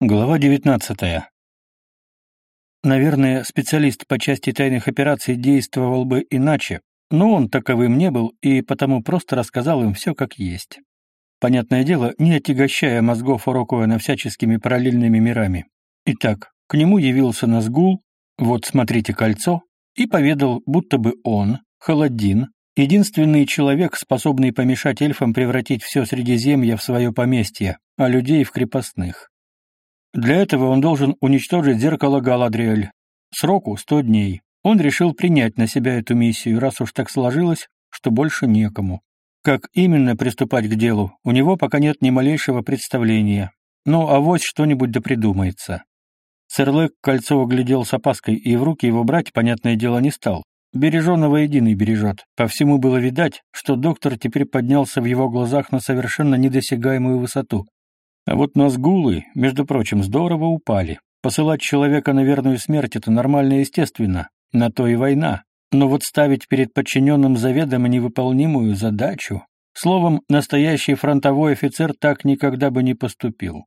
Глава 19. Наверное, специалист по части тайных операций действовал бы иначе, но он таковым не был и потому просто рассказал им все как есть. Понятное дело, не отягощая мозгов Урокуэна всяческими параллельными мирами. Итак, к нему явился Назгул, вот смотрите кольцо, и поведал, будто бы он, Халаддин, единственный человек, способный помешать эльфам превратить все Средиземье в свое поместье, а людей в крепостных. Для этого он должен уничтожить зеркало Галадриэль. Сроку сто дней. Он решил принять на себя эту миссию, раз уж так сложилось, что больше некому. Как именно приступать к делу, у него пока нет ни малейшего представления. Но авось что-нибудь да придумается. Серлык кольцо оглядел с опаской, и в руки его брать, понятное дело, не стал. Береженного единый бережет. По всему было видать, что доктор теперь поднялся в его глазах на совершенно недосягаемую высоту. А вот назгулы, между прочим, здорово упали. Посылать человека на верную смерть — это нормально и естественно. На то и война. Но вот ставить перед подчиненным заведомо невыполнимую задачу... Словом, настоящий фронтовой офицер так никогда бы не поступил.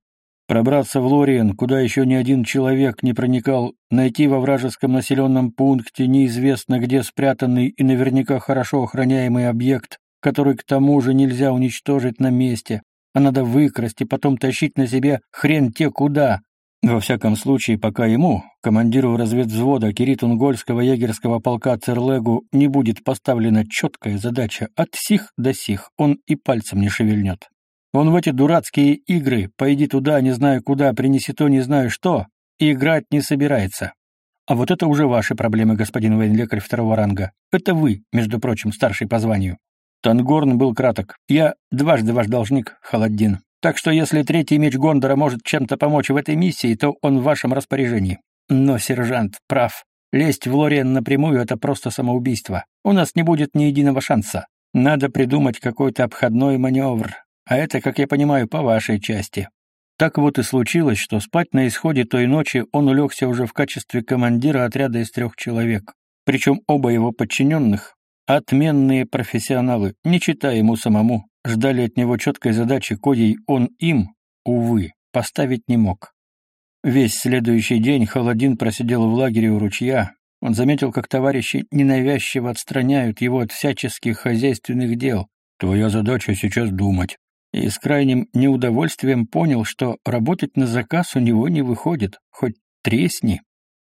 Пробраться в Лориен, куда еще ни один человек не проникал, найти во вражеском населенном пункте неизвестно где спрятанный и наверняка хорошо охраняемый объект, который к тому же нельзя уничтожить на месте, а надо выкрасть и потом тащить на себе хрен те куда. Во всяком случае, пока ему, командиру разведвзвода Киритунгольского егерского полка Церлегу, не будет поставлена четкая задача от сих до сих, он и пальцем не шевельнет. Он в эти дурацкие игры, пойди туда, не знаю куда, принеси то, не знаю что, и играть не собирается. А вот это уже ваши проблемы, господин военлекарь второго ранга. Это вы, между прочим, старший по званию. Тангорн был краток. «Я дважды ваш должник, Халаддин. Так что если третий меч Гондора может чем-то помочь в этой миссии, то он в вашем распоряжении. Но сержант прав. Лезть в Лориен напрямую — это просто самоубийство. У нас не будет ни единого шанса. Надо придумать какой-то обходной маневр. А это, как я понимаю, по вашей части». Так вот и случилось, что спать на исходе той ночи он улегся уже в качестве командира отряда из трех человек. Причем оба его подчиненных, Отменные профессионалы, не читая ему самому, ждали от него четкой задачи, коей он им, увы, поставить не мог. Весь следующий день Холодин просидел в лагере у ручья. Он заметил, как товарищи ненавязчиво отстраняют его от всяческих хозяйственных дел. «Твоя задача сейчас думать». И с крайним неудовольствием понял, что работать на заказ у него не выходит, хоть тресни.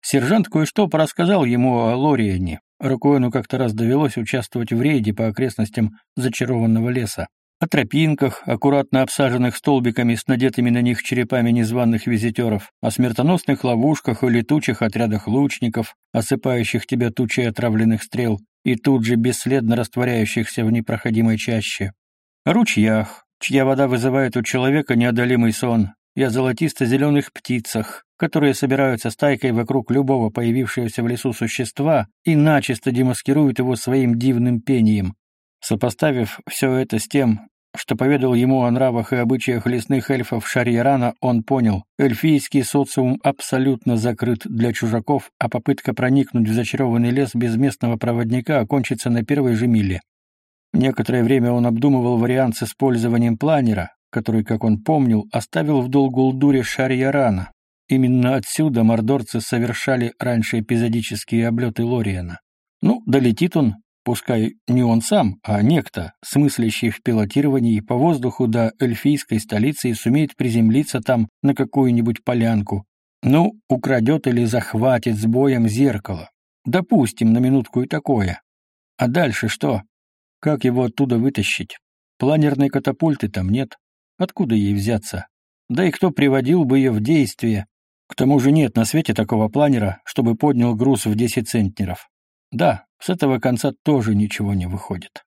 Сержант кое-что порассказал ему о Лориане, Рукоину как-то раз довелось участвовать в рейде по окрестностям зачарованного леса. О тропинках, аккуратно обсаженных столбиками с надетыми на них черепами незваных визитеров, о смертоносных ловушках и летучих отрядах лучников, осыпающих тебя тучей отравленных стрел и тут же бесследно растворяющихся в непроходимой чаще. О ручьях, чья вода вызывает у человека неодолимый сон, и о золотисто-зеленых птицах, которые собираются стайкой вокруг любого появившегося в лесу существа и начисто демаскируют его своим дивным пением. Сопоставив все это с тем, что поведал ему о нравах и обычаях лесных эльфов Шарьярана, он понял, эльфийский социум абсолютно закрыт для чужаков, а попытка проникнуть в зачарованный лес без местного проводника окончится на первой же миле. Некоторое время он обдумывал вариант с использованием планера, который, как он помнил, оставил в Долгулдуре Шарьярана, Именно отсюда мордорцы совершали раньше эпизодические облеты Лориена. Ну, долетит он, пускай не он сам, а некто, смыслящий в пилотировании по воздуху до эльфийской столицы и сумеет приземлиться там на какую-нибудь полянку. Ну, украдет или захватит с боем зеркало. Допустим, на минутку и такое. А дальше что? Как его оттуда вытащить? Планерной катапульты там нет. Откуда ей взяться? Да и кто приводил бы ее в действие, к тому же нет на свете такого планера, чтобы поднял груз в 10 центнеров. Да, с этого конца тоже ничего не выходит.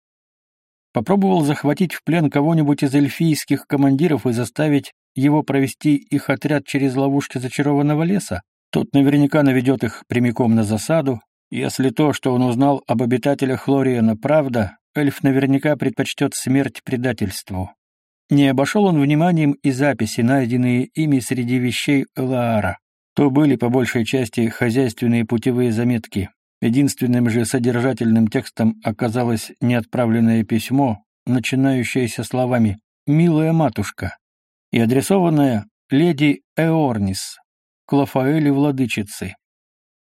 Попробовал захватить в плен кого-нибудь из эльфийских командиров и заставить его провести их отряд через ловушки зачарованного леса. Тот наверняка наведет их прямиком на засаду. Если то, что он узнал об обитателях Лориена, правда, эльф наверняка предпочтет смерть предательству. Не обошел он вниманием и записи, найденные ими среди вещей Элаара. То были по большей части хозяйственные путевые заметки. Единственным же содержательным текстом оказалось неотправленное письмо, начинающееся словами «Милая матушка» и адресованное леди Эорнис, Клофаэли Владычицы.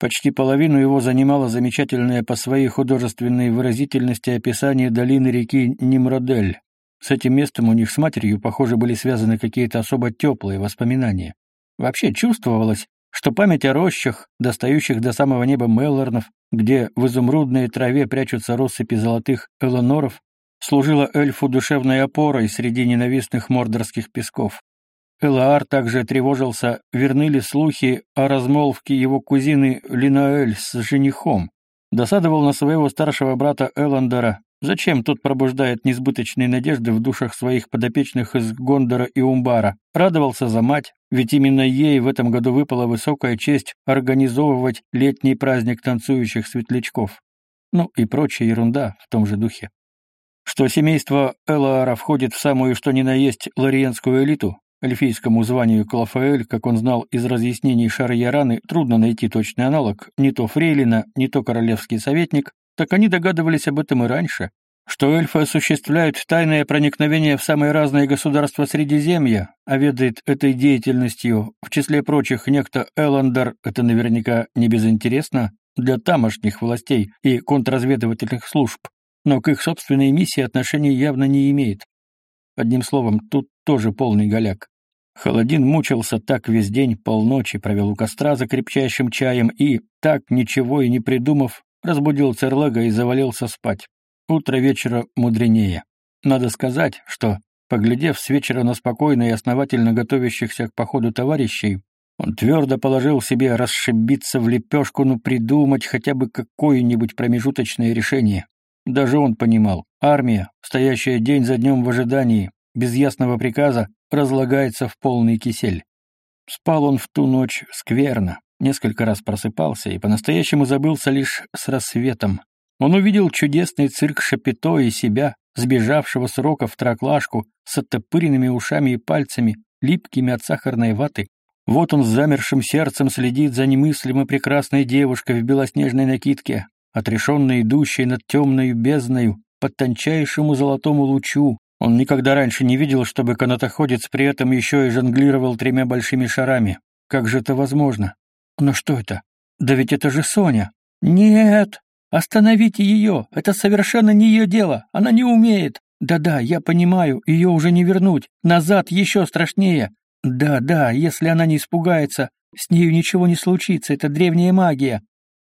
Почти половину его занимало замечательное по своей художественной выразительности описание долины реки Нимродель. С этим местом у них с матерью, похоже, были связаны какие-то особо теплые воспоминания. Вообще чувствовалось, что память о рощах, достающих до самого неба Меллорнов, где в изумрудной траве прячутся россыпи золотых элоноров, служила эльфу душевной опорой среди ненавистных мордорских песков. Элаар также тревожился, верны ли слухи о размолвке его кузины Линаэль с женихом. Досадовал на своего старшего брата Эландера, зачем тот пробуждает несбыточные надежды в душах своих подопечных из Гондора и Умбара. Радовался за мать, ведь именно ей в этом году выпала высокая честь организовывать летний праздник танцующих светлячков. Ну и прочая ерунда в том же духе. Что семейство Элаара входит в самую что ни на есть лориенскую элиту, эльфийскому званию Клафаэль, как он знал из разъяснений Шар-Яраны, трудно найти точный аналог, не то Фрейлина, не то королевский советник, так они догадывались об этом и раньше, что эльфы осуществляют тайное проникновение в самые разные государства Средиземья, а ведает этой деятельностью, в числе прочих, некто Эллендер, это наверняка не безинтересно для тамошних властей и контрразведывательных служб, но к их собственной миссии отношения явно не имеет. Одним словом, тут тоже полный голяк. Холодин мучился так весь день, полночи провел у костра за крепчайшим чаем и, так ничего и не придумав, разбудил Церлега и завалился спать. Утро вечера мудренее. Надо сказать, что, поглядев с вечера на спокойно и основательно готовящихся к походу товарищей, он твердо положил себе расшибиться в лепешку, ну придумать хотя бы какое-нибудь промежуточное решение. Даже он понимал, армия, стоящая день за днем в ожидании, без ясного приказа, разлагается в полный кисель. Спал он в ту ночь скверно, несколько раз просыпался и по-настоящему забылся лишь с рассветом. Он увидел чудесный цирк Шапито и себя, сбежавшего с рока в траклашку, с оттопыренными ушами и пальцами, липкими от сахарной ваты. Вот он с замершим сердцем следит за немыслимо прекрасной девушкой в белоснежной накидке, отрешенно идущей над темной бездною, под тончайшему золотому лучу. Он никогда раньше не видел, чтобы канатоходец при этом еще и жонглировал тремя большими шарами. Как же это возможно? Но что это? Да ведь это же Соня. Нет! Остановите ее! Это совершенно не ее дело! Она не умеет! Да-да, я понимаю, ее уже не вернуть. Назад еще страшнее. Да-да, если она не испугается, с нею ничего не случится, это древняя магия.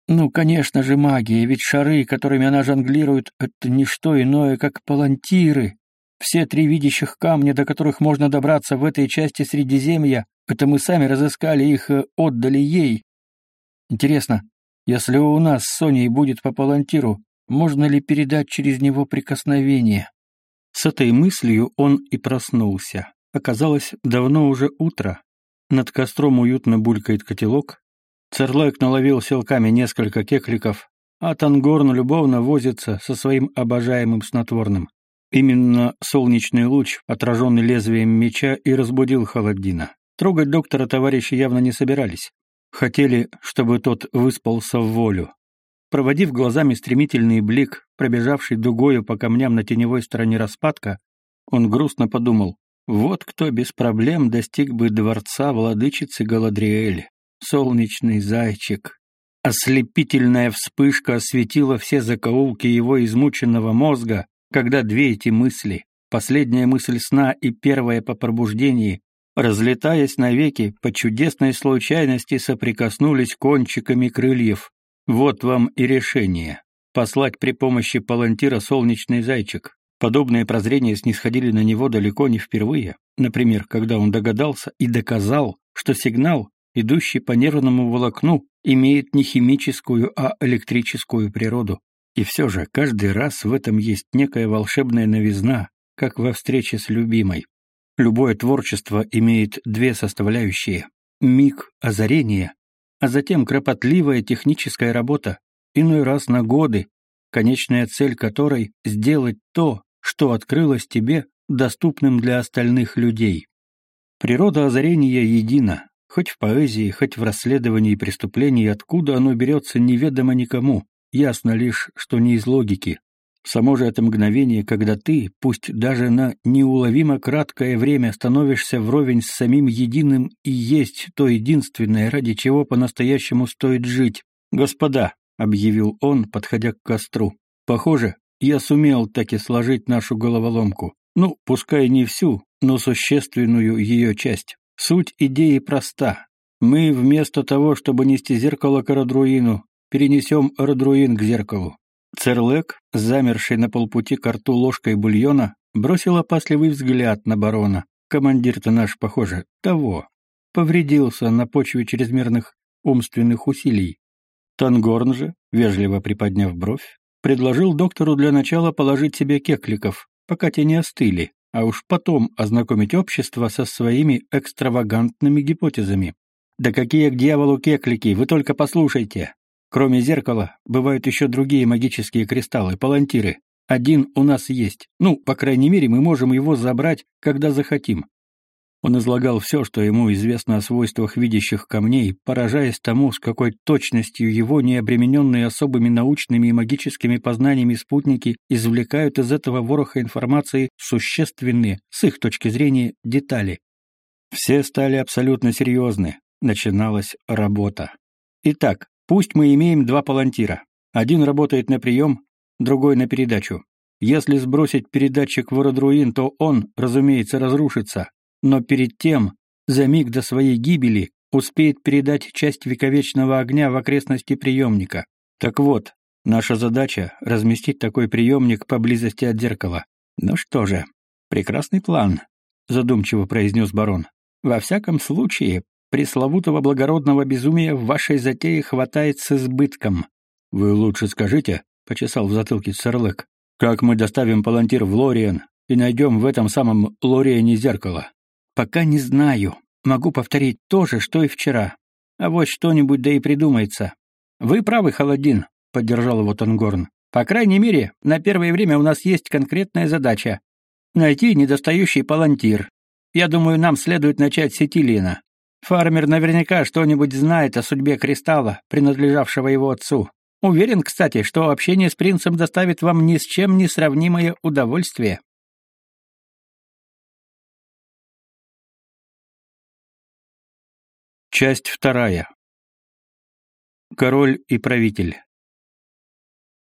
Ну, конечно же, магия, ведь шары, которыми она жонглирует, это не что иное, как палантиры. Все три видящих камня, до которых можно добраться в этой части Средиземья, это мы сами разыскали их и отдали ей. Интересно, если у нас с Соней будет по палантиру, можно ли передать через него прикосновение? С этой мыслью он и проснулся. Оказалось, давно уже утро. Над костром уютно булькает котелок, Церлойк наловил селками несколько кекликов, а Тангорн любовно возится со своим обожаемым снотворным. Именно солнечный луч, отраженный лезвием меча, и разбудил Холоддина. Трогать доктора товарищи явно не собирались. Хотели, чтобы тот выспался в волю. Проводив глазами стремительный блик, пробежавший дугою по камням на теневой стороне распадка, он грустно подумал, вот кто без проблем достиг бы дворца владычицы Галадриэли солнечный зайчик. Ослепительная вспышка осветила все закоулки его измученного мозга, когда две эти мысли, последняя мысль сна и первая по пробуждении, разлетаясь навеки, по чудесной случайности соприкоснулись кончиками крыльев. Вот вам и решение. Послать при помощи палантира солнечный зайчик. Подобные прозрения снисходили на него далеко не впервые. Например, когда он догадался и доказал, что сигнал, идущий по нервному волокну, имеет не химическую, а электрическую природу. И все же каждый раз в этом есть некая волшебная новизна, как во встрече с любимой. Любое творчество имеет две составляющие – миг озарения, а затем кропотливая техническая работа, иной раз на годы, конечная цель которой – сделать то, что открылось тебе, доступным для остальных людей. Природа озарения едина, Хоть в поэзии, хоть в расследовании преступлений, откуда оно берется, неведомо никому. Ясно лишь, что не из логики. Само же это мгновение, когда ты, пусть даже на неуловимо краткое время, становишься вровень с самим единым и есть то единственное, ради чего по-настоящему стоит жить. «Господа», — объявил он, подходя к костру, — «похоже, я сумел таки сложить нашу головоломку. Ну, пускай не всю, но существенную ее часть. Суть идеи проста. Мы вместо того, чтобы нести зеркало к Родруину, перенесем Родруин к зеркалу. Церлек, замерший на полпути к рту ложкой бульона, бросил опасливый взгляд на барона. Командир-то наш, похоже, того. Повредился на почве чрезмерных умственных усилий. Тангорн же, вежливо приподняв бровь, предложил доктору для начала положить себе кекликов, пока те не остыли, а уж потом ознакомить общество со своими экстравагантными гипотезами. «Да какие к дьяволу кеклики, вы только послушайте! Кроме зеркала, бывают еще другие магические кристаллы, палантиры. Один у нас есть. Ну, по крайней мере, мы можем его забрать, когда захотим. Он излагал все, что ему известно о свойствах видящих камней, поражаясь тому, с какой точностью его, не обремененные особыми научными и магическими познаниями спутники, извлекают из этого вороха информации существенные, с их точки зрения, детали. Все стали абсолютно серьезны. Начиналась работа. Итак, Пусть мы имеем два палантира. Один работает на прием, другой на передачу. Если сбросить передатчик в Родруин, то он, разумеется, разрушится. Но перед тем, за миг до своей гибели, успеет передать часть вековечного огня в окрестности приемника. Так вот, наша задача — разместить такой приемник поблизости от зеркала. Ну что же, прекрасный план, — задумчиво произнес барон. Во всяком случае, Пресловутого благородного безумия в вашей затее хватает с избытком. Вы лучше скажите, — почесал в затылке Серлек, — как мы доставим палантир в Лориен и найдем в этом самом Лориене зеркало? Пока не знаю. Могу повторить то же, что и вчера. А вот что-нибудь да и придумается. Вы правы, Холодин, — поддержал его Тангорн. По крайней мере, на первое время у нас есть конкретная задача — найти недостающий палантир. Я думаю, нам следует начать с Этилина. Фармер наверняка что-нибудь знает о судьбе кристалла, принадлежавшего его отцу. Уверен, кстати, что общение с принцем доставит вам ни с чем не сравнимое удовольствие. Часть вторая. Король и правитель.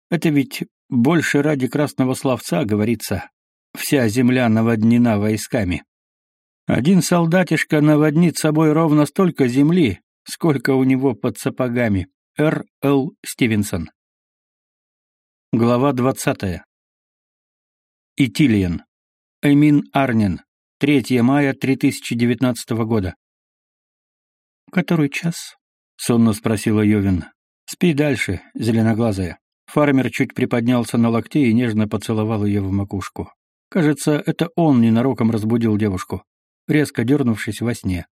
Это ведь больше ради красного словца говорится. Вся земля наводнена войсками. Один солдатишка наводнит собой ровно столько земли, сколько у него под сапогами. Р. Л. Стивенсон. Глава 20. Итилиен. Эмин Арнин. 3 мая 3019 года. «Который час?» — сонно спросила Йовин. «Спи дальше, зеленоглазая». Фармер чуть приподнялся на локте и нежно поцеловал ее в макушку. Кажется, это он ненароком разбудил девушку резко дернувшись во сне.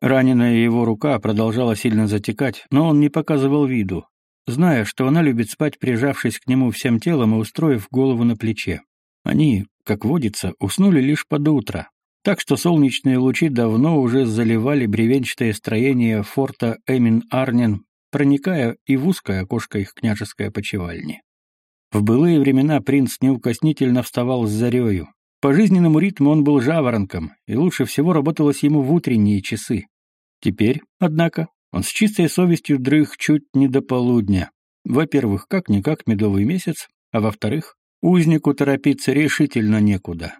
Раненая его рука продолжала сильно затекать, но он не показывал виду, зная, что она любит спать, прижавшись к нему всем телом и устроив голову на плече. Они, как водится, уснули лишь под утро, так что солнечные лучи давно уже заливали бревенчатое строение форта Эмин-Арнин, проникая и в узкое окошко их княжеской опочивальни. В былые времена принц неукоснительно вставал с зарею, по жизненному ритму он был жаворонком, и лучше всего работалось ему в утренние часы. Теперь, однако, он с чистой совестью дрых чуть не до полудня. Во-первых, как-никак медовый месяц, а во-вторых, узнику торопиться решительно некуда.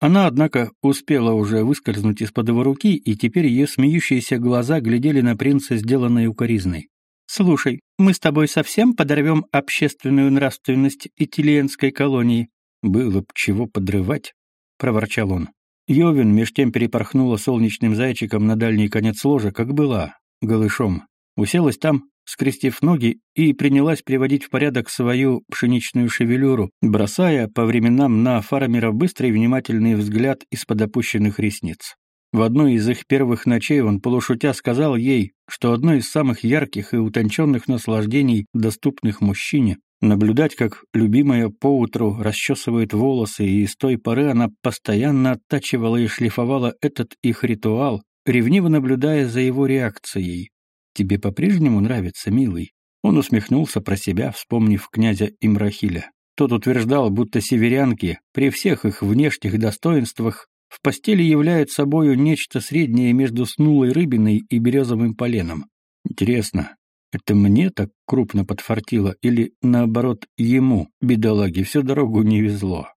Она, однако, успела уже выскользнуть из-под его руки, и теперь ее смеющиеся глаза глядели на принца, сделанные укоризной. «Слушай, мы с тобой совсем подорвем общественную нравственность Итилиенской колонии?» Было б чего подрывать проворчал он. Йовин меж тем перепорхнула солнечным зайчиком на дальний конец ложа, как была, голышом. Уселась там, скрестив ноги, и принялась приводить в порядок свою пшеничную шевелюру, бросая по временам на фармера быстрый внимательный взгляд из-под опущенных ресниц. В одной из их первых ночей он полушутя сказал ей, что одно из самых ярких и утонченных наслаждений, доступных мужчине, Наблюдать, как любимая поутру расчесывает волосы, и с той поры она постоянно оттачивала и шлифовала этот их ритуал, ревниво наблюдая за его реакцией. «Тебе по-прежнему нравится, милый?» Он усмехнулся про себя, вспомнив князя Имрахиля. Тот утверждал, будто северянки, при всех их внешних достоинствах, в постели являют собою нечто среднее между снулой рыбиной и березовым поленом. Интересно, это мне так крупно подфартило или, наоборот, ему, бедолаге, всю дорогу не везло?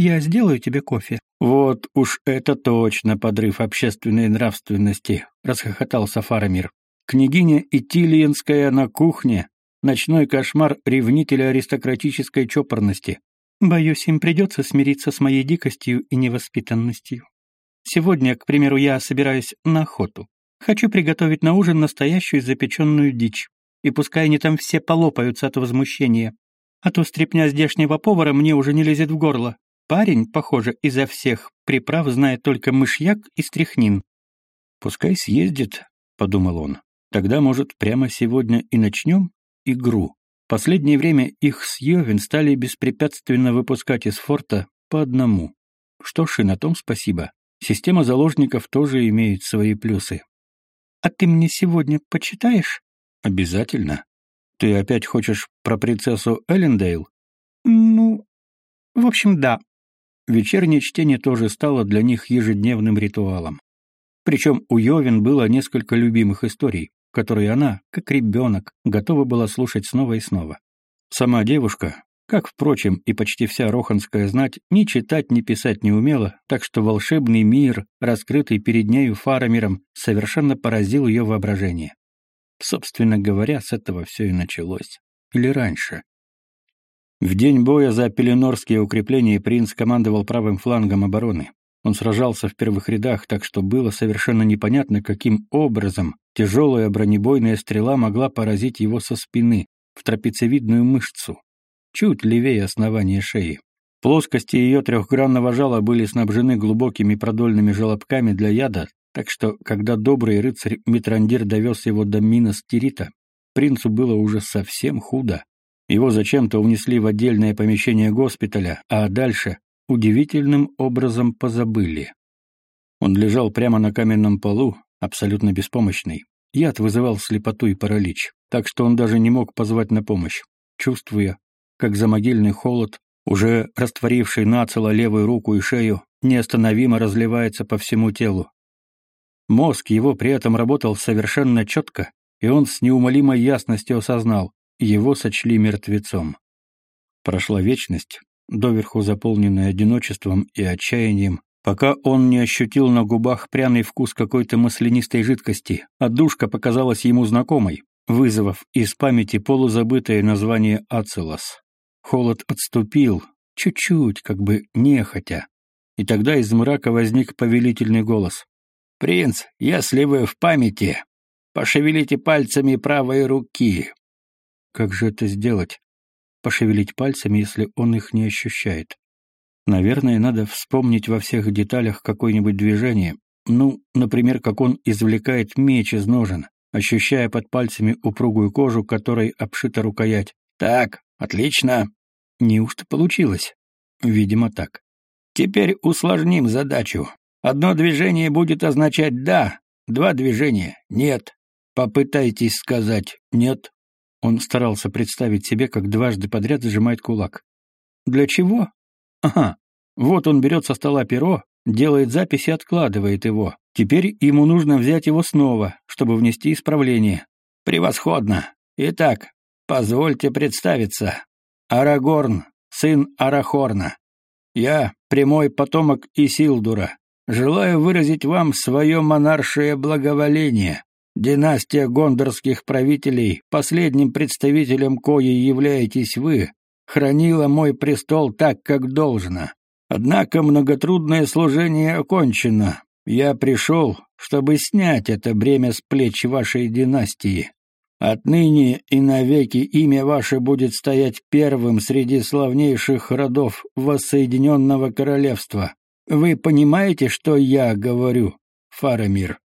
«Я сделаю тебе кофе». «Вот уж это точно подрыв общественной нравственности», — расхохотался Фарамир. «Княгиня Итильинская на кухне, ночной кошмар ревнителя аристократической чопорности. Боюсь, им придется смириться с моей дикостью и невоспитанностью. Сегодня, к примеру, я собираюсь на охоту. Хочу приготовить на ужин настоящую запеченную дичь. И пускай они там все полопаются от возмущения. А то стряпня здешнего повара мне уже не лезет в горло. Парень, похоже, изо всех приправ знает только мышьяк и стряхнин. «Пускай съездит», — подумал он. «Тогда, может, прямо сегодня и начнем игру». Последнее время их с Йовин стали беспрепятственно выпускать из форта по одному. Что ж, и на том спасибо. Система заложников тоже имеет свои плюсы. «А ты мне сегодня почитаешь?» «Обязательно. Ты опять хочешь про принцессу Эллендейл?» «Ну, в общем, да». Вечернее чтение тоже стало для них ежедневным ритуалом. Причем у Йовин было несколько любимых историй, которые она, как ребенок, готова была слушать снова и снова. Сама девушка, как, впрочем, и почти вся роханская знать, ни читать, ни писать не умела, так что волшебный мир, раскрытый перед нею Фарамиром, совершенно поразил ее воображение. Собственно говоря, с этого все и началось. Или раньше. В день боя за Пеленорские укрепления принц командовал правым флангом обороны. Он сражался в первых рядах, так что было совершенно непонятно, каким образом тяжелая бронебойная стрела могла поразить его со спины, в трапециевидную мышцу, чуть левее основания шеи. Плоскости ее трехгранного жала были снабжены глубокими продольными желобками для яда, так что, когда добрый рыцарь Митрандир довез его до Минос-Тирита, принцу было уже совсем худо. Его зачем-то унесли в отдельное помещение госпиталя, а дальше удивительным образом позабыли. Он лежал прямо на каменном полу, абсолютно беспомощный. Яд вызывал слепоту и паралич, так что он даже не мог позвать на помощь, чувствуя, как замогильный холод, уже растворивший нацело левую руку и шею, неостановимо разливается по всему телу. Мозг его при этом работал совершенно четко, и он с неумолимой ясностью осознал, его сочли мертвецом. Прошла вечность, доверху заполненная одиночеством и отчаянием, пока он не ощутил на губах пряный вкус какой-то маслянистой жидкости, а душка показалась ему знакомой, вызвав из памяти полузабытое название Ацелос. Холод отступил, чуть-чуть, как бы нехотя. И тогда из мрака возник повелительный голос. «Принц, если вы в памяти, пошевелите пальцами правой руки». Как же это сделать? Пошевелить пальцами, если он их не ощущает? Наверное, надо вспомнить во всех деталях какое-нибудь движение. Ну, например, как он извлекает меч из ножен, ощущая под пальцами упругую кожу, которой обшита рукоять. «Так, отлично. Неужто получилось? Видимо, так. Теперь усложним задачу. Одно движение будет означать «да», два движения — «нет». Попытайтесь сказать «нет». Он старался представить себе, как дважды подряд зажимает кулак. Для чего? Ага, вот он берет со стола перо, делает запись и откладывает его. Теперь ему нужно взять его снова, чтобы внести исправление. Превосходно. Итак, позвольте представиться. Арагорн, сын Арахорна. Я прямой потомок Исилдура. Желаю выразить вам свое монаршее благоволение. Династия гондорских правителей, последним представителем коей являетесь вы, хранила мой престол так, как должно. Однако многотрудное служение окончено. Я пришел, чтобы снять это бремя с плеч вашей династии. Отныне и навеки имя ваше будет стоять первым среди славнейших родов воссоединенного королевства. Вы понимаете, что я говорю, Фарамир?»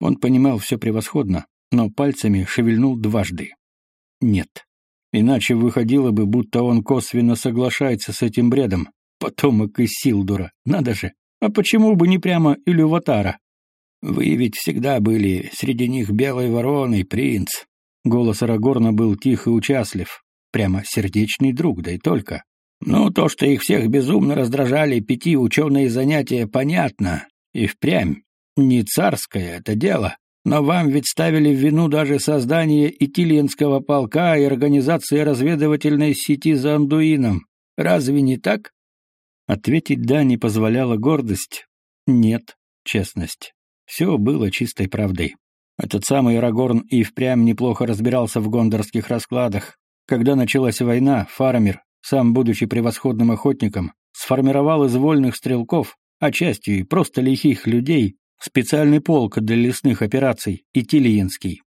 Он понимал все превосходно, но пальцами шевельнул дважды. «Нет. Иначе выходило бы, будто он косвенно соглашается с этим бредом. Потомок из Силдура. Надо же. А почему бы не прямо Илюватара? Вы ведь всегда были среди них белой вороной, принц. Голос Арагорна был тих и участлив. Прямо сердечный друг, да и только. Ну, то, что их всех безумно раздражали пяти ученые занятия, понятно. И впрямь. Не царское это дело. Но вам ведь ставили в вину даже создание Итильинского полка и организация разведывательной сети за Андуином. Разве не так? Ответить «да» не позволяла гордость. Нет, честность. Все было чистой правдой. Этот самый Рагорн и впрямь неплохо разбирался в гондорских раскладах. Когда началась война, фармер, сам будучи превосходным охотником, сформировал из вольных стрелков, а частью и просто лихих людей, специальный полк для лесных операций, Итильинский.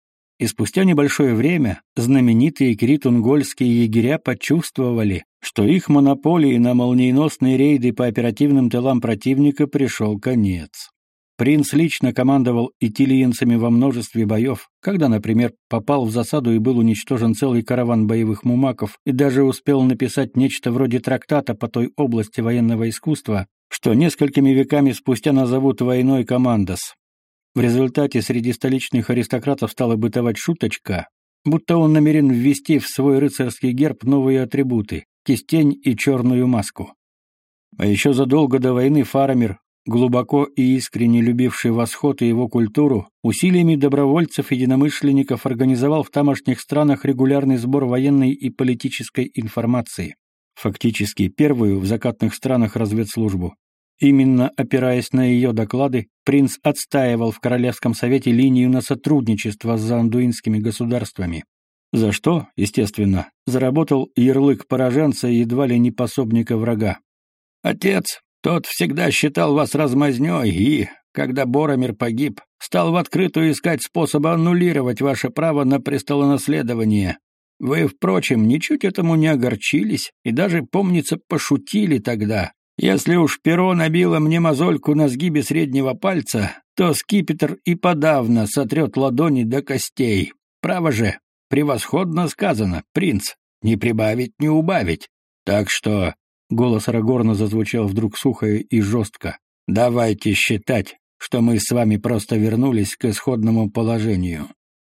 И спустя небольшое время знаменитые критунгольские егеря почувствовали, что их монополии на молниеносные рейды по оперативным тылам противника пришел конец. Принц лично командовал итилиенцами во множестве боев, когда, например, попал в засаду и был уничтожен целый караван боевых мумаков и даже успел написать нечто вроде трактата по той области военного искусства, что несколькими веками спустя назовут войной командос. В результате среди столичных аристократов стала бытовать шуточка, будто он намерен ввести в свой рыцарский герб новые атрибуты – кистень и черную маску. А еще задолго до войны Фарамир, глубоко и искренне любивший восход и его культуру, усилиями добровольцев-единомышленников организовал в тамошних странах регулярный сбор военной и политической информации, фактически первую в закатных странах разведслужбу. Именно опираясь на ее доклады, принц отстаивал в Королевском совете линию на сотрудничество с андуинскими государствами. За что, естественно, заработал ярлык пораженца и едва ли не пособника врага. «Отец, тот всегда считал вас размазнёй и, когда Боромир погиб, стал в открытую искать способы аннулировать ваше право на престолонаследование. Вы, впрочем, ничуть этому не огорчились и даже, помнится, пошутили тогда. Если уж перо набило мне мозольку на сгибе среднего пальца, то скипетр и подавно сотрет ладони до костей. Право же, превосходно сказано, принц, не прибавить, не убавить. Так что Голос Арагорна зазвучал вдруг сухо и жестко. «Давайте считать, что мы с вами просто вернулись к исходному положению.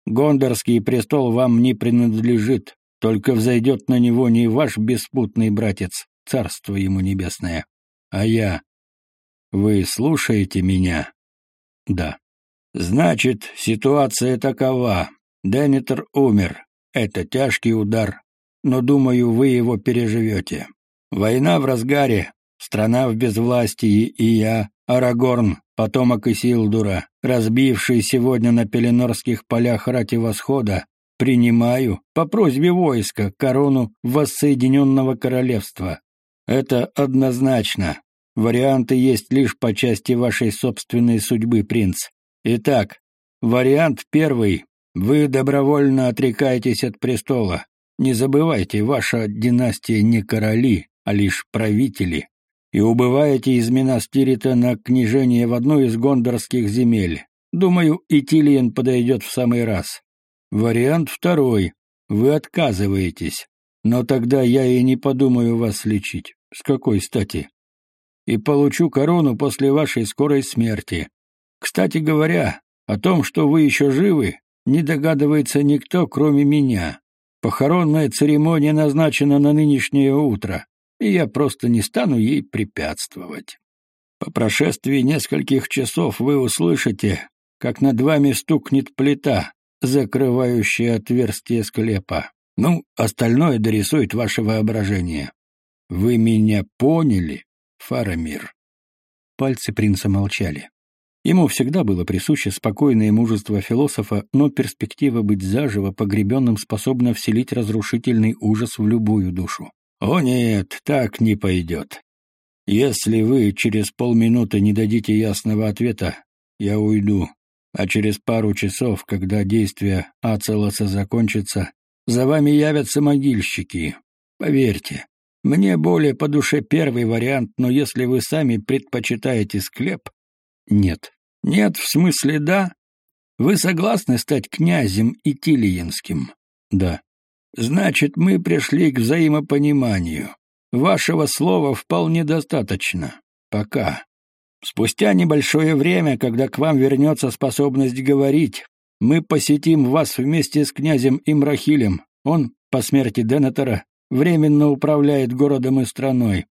Гондорский престол вам не принадлежит, только взойдет на него не ваш беспутный братец, царство ему небесное, а я. Вы слушаете меня?» «Да». «Значит, ситуация такова. Денитер умер. Это тяжкий удар, но, думаю, вы его переживете. Война в разгаре, страна в безвластии, и я, Арагорн, потомок Исилдура, разбивший сегодня на Пеленорских полях рати восхода, принимаю по просьбе войска корону воссоединенного королевства. Это однозначно. Варианты есть лишь по части вашей собственной судьбы, принц. Итак, вариант первый. Вы добровольно отрекаетесь от престола. Не забывайте, ваша династия не короли, а лишь правители, и убываете из Минастирита на княжение в одну из гондорских земель. Думаю, и Тилиен подойдет в самый раз. Вариант второй. Вы отказываетесь, но тогда я и не подумаю вас лечить. С какой стати? И получу корону после вашей скорой смерти. Кстати говоря, о том, что вы еще живы, не догадывается никто, кроме меня. Похоронная церемония назначена на нынешнее утро и я просто не стану ей препятствовать. По прошествии нескольких часов вы услышите, как над вами стукнет плита, закрывающая отверстие склепа. Ну, остальное дорисует ваше воображение. Вы меня поняли, Фарамир?» Пальцы принца молчали. Ему всегда было присуще спокойное мужество философа, но перспектива быть заживо погребенным способна вселить разрушительный ужас в любую душу. «О нет, так не пойдет. Если вы через полминуты не дадите ясного ответа, я уйду, а через пару часов, когда действие Ацелоса закончится, за вами явятся могильщики. Поверьте, мне более по душе первый вариант, но если вы сами предпочитаете склеп... Нет. Нет, в смысле да? Вы согласны стать князем Итилиенским? Да. Значит, мы пришли к взаимопониманию. Вашего слова вполне достаточно. Пока. Спустя небольшое время, когда к вам вернется способность говорить, мы посетим вас вместе с князем Имрахилем. Он, по смерти Денетера, временно управляет городом и страной.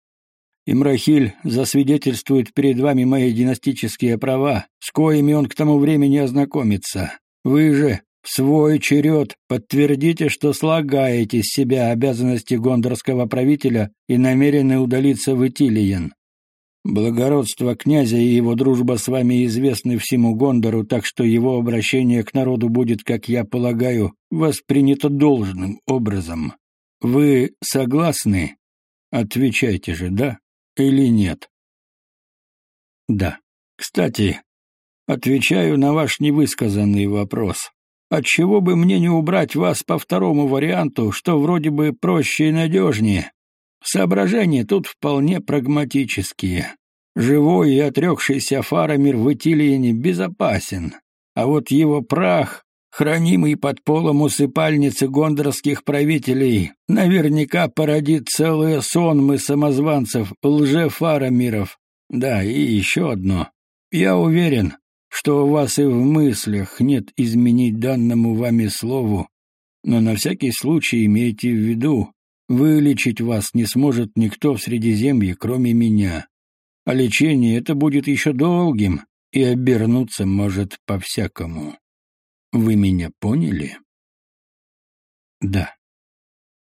Имрахиль засвидетельствует перед вами мои династические права, с коими он к тому времени ознакомится. Вы же, свой черед, подтвердите, что слагаете с себя обязанности гондорского правителя и намерены удалиться в Итилиен. Благородство князя и его дружба с вами известны всему Гондору, так что его обращение к народу будет, как я полагаю, воспринято должным образом. Вы согласны? Отвечайте же, да или нет? Да. Кстати, отвечаю на ваш невысказанный вопрос. Отчего бы мне не убрать вас по второму варианту, что вроде бы проще и надежнее? Соображения тут вполне прагматические. Живой и отрекшийся Фарамир в Итилиене безопасен, а вот его прах, хранимый под полом усыпальницы гондорских правителей, наверняка породит целые сонмы самозванцев, лже-фарамиров. Да, и еще одно. Я уверен, что у вас и в мыслях нет изменить данному вами слову, но на всякий случай имейте в виду, Вылечить вас не сможет никто в Средиземье, кроме меня. А лечение это будет еще долгим и обернуться может по-всякому. Вы меня поняли? Да.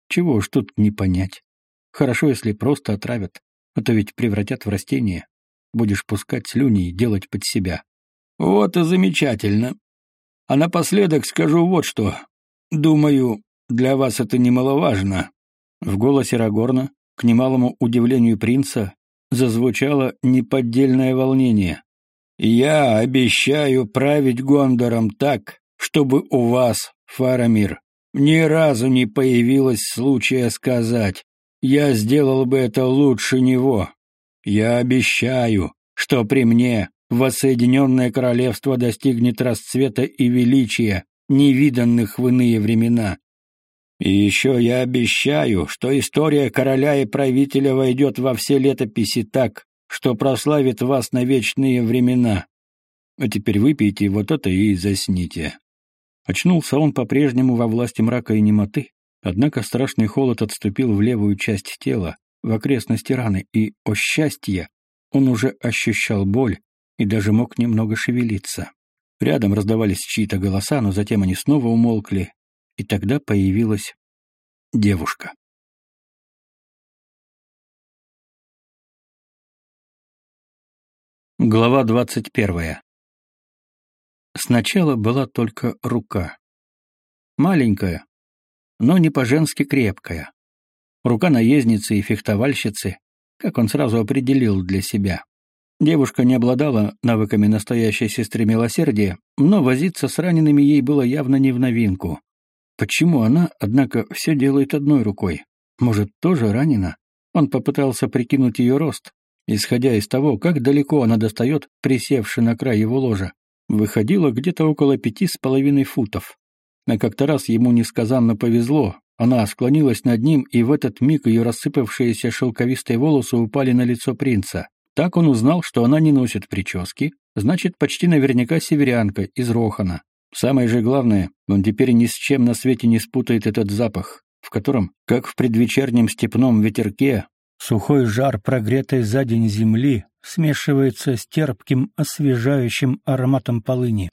Чего ж тут не понять. Хорошо, если просто отравят, а то ведь превратят в растение. Будешь пускать слюни и делать под себя. Вот и замечательно. А напоследок скажу вот что. Думаю, для вас это немаловажно. В голосе Рагорна, к немалому удивлению принца, зазвучало неподдельное волнение. «Я обещаю править Гондором так, чтобы у вас, Фарамир, ни разу не появилось случая сказать «я сделал бы это лучше него». Я обещаю, что при мне воссоединенное королевство достигнет расцвета и величия, невиданных в иные времена. И еще я обещаю, что история короля и правителя войдет во все летописи так, что прославит вас на вечные времена. А теперь выпейте вот это и засните». Очнулся он по-прежнему во власти мрака и немоты, однако страшный холод отступил в левую часть тела, в окрестности раны, и, о счастье, он уже ощущал боль и даже мог немного шевелиться. Рядом раздавались чьи-то голоса, но затем они снова умолкли, и тогда появилась девушка. Глава двадцать первая. Сначала была только рука. Маленькая, но не по-женски крепкая. Рука наездницы и фехтовальщицы, как он сразу определил для себя. Девушка не обладала навыками настоящей сестры милосердия, но возиться с ранеными ей было явно не в новинку. Почему она, однако, все делает одной рукой? Может, тоже ранена? Он попытался прикинуть ее рост, исходя из того, как далеко она достает, присевши на край его ложа. Выходило где-то около пяти с половиной футов. На как-то раз ему несказанно повезло. Она склонилась над ним, и в этот миг ее рассыпавшиеся шелковистые волосы упали на лицо принца. Так он узнал, что она не носит прически, значит, почти наверняка северянка из Рохана. Самое же главное, он теперь ни с чем на свете не спутает этот запах, в котором, как в предвечернем степном ветерке, сухой жар прогретой за день земли смешивается с терпким, освежающим ароматом полыни.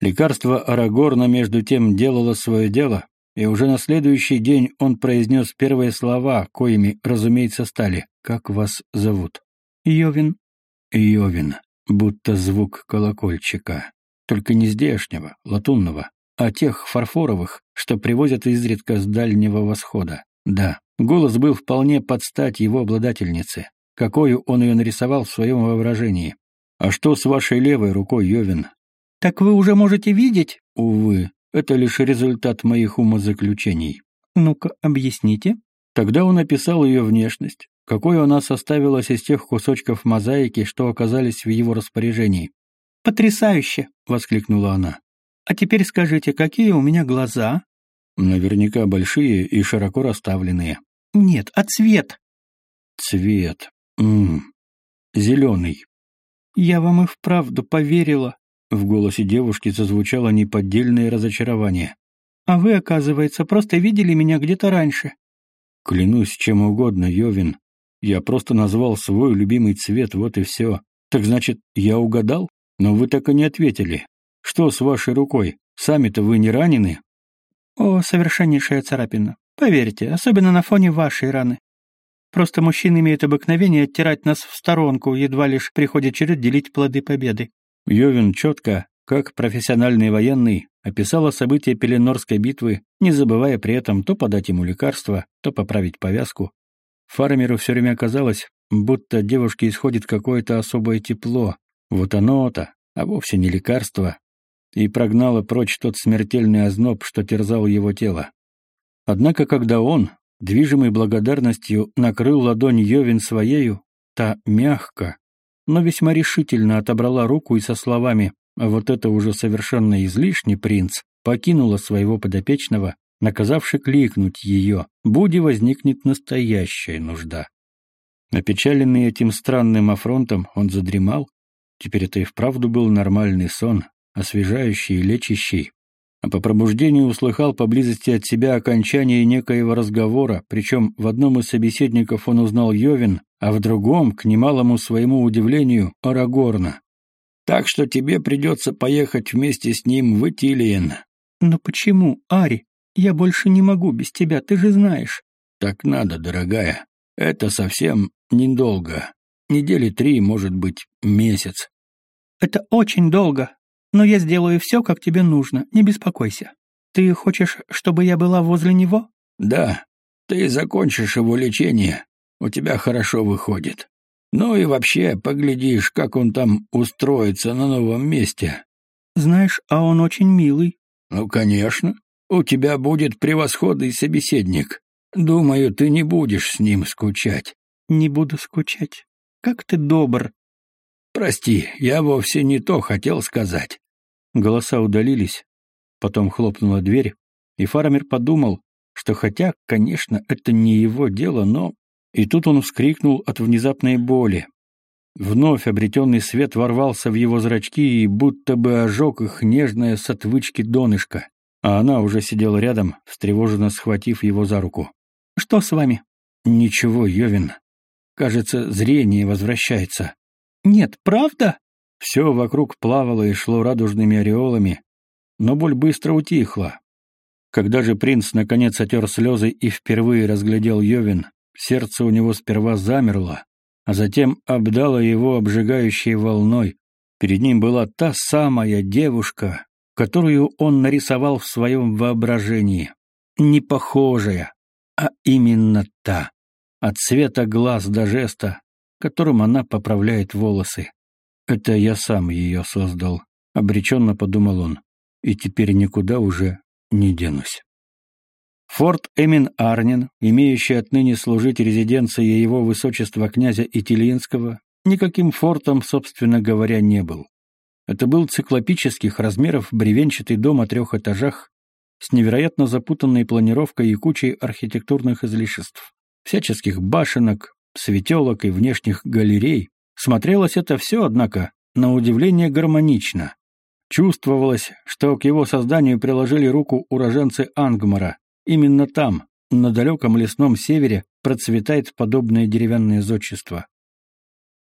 Лекарство Арагорна между тем делало свое дело, и уже на следующий день он произнес первые слова, коими, разумеется, стали «Как вас зовут?» «Йовин». «Йовин», будто звук колокольчика только не здешнего, латунного, а тех фарфоровых, что привозят изредка с Дальнего Восхода. Да, голос был вполне под стать его обладательнице, какую он ее нарисовал в своем воображении. «А что с вашей левой рукой, Йовин?» «Так вы уже можете видеть?» «Увы, это лишь результат моих умозаключений». «Ну-ка, объясните». Тогда он описал ее внешность, какой она составилась из тех кусочков мозаики, что оказались в его распоряжении. «Потрясающе!» — воскликнула она. «А теперь скажите, какие у меня глаза?» «Наверняка большие и широко расставленные». «Нет, а цвет?» «Цвет. Ммм. Зеленый». «Я вам и вправду поверила». В голосе девушки зазвучало неподдельное разочарование. «А вы, оказывается, просто видели меня где-то раньше». Клянусь чем угодно, Йовин. Я просто назвал свой любимый цвет, вот и все. Так значит, я угадал? Но вы так и не ответили. Что с вашей рукой? Сами-то вы не ранены? О, совершеннейшая царапина. Поверьте, особенно на фоне вашей раны. Просто мужчины имеют обыкновение оттирать нас в сторонку, едва лишь приходит черед делить плоды победы. Йовин четко, как профессиональный военный, описала события Пеленорской битвы, не забывая при этом то подать ему лекарство, то поправить повязку. Фармеру все время казалось, будто девушке исходит какое-то особое тепло. Вот оно-то, а вовсе не лекарство. И прогнало прочь тот смертельный озноб, что терзал его тело. Однако, когда он, движимый благодарностью, накрыл ладонь Йовин своею, та мягко, но весьма решительно отобрала руку и со словами «А вот это уже совершенно излишний принц» покинула своего подопечного, наказавши кликнуть ее, буди возникнет настоящая нужда. Опечаленный этим странным афронтом, он задремал. Теперь это и вправду был нормальный сон, освежающий и лечащий, а по пробуждению услыхал поблизости от себя окончание некоего разговора, причем в одном из собеседников он узнал Йовин, а в другом, к немалому своему удивлению, Арагорна. «Так что тебе придется поехать вместе с ним в Этилиен». «Но почему, Ари? Я больше не могу без тебя, ты же знаешь». «Так надо, дорогая. Это совсем недолго. Недели три, может быть, месяц». «Это очень долго. Но я сделаю все, как тебе нужно, не беспокойся. Ты хочешь, чтобы я была возле него? Да. Ты закончишь его лечение. У тебя хорошо выходит. Ну и вообще, поглядишь, как он там устроится на новом месте. Знаешь, а он очень милый. Ну, конечно. У тебя будет превосходный собеседник. Думаю, ты не будешь с ним скучать. Не буду скучать. Как ты добр. Прости, я вовсе не то хотел сказать. Голоса удалились, потом хлопнула дверь, и фармер подумал, что хотя, конечно, это не его дело, но... И тут он вскрикнул от внезапной боли. Вновь обретенный свет ворвался в его зрачки и будто бы ожег их нежное с отвычки донышко, а она уже сидела рядом, встревоженно схватив его за руку. «Что с вами?» «Ничего, Йовин. Кажется, зрение возвращается». «Нет, правда?» Все вокруг плавало и шло радужными ореолами, но боль быстро утихла. Когда же принц наконец отер слезы и впервые разглядел Йовин, сердце у него сперва замерло, а затем обдало его обжигающей волной. Перед ним была та самая девушка, которую он нарисовал в своем воображении. Не похожая, а именно та, от цвета глаз до жеста, которым она поправляет волосы. Это я сам ее создал, обреченно подумал он, и теперь никуда уже не денусь. Форт Эмин Арнин, имеющий отныне служить резиденцией его высочества князя Итилинского, никаким фортом, собственно говоря, не был. Это был циклопических размеров бревенчатый дом о трех этажах с невероятно запутанной планировкой и кучей архитектурных излишеств, всяческих башенок, светелок и внешних галерей, Смотрелось это все, однако, на удивление гармонично. Чувствовалось, что к его созданию приложили руку уроженцы Ангмара. Именно там, на далеком лесном севере, процветает подобное деревянное зодчество.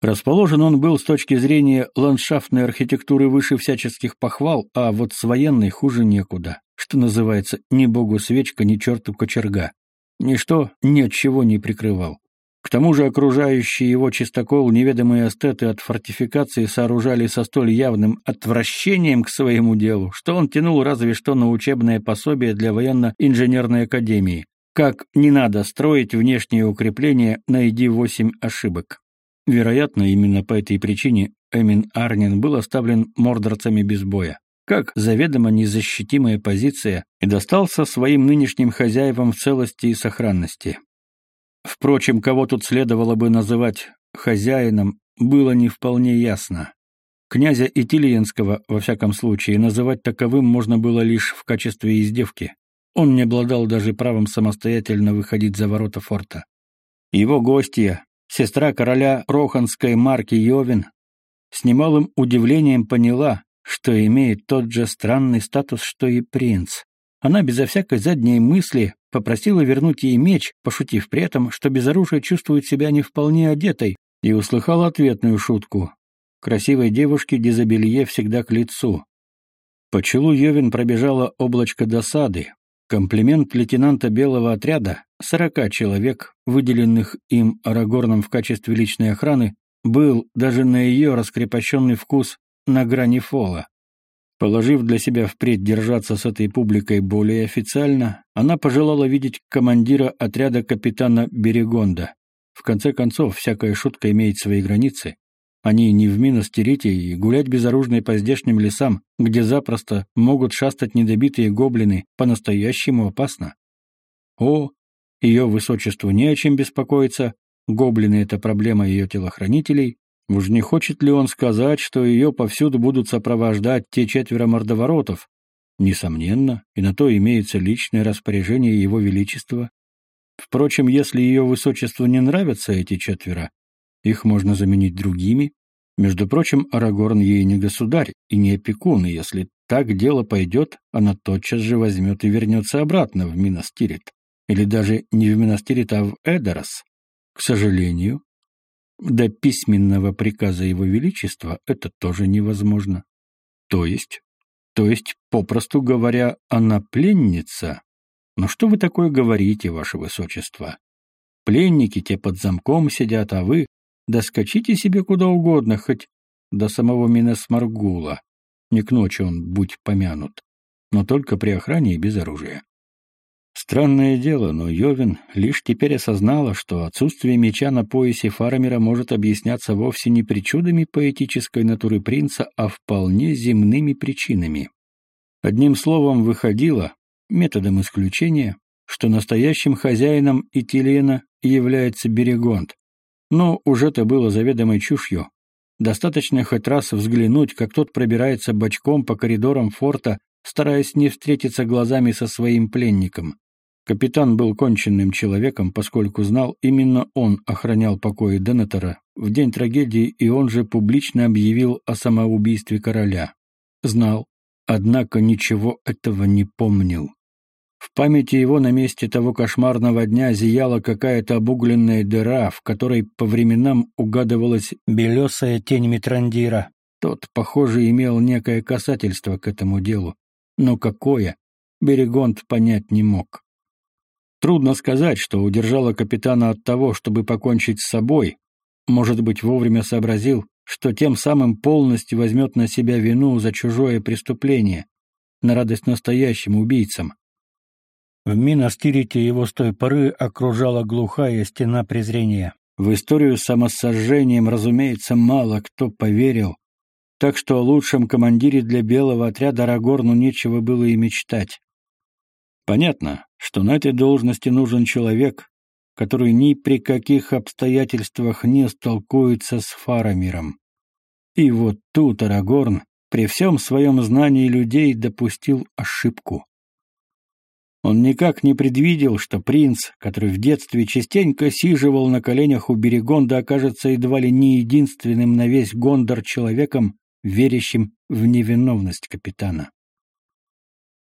Расположен он был с точки зрения ландшафтной архитектуры выше всяческих похвал, а вот с военной хуже некуда, что называется, ни богу свечка, ни черту кочерга. Ничто ни от чего не прикрывал. К тому же окружающий его чистокол неведомые эстеты от фортификации сооружали со столь явным отвращением к своему делу, что он тянул разве что на учебное пособие для военно-инженерной академии. Как не надо строить внешние укрепления, найди восемь ошибок. Вероятно, именно по этой причине Эмин Арнин был оставлен мордорцами без боя, как заведомо незащитимая позиция, и достался своим нынешним хозяевам в целости и сохранности. Впрочем, кого тут следовало бы называть хозяином, было не вполне ясно. Князя Итильенского, во всяком случае, называть таковым можно было лишь в качестве издевки. Он не обладал даже правом самостоятельно выходить за ворота форта. Его гостья, сестра короля Роханской марки Йовин, с немалым удивлением поняла, что имеет тот же странный статус, что и принц. Она безо всякой задней мысли попросила вернуть ей меч, пошутив при этом, что без оружия чувствует себя не вполне одетой, и услыхала ответную шутку. Красивой девушке дизобелье всегда к лицу. По челу Йовин пробежало облачко досады. Комплимент лейтенанта белого отряда, сорока человек, выделенных им Арагорном в качестве личной охраны, был даже на ее раскрепощенный вкус на грани фола. Положив для себя впредь держаться с этой публикой более официально, она пожелала видеть командира отряда капитана Берегонда. В конце концов, всякая шутка имеет свои границы. Они не в Миностерите и гулять безоружные по здешним лесам, где запросто могут шастать недобитые гоблины, по-настоящему опасно. О, ее высочеству не о чем беспокоиться, гоблины — это проблема ее телохранителей, Уж не хочет ли он сказать, что ее повсюду будут сопровождать те четверо мордоворотов? Несомненно, и на то имеется личное распоряжение его величества. Впрочем, если ее высочеству не нравятся эти четверо, их можно заменить другими. Между прочим, Арагорн ей не государь и не опекун, и если так дело пойдет, она тотчас же возьмет и вернется обратно в Минастирит. Или даже не в Минастирит, а в Эдорос. К сожалению, до письменного приказа Его Величества это тоже невозможно. То есть, то есть, попросту говоря, она пленница. Но что вы такое говорите, Ваше Высочество? Пленники те под замком сидят, а вы доскочите себе куда угодно, хоть до самого Минесмаргула. Не к ночи он будь помянут, но только при охране и без оружия. Странное дело, но Йовин лишь теперь осознала, что отсутствие меча на поясе Фарамира может объясняться вовсе не причудами поэтической натуры принца, а вполне земными причинами. Одним словом, выходило, методом исключения, что настоящим хозяином Итилена является Берегонт. Но уже-то было заведомой чушью. Достаточно хоть раз взглянуть, как тот пробирается бочком по коридорам форта, стараясь не встретиться глазами со своим пленником. Капитан был конченным человеком, поскольку знал, именно он охранял покои Денетера в день трагедии, и он же публично объявил о самоубийстве короля. Знал, однако ничего этого не помнил. В памяти его на месте того кошмарного дня зияла какая-то обугленная дыра, в которой по временам угадывалась белесая тень Митрандира. Тот, похоже, имел некое касательство к этому делу. Но какое, Берегонт понять не мог. Трудно сказать, что удержало капитана от того, чтобы покончить с собой. Может быть, вовремя сообразил, что тем самым полностью возьмет на себя вину за чужое преступление, на радость настоящим убийцам. В Минастирите его с той поры окружала глухая стена презрения. В историю с самосожжением, разумеется, мало кто поверил, так что о лучшем командире для белого отряда Рагорну нечего было и мечтать. Понятно, что на этой должности нужен человек, который ни при каких обстоятельствах не столкуется с Фарамиром. И вот тут Арагорн при всем своем знании людей допустил ошибку. Он никак не предвидел, что принц, который в детстве частенько сиживал на коленях у Берегонда, окажется едва ли не единственным на весь Гондор человеком, верящим в невиновность капитана.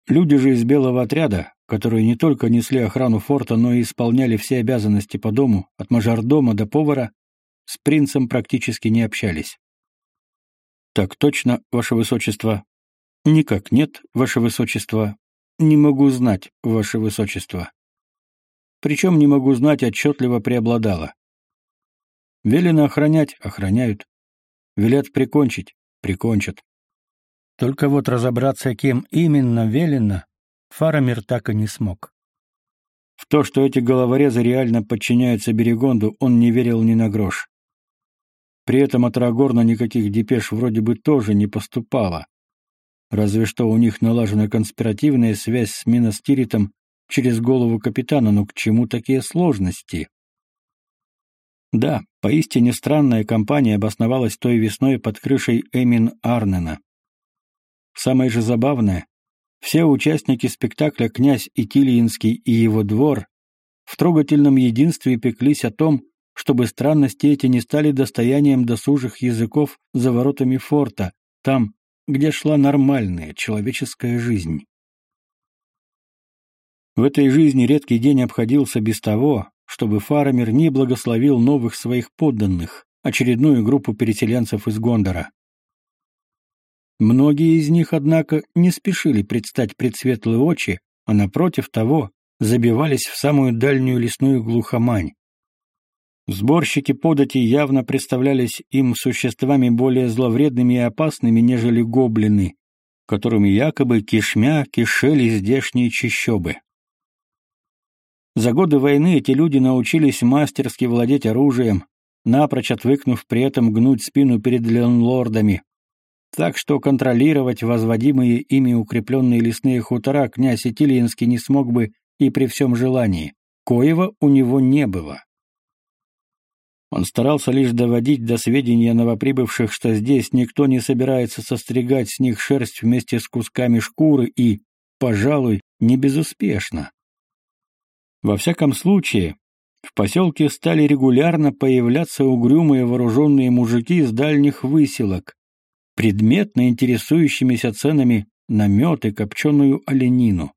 Люди же из белого отряда, которые не только несли охрану форта, но и исполняли все обязанности по дому, от мажордома до повара, с принцем практически не общались. «Так точно, ваше высочество». «Никак нет, ваше высочество. Не могу знать, ваше высочество». Причем не могу знать отчетливо преобладало. Велено охранять — охраняют. Велят прикончить — прикончат. Только вот разобраться, кем именно велено, Фарамир так и не смог. В то, что эти головорезы реально подчиняются Берегонду, он не верил ни на грош. При этом от Рагорна никаких депеш вроде бы тоже не поступало. Разве что у них налажена конспиративная связь с Миностиритом через голову капитана, но к чему такие сложности? Да, поистине странная компания обосновалась той весной под крышей Эмин Арнена. Самое же забавное, все участники спектакля «Князь Итильинский» и его двор в трогательном единстве пеклись о том, чтобы странности эти не стали достоянием досужих языков за воротами форта, там, где шла нормальная человеческая жизнь. В этой жизни редкий день обходился без того, чтобы Фарамир не благословил новых своих подданных, очередную группу переселенцев из Гондора. Многие из них, однако, не спешили предстать пред светлые очи, а напротив того, забивались в самую дальнюю лесную глухомань. Сборщики подати явно представлялись им существами более зловредными и опасными, нежели гоблины, которыми якобы кишмя кишели здешние чащобы. За годы войны эти люди научились мастерски владеть оружием, напрочь отвыкнув при этом гнуть спину перед ленлордами. Так что контролировать возводимые ими укрепленные лесные хутора князь Итильинский не смог бы и при всем желании. Коего у него не было. Он старался лишь доводить до сведения новоприбывших, что здесь никто не собирается состригать с них шерсть вместе с кусками шкуры и, пожалуй, не безуспешно. Во всяком случае, в поселке стали регулярно появляться угрюмые вооруженные мужики из дальних выселок, предметно интересующимися ценами на мед и копченую оленину.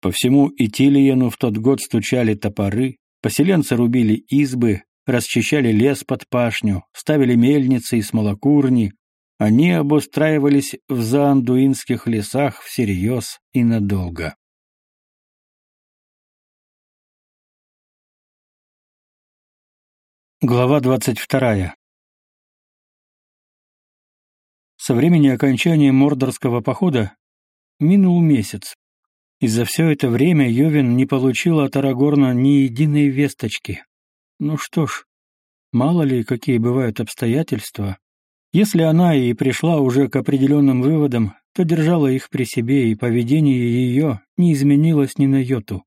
По всему Итилиену в тот год стучали топоры, поселенцы рубили избы, расчищали лес под пашню, ставили мельницы и смолокурни. Они обустраивались в заандуинских лесах всерьез и надолго. Глава 22. Со времени окончания Мордорского похода минул месяц. И за все это время Йовин не получил от Арагорна ни единой весточки. Ну что ж, мало ли, какие бывают обстоятельства. Если она и пришла уже к определенным выводам, то держала их при себе, и поведение ее не изменилось ни на йоту.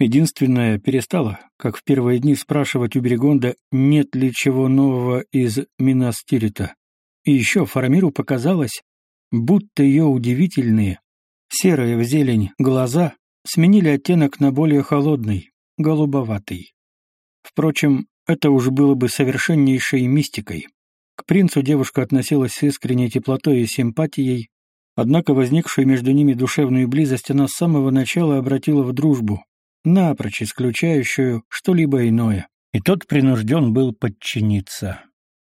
Единственное, перестала, как в первые дни, спрашивать у Берегонда, нет ли чего нового из Минастирита. И еще Фарамиру показалось, будто ее удивительные, Серые в зелень глаза сменили оттенок на более холодный, голубоватый. Впрочем, это уж было бы совершеннейшей мистикой. К принцу девушка относилась с искренней теплотой и симпатией, однако возникшую между ними душевную близость она с самого начала обратила в дружбу, напрочь исключающую что-либо иное. И тот принужден был подчиниться.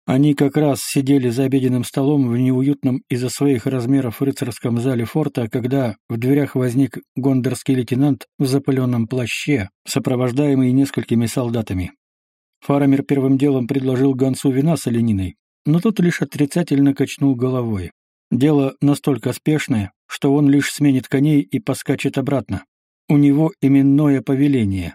Они как раз сидели за обеденным столом в неуютном из-за своих размеров рыцарском зале форта, когда в дверях возник гондорский лейтенант в запыленном плаще, сопровождаемый несколькими солдатами. Фарамир первым делом предложил гонцу вина с олениной, но тот лишь отрицательно качнул головой. Дело настолько спешное, что он лишь сменит коней и поскачет обратно. У него именное повеление.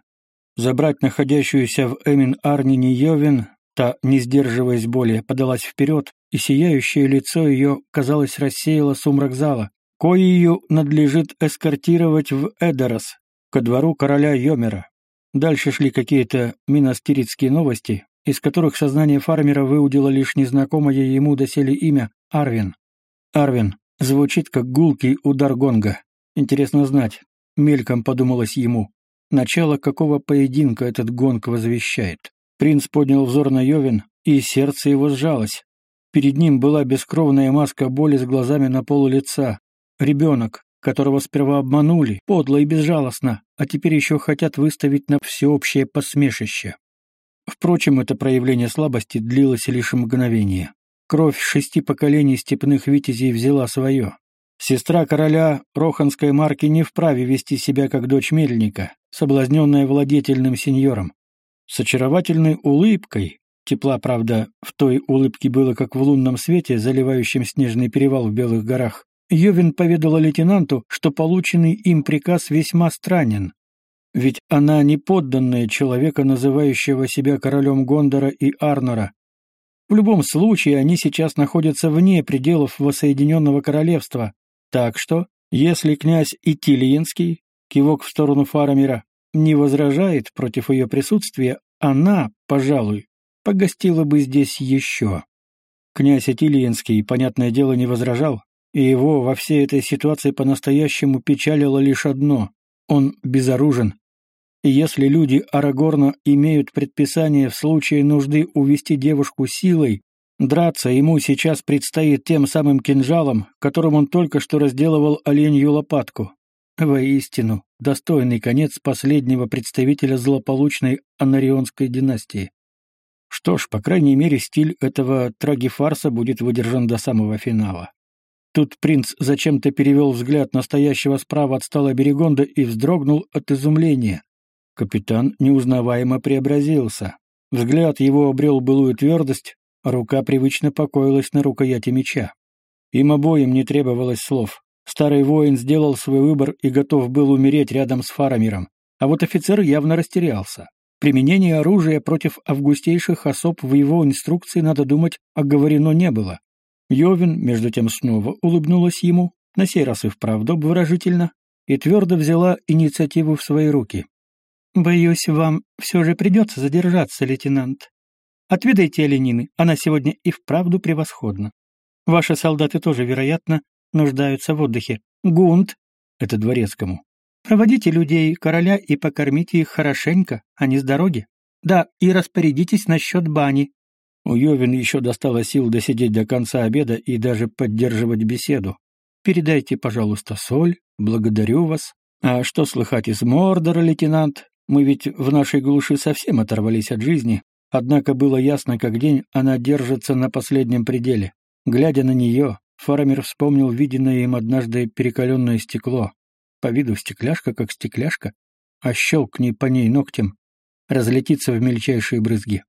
Забрать находящуюся в Эмин-Арнине Йовин Та, не сдерживаясь более, подалась вперед, и сияющее лицо ее, казалось, рассеяло сумрак зала. Коею надлежит эскортировать в Эдорос, ко двору короля Йомера. Дальше шли какие-то минастирицкие новости, из которых сознание фармера выудило лишь незнакомое ему доселе имя Арвин. Арвин звучит как гулкий удар гонга. Интересно знать, мельком подумалось ему, начало какого поединка этот гонг возвещает. Принц поднял взор на Йовин, и сердце его сжалось. Перед ним была бескровная маска боли с глазами на полу лица. Ребенок, которого сперва обманули, подло и безжалостно, а теперь еще хотят выставить на всеобщее посмешище. Впрочем, это проявление слабости длилось лишь мгновение. Кровь шести поколений степных витязей взяла свое. Сестра короля Роханской марки не вправе вести себя как дочь мельника, соблазненная владетельным сеньором. С очаровательной улыбкой, тепла, правда, в той улыбке было как в лунном свете, заливающем снежный перевал в Белых горах, Йовин поведала лейтенанту, что полученный им приказ весьма странен. Ведь она не подданная человека, называющего себя королем Гондора и Арнора. В любом случае, они сейчас находятся вне пределов воссоединенного королевства. Так что, если князь Итилиенский, кивок в сторону Фарамира, не возражает против ее присутствия, она, пожалуй, погостила бы здесь еще. Князь Этильинский, понятное дело, не возражал, и его во всей этой ситуации по-настоящему печалило лишь одно — он безоружен. И если люди Арагорна имеют предписание в случае нужды увести девушку силой, драться ему сейчас предстоит тем самым кинжалом, которым он только что разделывал оленью лопатку. Воистину, достойный конец последнего представителя злополучной анарионской династии. Что ж, по крайней мере, стиль этого трагифарса будет выдержан до самого финала. Тут принц зачем-то перевел взгляд настоящего справа от стола Берегонда и вздрогнул от изумления. Капитан неузнаваемо преобразился. Взгляд его обрел былую твердость, рука привычно покоилась на рукояти меча. Им обоим не требовалось слов. Старый воин сделал свой выбор и готов был умереть рядом с Фарамиром. А вот офицер явно растерялся. Применение оружия против августейших особ в его инструкции, надо думать, оговорено не было. Йовин, между тем, снова улыбнулась ему, на сей раз и вправду выражительно, и твердо взяла инициативу в свои руки. «Боюсь, вам все же придется задержаться, лейтенант. Отведайте оленины, она сегодня и вправду превосходна. Ваши солдаты тоже, вероятно, нуждаются в отдыхе. Гунт, это дворецкому, проводите людей короля и покормите их хорошенько, а не с дороги. Да, и распорядитесь насчет бани. У Йовин еще достало сил досидеть до конца обеда и даже поддерживать беседу. Передайте, пожалуйста, соль, благодарю вас. А что слыхать из Мордора, лейтенант? Мы ведь в нашей глуши совсем оторвались от жизни, однако было ясно, как день она держится на последнем пределе. Глядя на нее, Фарамир вспомнил виденное им однажды перекаленное стекло. По виду стекляшка как стекляшка, а щелкни по ней ногтем, разлетится в мельчайшие брызги.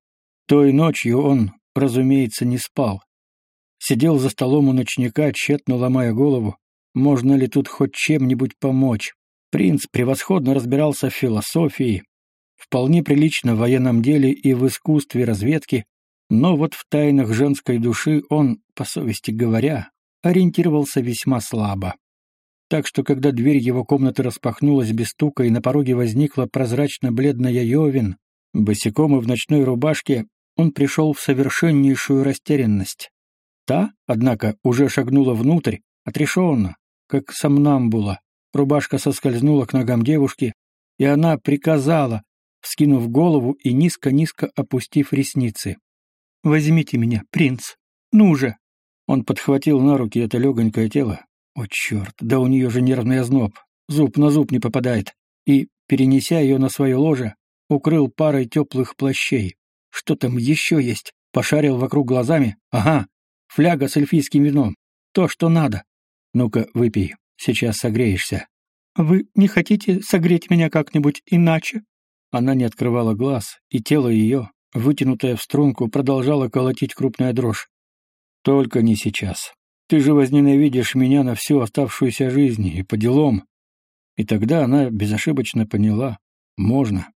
Той ночью он, разумеется, не спал. Сидел за столом у ночника, тщетно ломая голову, можно ли тут хоть чем-нибудь помочь. Принц превосходно разбирался в философии, вполне прилично в военном деле и в искусстве разведки, но вот в тайнах женской души он, по совести говоря, ориентировался весьма слабо. Так что, когда дверь его комнаты распахнулась без стука и на пороге возникла прозрачно-бледная Йовин, босиком и в ночной рубашке, он пришел в совершеннейшую растерянность. Та, однако, уже шагнула внутрь, отрешенно, как сомнамбула. Рубашка соскользнула к ногам девушки, и она приказала, вскинув голову и низко-низко опустив ресницы. Возьмите меня, принц. Ну же!» Он подхватил на руки это легонькое тело. О, черт, да у нее же нервный озноб. Зуб на зуб не попадает. И, перенеся ее на свое ложе, укрыл парой теплых плащей. Что там еще есть? Пошарил вокруг глазами. Ага, фляга с эльфийским вином. То, что надо. Ну-ка, выпей. Сейчас согреешься. Вы не хотите согреть меня как-нибудь иначе? Она не открывала глаз, и тело ее, вытянутая в струнку, продолжала колотить крупная дрожь. «Только не сейчас. Ты же возненавидишь меня на всю оставшуюся жизнь и по делам». И тогда она безошибочно поняла. Можно.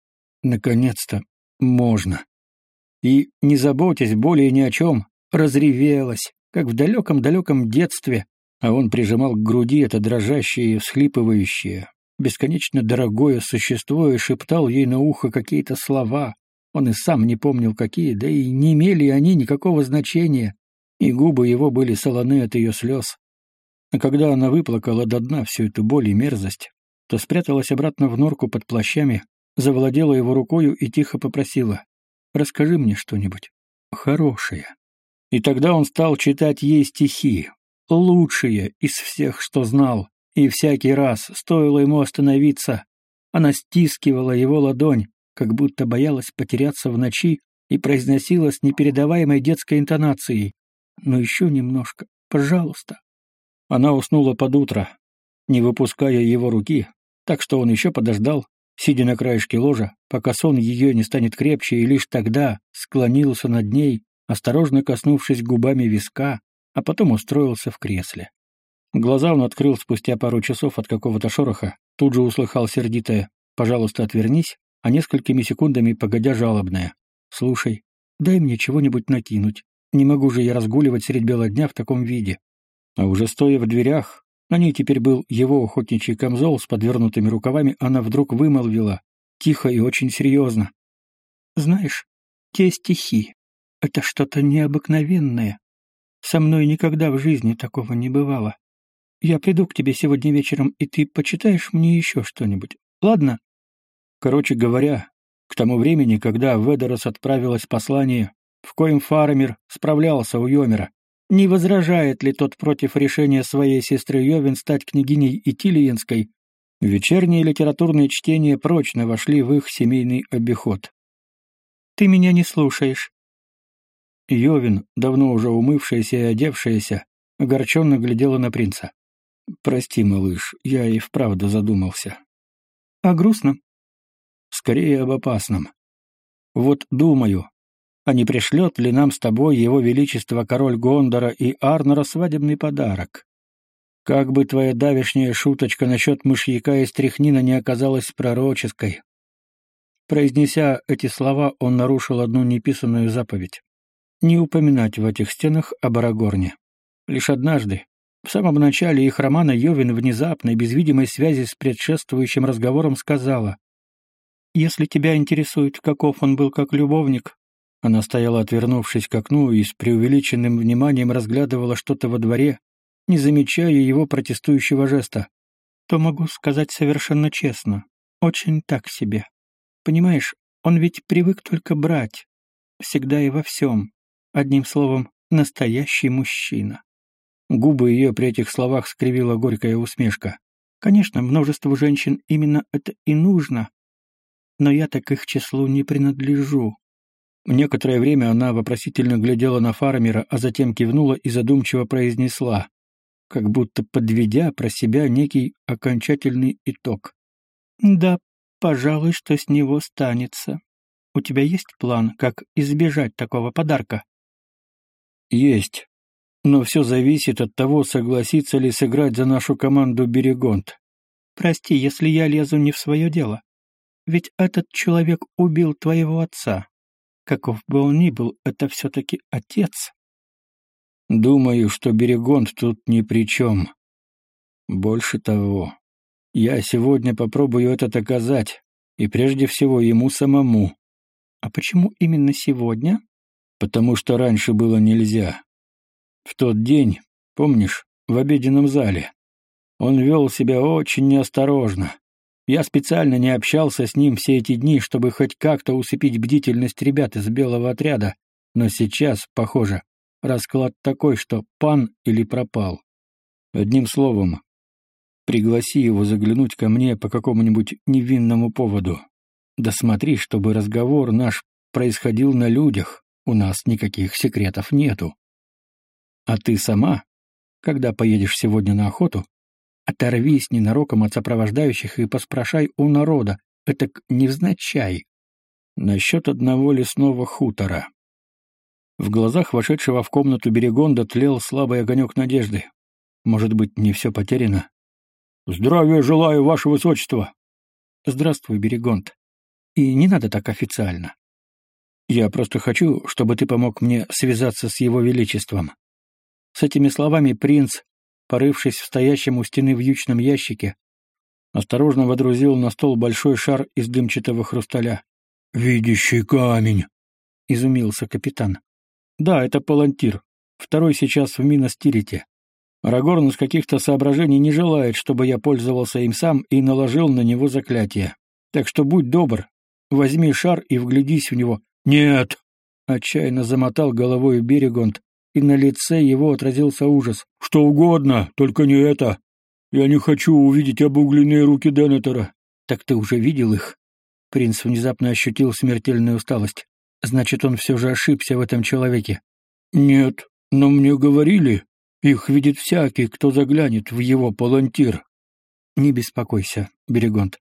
Наконец-то можно. И, не заботясь более ни о чем, разревелась, как в далеком-далеком детстве, а он прижимал к груди это дрожащее и всхлипывающее, бесконечно дорогое существо и шептал ей на ухо какие-то слова, он и сам не помнил какие, да и не имели они никакого значения, и губы его были солоны от ее слез. А когда она выплакала до дна всю эту боль и мерзость, то спряталась обратно в норку под плащами, завладела его рукою и тихо попросила «Расскажи мне что-нибудь хорошее». И тогда он стал читать ей стихи, лучшие из всех, что знал, и всякий раз, стоило ему остановиться, она стискивала его ладонь, как будто боялась потеряться в ночи и произносила с непередаваемой детской интонацией. «Ну еще немножко, пожалуйста». Она уснула под утро, не выпуская его руки, так что он еще подождал, сидя на краешке ложа, пока сон ее не станет крепче, и лишь тогда склонился над ней, осторожно коснувшись губами виска, а потом устроился в кресле. Глаза он открыл спустя пару часов от какого-то шороха, тут же услыхал сердитое «пожалуйста, отвернись», а несколькими секундами погодя жалобная. «Слушай, дай мне чего-нибудь накинуть. Не могу же я разгуливать средь бела дня в таком виде». А уже стоя в дверях, на ней теперь был его охотничий камзол с подвернутыми рукавами, она вдруг вымолвила, тихо и очень серьезно. «Знаешь, те стихи — это что-то необыкновенное. Со мной никогда в жизни такого не бывало. Я приду к тебе сегодня вечером, и ты почитаешь мне еще что-нибудь. Ладно?» Короче говоря, к тому времени, когда в Эдерос отправилось послание, в коем Фармер справлялся у Йомера, не возражает ли тот против решения своей сестры Йовин стать княгиней Итилиенской, Вечерние литературные чтения прочно вошли в их семейный обиход. «Ты меня не слушаешь». Йовин, давно уже умывшаяся и одевшаяся, огорченно глядела на принца. «Прости, малыш, я и вправду задумался». «А грустно?» «Скорее об опасном. Вот думаю, а не пришлет ли нам с тобой его величество король Гондора и Арнора свадебный подарок? Как бы твоя давешняя шуточка насчет мышьяка и стряхнина не оказалась пророческой. Произнеся эти слова, он нарушил одну неписанную заповедь. Не упоминать в этих стенах об Арагорне. Лишь однажды, в самом начале их романа Йовин внезапно и без видимой связи с предшествующим разговором сказала «Если тебя интересует, каков он был как любовник, она стояла, отвернувшись к окну, и с преувеличенным вниманием разглядывала что-то во дворе, не замечая его протестующего жеста. То могу сказать совершенно честно. Очень так себе. Понимаешь, он ведь привык только брать. Всегда и во всем. Одним словом, настоящий мужчина. Губы ее при этих словах скривила горькая усмешка. Конечно, множеству женщин именно это и нужно. Но я так их числу не принадлежу. Некоторое время она вопросительно глядела на фармера, а затем кивнула и задумчиво произнесла, как будто подведя про себя некий окончательный итог. «Да, пожалуй, что с него станется. У тебя есть план, как избежать такого подарка?» «Есть. Но все зависит от того, согласится ли сыграть за нашу команду Берегонт». «Прости, если я лезу не в свое дело. Ведь этот человек убил твоего отца. Каков бы он ни был, это все-таки отец. Думаю, что Берегонт тут ни при чем. Больше того, я сегодня попробую это доказать, и прежде всего ему самому. А почему именно сегодня? Потому что раньше было нельзя. В тот день, помнишь, в обеденном зале, он вел себя очень неосторожно. Я специально не общался с ним все эти дни, чтобы хоть как-то усыпить бдительность ребят из белого отряда, но сейчас, похоже, расклад такой, что пан или пропал. Одним словом, пригласи его заглянуть ко мне по какому-нибудь невинному поводу. Да смотри, чтобы разговор наш происходил на людях, у нас никаких секретов нету. А ты сама, когда поедешь сегодня на охоту, Оторвись ненароком от сопровождающих и поспрашай у народа, это невзначай. Насчет одного лесного хутора. В глазах вошедшего в комнату Берегонда тлел слабый огонек надежды. Может быть, не все потеряно? «Здравия желаю, ваше высочество!» «Здравствуй, Берегонд. И не надо так официально. Я просто хочу, чтобы ты помог мне связаться с его величеством». С этими словами принц порывшись в стоящем у стены вьючном ящике, осторожно водрузил на стол большой шар из дымчатого хрусталя. «Видящий камень!» — изумился капитан. «Да, это палантир. Второй сейчас в Миностирите. Арагорн из каких-то соображений не желает, чтобы я пользовался им сам и наложил на него заклятие. Так что будь добр, возьми шар и вглядись в него». «Нет!» — отчаянно замотал головой Берегонд, и на лице его отразился ужас. «Что угодно, только не это. Я не хочу увидеть обугленные руки Денетера». «Так ты уже видел их?» Принц внезапно ощутил смертельную усталость. «Значит, он все же ошибся в этом человеке». «Нет, но мне говорили, их видит всякий, кто заглянет в его палантир». «Не беспокойся, Берегонт».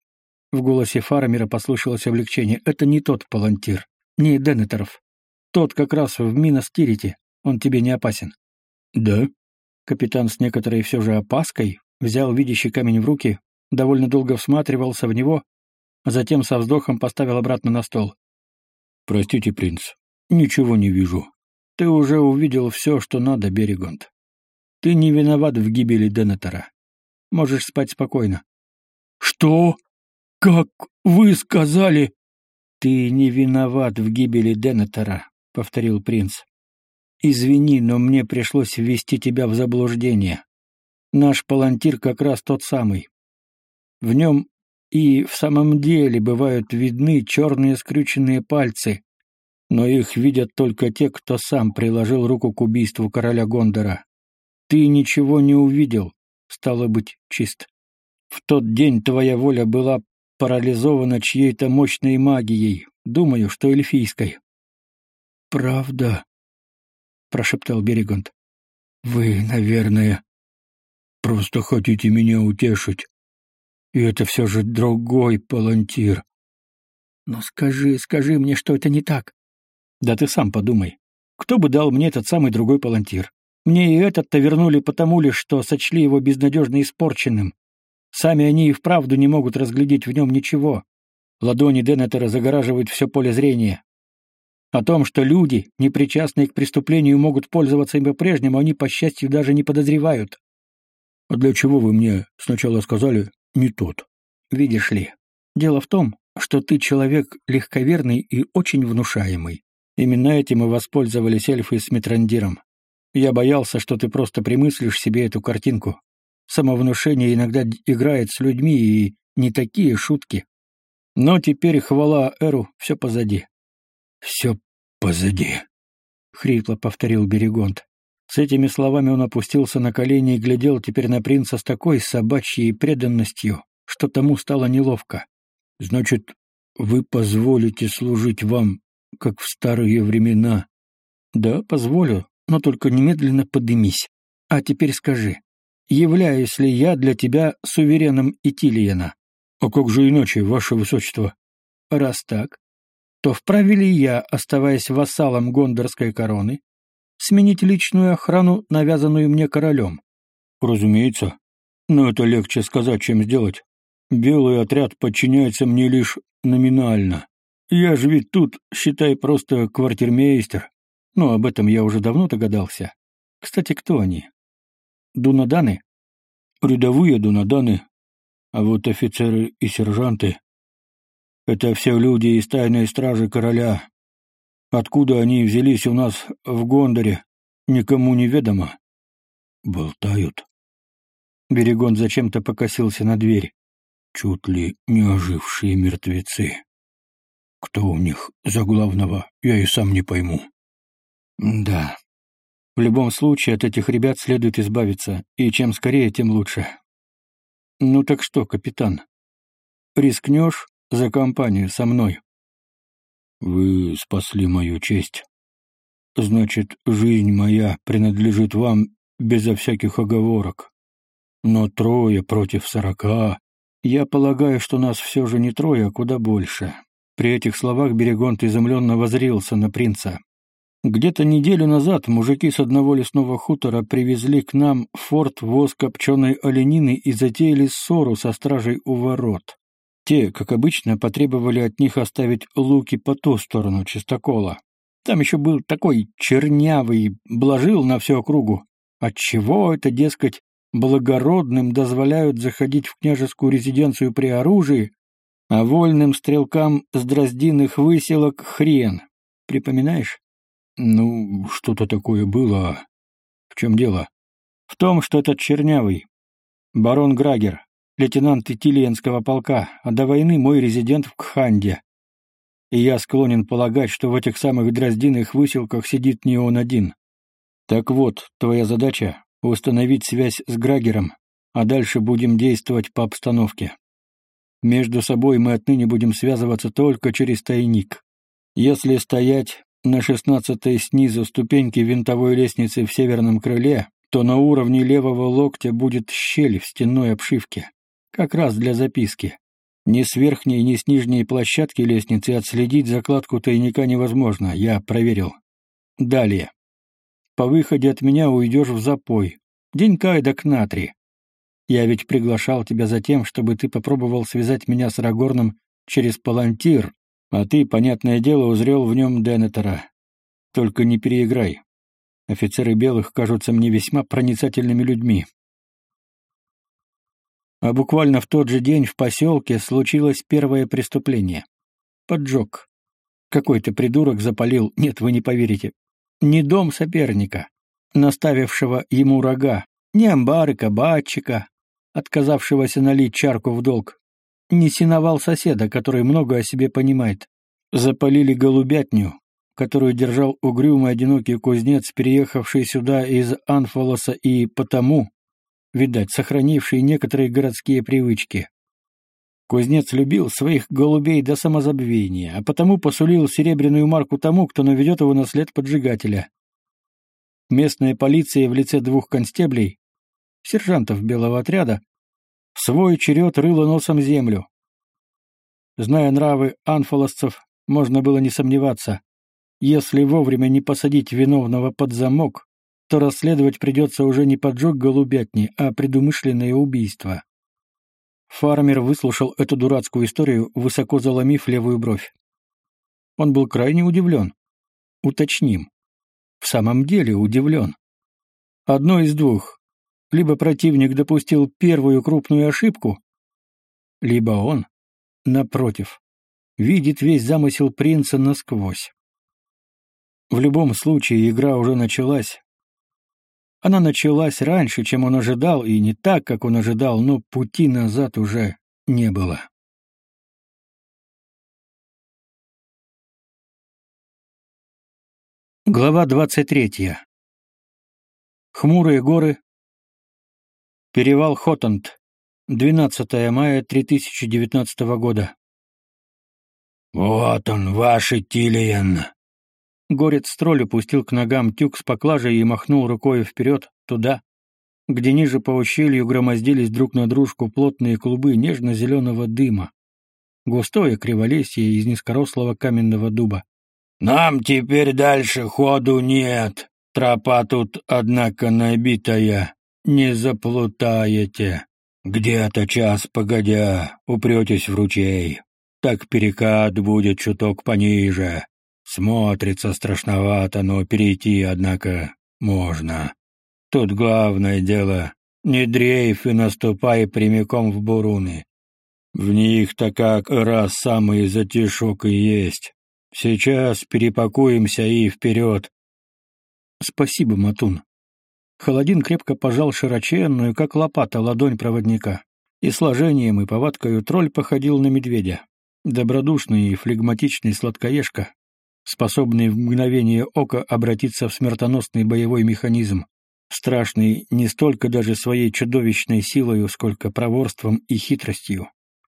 В голосе фармера послышалось облегчение. «Это не тот палантир, не Денетеров. Тот как раз в Миностирите. Он тебе не опасен». «Да?» Капитан с некоторой все же опаской взял видящий камень в руки, довольно долго всматривался в него, а затем со вздохом поставил обратно на стол. «Простите, принц, ничего не вижу. Ты уже увидел все, что надо, Берегонд. Ты не виноват в гибели Денетера. Можешь спать спокойно». «Что? Как вы сказали?» «Ты не виноват в гибели Денетера», — повторил принц. Извини, но мне пришлось ввести тебя в заблуждение. Наш палантир как раз тот самый. В нем и в самом деле бывают видны черные скрюченные пальцы, но их видят только те, кто сам приложил руку к убийству короля Гондора. Ты ничего не увидел, стало быть, чист. В тот день твоя воля была парализована чьей-то мощной магией, думаю, что эльфийской. «Правда?» — прошептал Берегонт. «Вы, наверное, просто хотите меня утешить. И это все же другой палантир. Но скажи, скажи мне, что это не так. Да ты сам подумай. Кто бы дал мне этот самый другой палантир? Мне и этот-то вернули потому лишь, что сочли его безнадежно испорченным. Сами они и вправду не могут разглядеть в нем ничего. Ладони Деннетера загораживают все поле зрения. О том, что люди, непричастные к преступлению, могут пользоваться им по-прежнему, они, по счастью, даже не подозревают. А для чего вы мне сначала сказали «не тот»? Видишь ли, дело в том, что ты человек легковерный и очень внушаемый. Именно этим и воспользовались эльфы с Митрандиром. Я боялся, что ты просто примыслишь себе эту картинку. Самовнушение иногда играет с людьми, и не такие шутки. Но теперь, хвала Эру, все позади. «Все позади», — хрипло повторил Берегонт. С этими словами он опустился на колени и глядел теперь на принца с такой собачьей преданностью, что тому стало неловко. «Значит, вы позволите служить вам, как в старые времена?» «Да, позволю, но только немедленно подымись. А теперь скажи, являюсь ли я для тебя сувереном Итилиена?» «А как же иначе, ваше высочество?» «Раз так, то вправе ли я, оставаясь вассалом гондорской короны, сменить личную охрану, навязанную мне королем?» «Разумеется. Но это легче сказать, чем сделать. Белый отряд подчиняется мне лишь номинально. Я же ведь тут, считай, просто квартирмейстер. Но об этом я уже давно догадался. Кстати, кто они? Дунаданы? Рядовые дунаданы. А вот офицеры и сержанты — это все люди из тайной стражи короля. Откуда они взялись у нас в Гондоре, никому не ведомо. Болтают. Берегон зачем-то покосился на дверь. Чуть ли не ожившие мертвецы. Кто у них за главного, я и сам не пойму. Да. В любом случае от этих ребят следует избавиться, и чем скорее, тем лучше. Ну так что, капитан, рискнешь за компанию со мной? Вы спасли мою честь. Значит, жизнь моя принадлежит вам безо всяких оговорок. Но трое против сорока... Я полагаю, что нас все же не трое, а куда больше. При этих словах Берегонт изумленно возрился на принца. Где-то неделю назад мужики с одного лесного хутора привезли к нам форт воз копченой оленины и затеяли ссору со стражей у ворот. Те, как обычно, потребовали от них оставить луки по ту сторону чистокола. Там еще был такой чернявый, блажил на всю округу. Отчего это, дескать, благородным дозволяют заходить в княжескую резиденцию при оружии, а вольным стрелкам с дроздиных выселок хрен. Припоминаешь? Ну, что-то такое было. В чем дело? В том, что этот чернявый, барон Грагер, лейтенант Итильенского полка, а до войны мой резидент в Кханде. И я склонен полагать, что в этих самых дроздиных выселках сидит не он один. Так вот, твоя задача — установить связь с Грагером, а дальше будем действовать по обстановке. Между собой мы отныне будем связываться только через тайник. Если стоять на шестнадцатой снизу ступеньки винтовой лестницы в северном крыле, то на уровне левого локтя будет щель в стенной обшивке, как раз для записки. Ни с верхней, ни с нижней площадки лестницы отследить закладку тайника невозможно, я проверил. Далее. По выходе от меня уйдешь в запой. Денька эдак на три. Я ведь приглашал тебя за тем, чтобы ты попробовал связать меня с Рагорном через палантир, а ты, понятное дело, узрел в нем Денетера. Только не переиграй. Офицеры белых кажутся мне весьма проницательными людьми. А буквально в тот же день в поселке случилось первое преступление. Поджог. Какой-то придурок запалил, нет, вы не поверите, не дом соперника, наставившего ему рога, не амбар и кабачика, отказавшегося налить чарку в долг, не синовал соседа, который много о себе понимает. Запалили голубятню, которую держал угрюмый одинокий кузнец, переехавший сюда из Анфолоса и потому, видать, сохранивший некоторые городские привычки. Кузнец любил своих голубей до самозабвения, а потому посулил серебряную марку тому, кто наведет его на след поджигателя. Местная полиция в лице двух констеблей, сержантов белого отряда, в свой черед рыла носом землю. Зная нравы анфолосцев, можно было не сомневаться. Если вовремя не посадить виновного под замок, то расследовать придется уже не поджог голубятни, а предумышленное убийство. Фармер выслушал эту дурацкую историю, высоко заломив левую бровь. Он был крайне удивлен. Уточним. В самом деле удивлен. Одно из двух. Либо противник допустил первую крупную ошибку, либо он, напротив, видит весь замысел принца насквозь. В любом случае игра уже началась, она началась раньше, чем он ожидал, и не так, как он ожидал, но пути назад уже не было. Глава 23. Хмурые горы. Перевал Хотант. 12 мая 3019 года. «Вот он, ваш Тилиен!» Горец-тролль упустил к ногам тюк с поклажей и махнул рукой вперед, туда, где ниже по ущелью громоздились друг на дружку плотные клубы нежно-зеленого дыма. Густое криволесье из низкорослого каменного дуба. «Нам теперь дальше ходу нет. Тропа тут, однако, набитая. Не заплутаете. Где-то час погодя упретесь в ручей. Так перекат будет чуток пониже. Смотрится страшновато, но перейти, однако, можно. Тут главное дело — не дрейф и наступай прямиком в буруны. В них-то как раз самый затишок и есть. Сейчас перепакуемся и вперед. Спасибо, Матун. Холодин крепко пожал широченную, как лопата, ладонь проводника. И сложением, и повадкою тролль походил на медведя. Добродушный и флегматичный сладкоежка, способный в мгновение ока обратиться в смертоносный боевой механизм, страшный не столько даже своей чудовищной силою, сколько проворством и хитростью.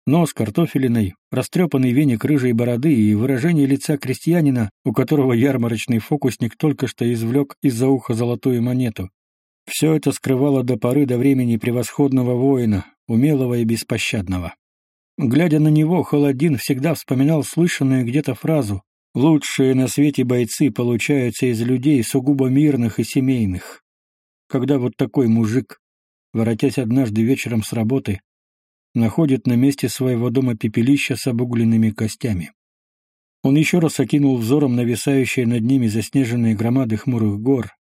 Нос картофелиной, растрепанный веник рыжей бороды и выражение лица крестьянина, у которого ярмарочный фокусник только что извлек из-за уха золотую монету. Все это скрывало до поры до времени превосходного воина, умелого и беспощадного. Глядя на него, Холодин всегда вспоминал слышанную где-то фразу Лучшие на свете бойцы получаются из людей сугубо мирных и семейных. Когда вот такой мужик, воротясь однажды вечером с работы, находит на месте своего дома пепелище с обугленными костями. Он еще раз окинул взором нависающие над ними заснеженные громады хмурых гор.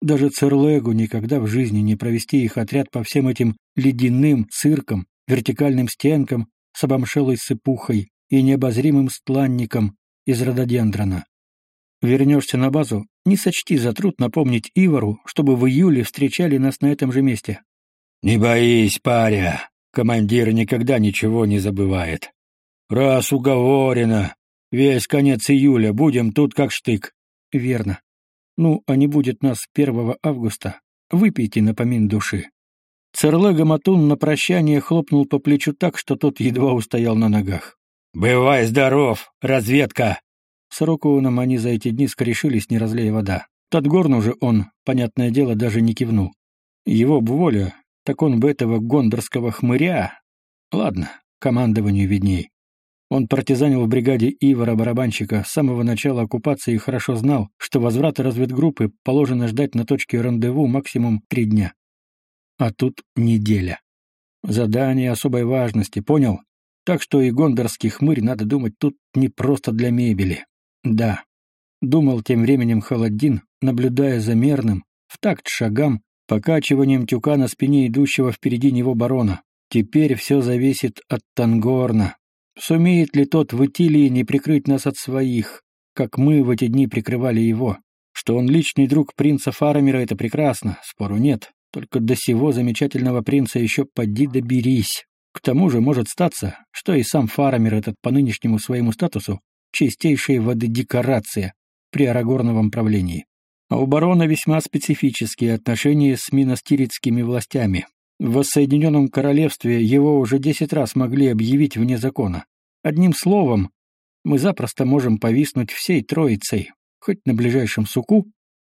Даже Церлегу никогда в жизни не провести их отряд по всем этим ледяным циркам, вертикальным стенкам с обомшелой сыпухой и необозримым стланником, из рододендрона. Вернешься на базу, не сочти за труд напомнить Ивару, чтобы в июле встречали нас на этом же месте. Не боись, паря. Командир никогда ничего не забывает. Раз уговорено, весь конец июля будем тут как штык. Верно. Ну, а не будет нас 1 августа. Выпейте напомин души. Церлега Матун на прощание хлопнул по плечу так, что тот едва устоял на ногах. «Бывай здоров, разведка!» С Рокуоном они за эти дни скорешились, не разлея вода. Татгорну же он, понятное дело, даже не кивнул. Его б воля, так он бы этого гондорского хмыря... Ладно, командованию видней. Он партизанил в бригаде Ивара-барабанщика с самого начала оккупации хорошо знал, что возврата разведгруппы положено ждать на точке рандеву максимум три дня. А тут неделя. Задание особой важности, понял? Так что и гондорский хмырь, надо думать, тут не просто для мебели. Да. Думал тем временем Холоддин, наблюдая за мерным, в такт шагам, покачиванием тюка на спине идущего впереди него барона. Теперь все зависит от Тангорна. Сумеет ли тот в Итилии не прикрыть нас от своих, как мы в эти дни прикрывали его? Что он личный друг принца Фарамира, это прекрасно, спору нет. Только до сего замечательного принца еще поди доберись. К тому же может статься, что и сам Фарамир этот по нынешнему своему статусу чистейшей воды декорация при арагорновом правлении. А у барона весьма специфические отношения с миностирицкими властями. В воссоединенном королевстве его уже десять раз могли объявить вне закона. Одним словом, мы запросто можем повиснуть всей троицей, хоть на ближайшем суку,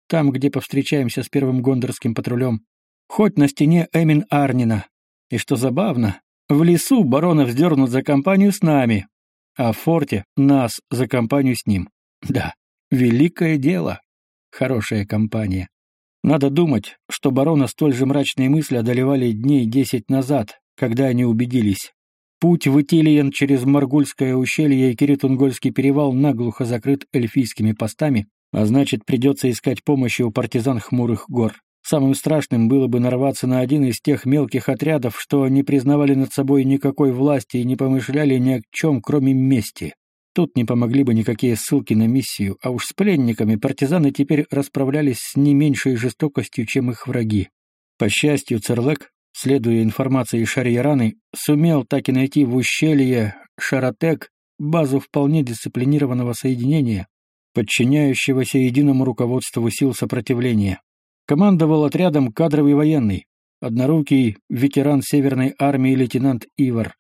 там, где повстречаемся с первым гондорским патрулем, хоть на стене Эмин Арнина. И что забавно, в лесу барона вздернут за компанию с нами, а в форте нас за компанию с ним. Да, великое дело. Хорошая компания. Надо думать, что барона столь же мрачные мысли одолевали дней десять назад, когда они убедились. Путь в Итилиен через Маргульское ущелье и Киритунгольский перевал наглухо закрыт эльфийскими постами, а значит, придется искать помощи у партизан хмурых гор. Самым страшным было бы нарваться на один из тех мелких отрядов, что не признавали над собой никакой власти и не помышляли ни о чем, кроме мести. Тут не помогли бы никакие ссылки на миссию, а уж с пленниками партизаны теперь расправлялись с не меньшей жестокостью, чем их враги. По счастью, Церлек, следуя информации Шарьяраны, сумел так и найти в ущелье Шаратек базу вполне дисциплинированного соединения, подчиняющегося единому руководству сил сопротивления. Командовал отрядом кадровый военный, однорукий ветеран Северной армии лейтенант Ивар.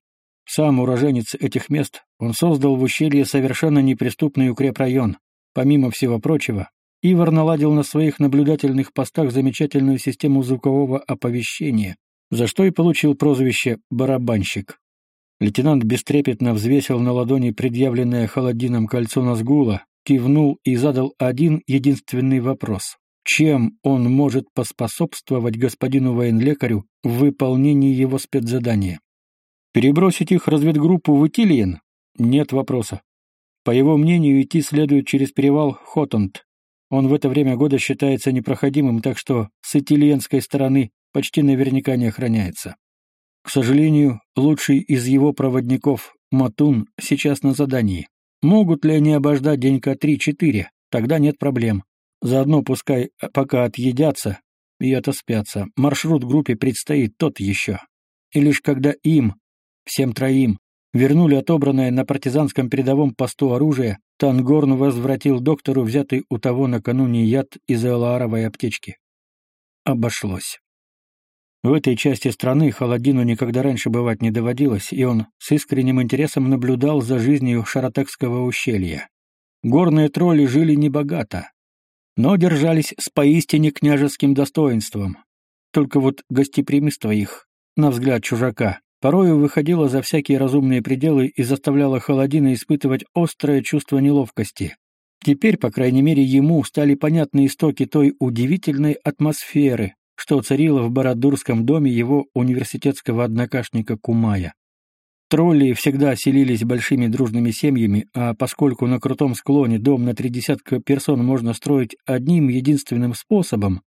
Сам уроженец этих мест, он создал в ущелье совершенно неприступный укрепрайон. Помимо всего прочего, Ивар наладил на своих наблюдательных постах замечательную систему звукового оповещения, за что и получил прозвище «барабанщик». Лейтенант бестрепетно взвесил на ладони предъявленное холодином кольцо Назгула, кивнул и задал один единственный вопрос чем он может поспособствовать господину военлекарю в выполнении его спецзадания. Перебросить их разведгруппу в Итилиен? Нет вопроса. По его мнению, идти следует через перевал Хотонд. Он в это время года считается непроходимым, так что с итильенской стороны почти наверняка не охраняется. К сожалению, лучший из его проводников, Матун, сейчас на задании. Могут ли они обождать денька 3-4? Тогда нет проблем. Заодно пускай э, пока отъедятся и отоспятся. Маршрут группе предстоит тот еще. И лишь когда им, всем троим, вернули отобранное на партизанском передовом посту оружие, Тангорн возвратил доктору взятый у того накануне яд из элааровой аптечки. Обошлось. В этой части страны Холодину никогда раньше бывать не доводилось, и он с искренним интересом наблюдал за жизнью Шаратекского ущелья. Горные тролли жили небогато, но держались с поистине княжеским достоинством. Только вот гостеприимство их, на взгляд чужака, порою выходило за всякие разумные пределы и заставляло Холодина испытывать острое чувство неловкости. Теперь, по крайней мере, ему стали понятны истоки той удивительной атмосферы, что царила в Бородурском доме его университетского однокашника Кумая. Тролли всегда селились большими дружными семьями, а поскольку на крутом склоне дом на три десятка персон можно строить одним единственным способом,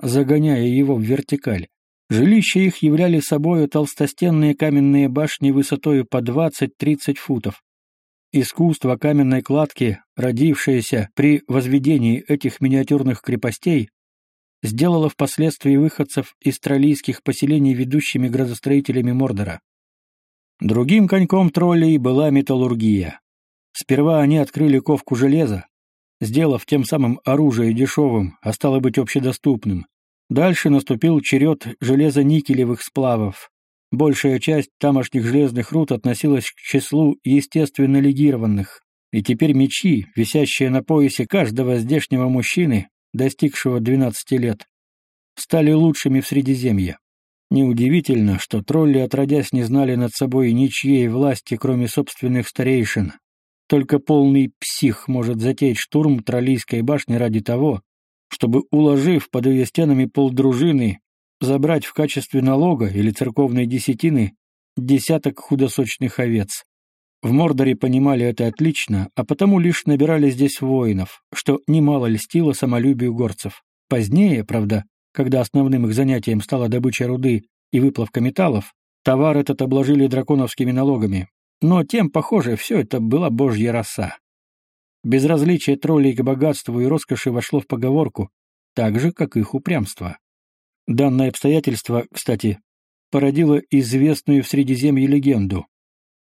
загоняя его в вертикаль, жилища их являли собою толстостенные каменные башни высотой по 20-30 футов. Искусство каменной кладки, родившееся при возведении этих миниатюрных крепостей, сделало впоследствии выходцев из троллийских поселений ведущими градостроителями Мордора. Другим коньком троллей была металлургия. Сперва они открыли ковку железа, сделав тем самым оружие дешевым, а стало быть общедоступным. Дальше наступил черед железо-никелевых сплавов. Большая часть тамошних железных руд относилась к числу естественно легированных, и теперь мечи, висящие на поясе каждого здешнего мужчины, достигшего 12 лет, стали лучшими в Средиземье. Неудивительно, что тролли отродясь не знали над собой ничьей власти, кроме собственных старейшин. Только полный псих может затеять штурм троллийской башни ради того, чтобы, уложив под ее стенами полдружины, забрать в качестве налога или церковной десятины десяток худосочных овец. В Мордоре понимали это отлично, а потому лишь набирали здесь воинов, что немало льстило самолюбию горцев. Позднее, правда, когда основным их занятием стала добыча руды и выплавка металлов, товар этот обложили драконовскими налогами. Но тем, похоже, все это была божья роса. Безразличие троллей к богатству и роскоши вошло в поговорку, так же, как их упрямство. Данное обстоятельство, кстати, породило известную в Средиземье легенду.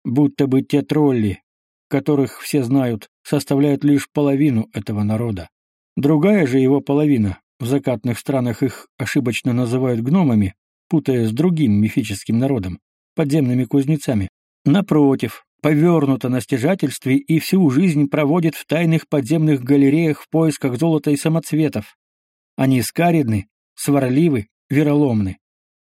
Будто бы те тролли, которых все знают, составляют лишь половину этого народа. Другая же его половина, в закатных странах их ошибочно называют гномами, путая с другим мифическим народом, подземными кузнецами. Напротив, повернута на стяжательстве и всю жизнь проводит в тайных подземных галереях в поисках золота и самоцветов. Они скаридны, сварливы, вероломны.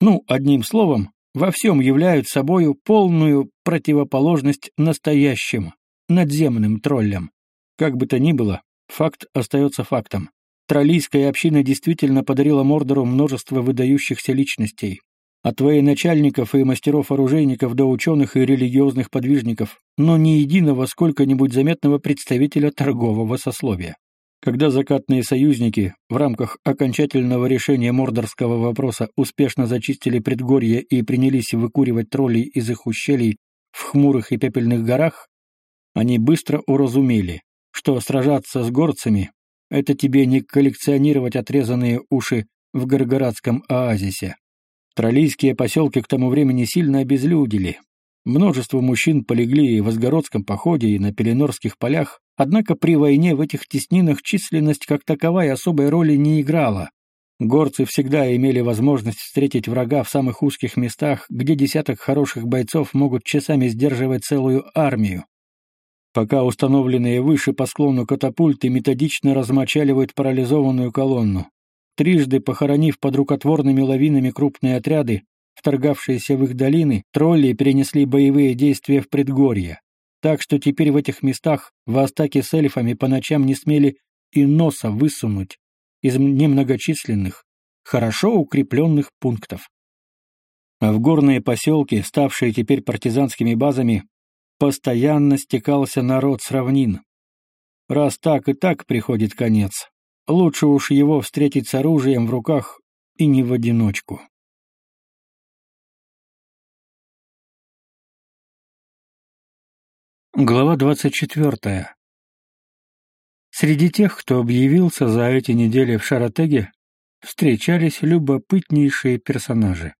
Ну, одним словом, во всем являют собою полную противоположность настоящим, надземным троллям. Как бы то ни было, факт остается фактом. Троллийская община действительно подарила Мордору множество выдающихся личностей. От военачальников и мастеров-оружейников до ученых и религиозных подвижников, но ни единого сколько-нибудь заметного представителя торгового сословия. Когда закатные союзники в рамках окончательного решения мордорского вопроса успешно зачистили предгорье и принялись выкуривать троллей из их ущелий в хмурых и пепельных горах, они быстро уразумели, что сражаться с горцами — это тебе не коллекционировать отрезанные уши в Горгорадском оазисе. Троллийские поселки к тому времени сильно обезлюдили. Множество мужчин полегли и в Изгородском походе, и на Пеленорских полях, однако при войне в этих теснинах численность как таковая особой роли не играла. Горцы всегда имели возможность встретить врага в самых узких местах, где десяток хороших бойцов могут часами сдерживать целую армию пока установленные выше по склону катапульты методично размочаливают парализованную колонну. Трижды похоронив под рукотворными лавинами крупные отряды, вторгавшиеся в их долины, тролли перенесли боевые действия в предгорье. Так что теперь в этих местах в Астаке с эльфами по ночам не смели и носа высунуть из немногочисленных, хорошо укрепленных пунктов. А в горные поселки, ставшие теперь партизанскими базами, постоянно стекался народ с равнин. Раз так и так приходит конец, лучше уж его встретить с оружием в руках и не в одиночку. Глава 24. Среди тех, кто объявился за эти недели в Шаратеге, встречались любопытнейшие персонажи.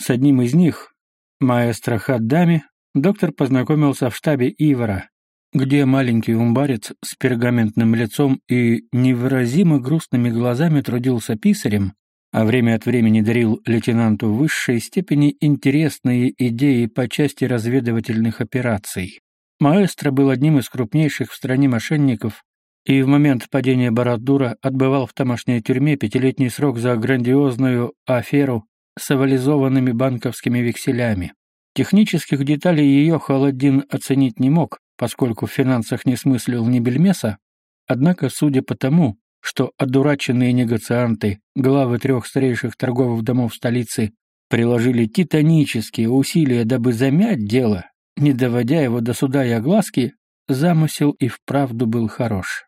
С одним из них, маэстро Хаддами, доктор познакомился в штабе Ивара, где маленький умбарец с пергаментным лицом и невыразимо грустными глазами трудился писарем, а время от времени дарил лейтенанту высшей степени интересные идеи по части разведывательных операций. Маэстро был одним из крупнейших в стране мошенников и в момент падения Барадура отбывал в тамошней тюрьме пятилетний срок за грандиозную аферу с авализованными банковскими векселями. Технических деталей ее Холодин оценить не мог, поскольку в финансах не смыслил ни бельмеса, однако, судя по тому, что одураченные негацианты, главы трех старейших торговых домов столицы, приложили титанические усилия, дабы замять дело, не доводя его до суда и огласки, замысел и вправду был хорош.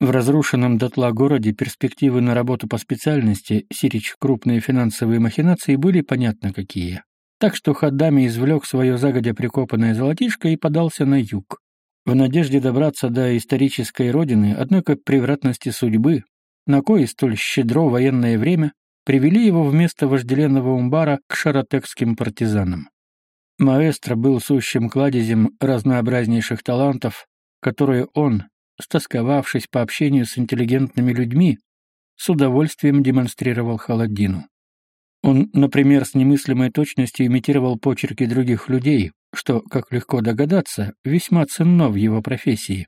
В разрушенном дотла городе перспективы на работу по специальности, сирич крупные финансовые махинации были понятно какие. Так что Хаддами извлек свое загодя прикопанное золотишко и подался на юг. В надежде добраться до исторической родины, однако превратности судьбы, на кое столь щедро военное время, привели его вместо вожделенного умбара к шаратекским партизанам. Маэстро был сущим кладезем разнообразнейших талантов, которые он, стосковавшись по общению с интеллигентными людьми, с удовольствием демонстрировал Халаддину. Он, например, с немыслимой точностью имитировал почерки других людей, что, как легко догадаться, весьма ценно в его профессии.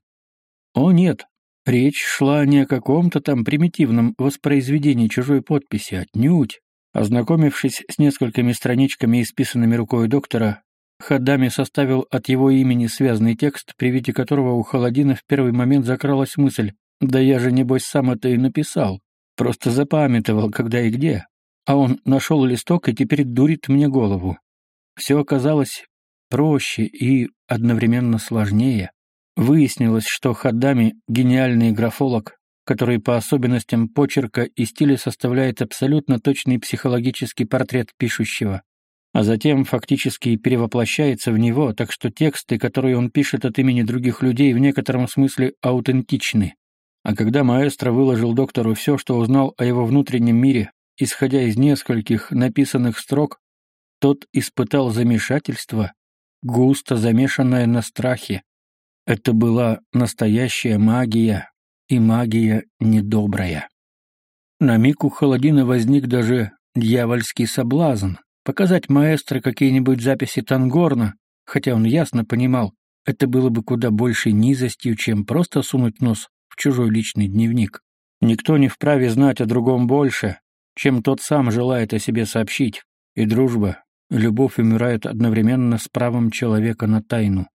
О нет, речь шла не о каком-то там примитивном воспроизведении чужой подписи, отнюдь. Ознакомившись с несколькими страничками, исписанными рукой доктора, Хадами составил от его имени связанный текст, при виде которого у Холодина в первый момент закралась мысль «Да я же, небось, сам это и написал, просто запамятовал, когда и где» а он нашел листок и теперь дурит мне голову. Все оказалось проще и одновременно сложнее. Выяснилось, что Хаддами — гениальный графолог, который по особенностям почерка и стиля составляет абсолютно точный психологический портрет пишущего, а затем фактически перевоплощается в него, так что тексты, которые он пишет от имени других людей, в некотором смысле аутентичны. А когда маэстро выложил доктору все, что узнал о его внутреннем мире, исходя из нескольких написанных строк, тот испытал замешательство, густо замешанное на страхе. Это была настоящая магия, и магия недобрая. На миг у Холодина возник даже дьявольский соблазн показать маэстро какие-нибудь записи Тангорна, хотя он ясно понимал, это было бы куда большей низостью, чем просто сунуть нос в чужой личный дневник. Никто не вправе знать о другом больше, чем тот сам желает о себе сообщить, и дружба, любовь умирают одновременно с правом человека на тайну.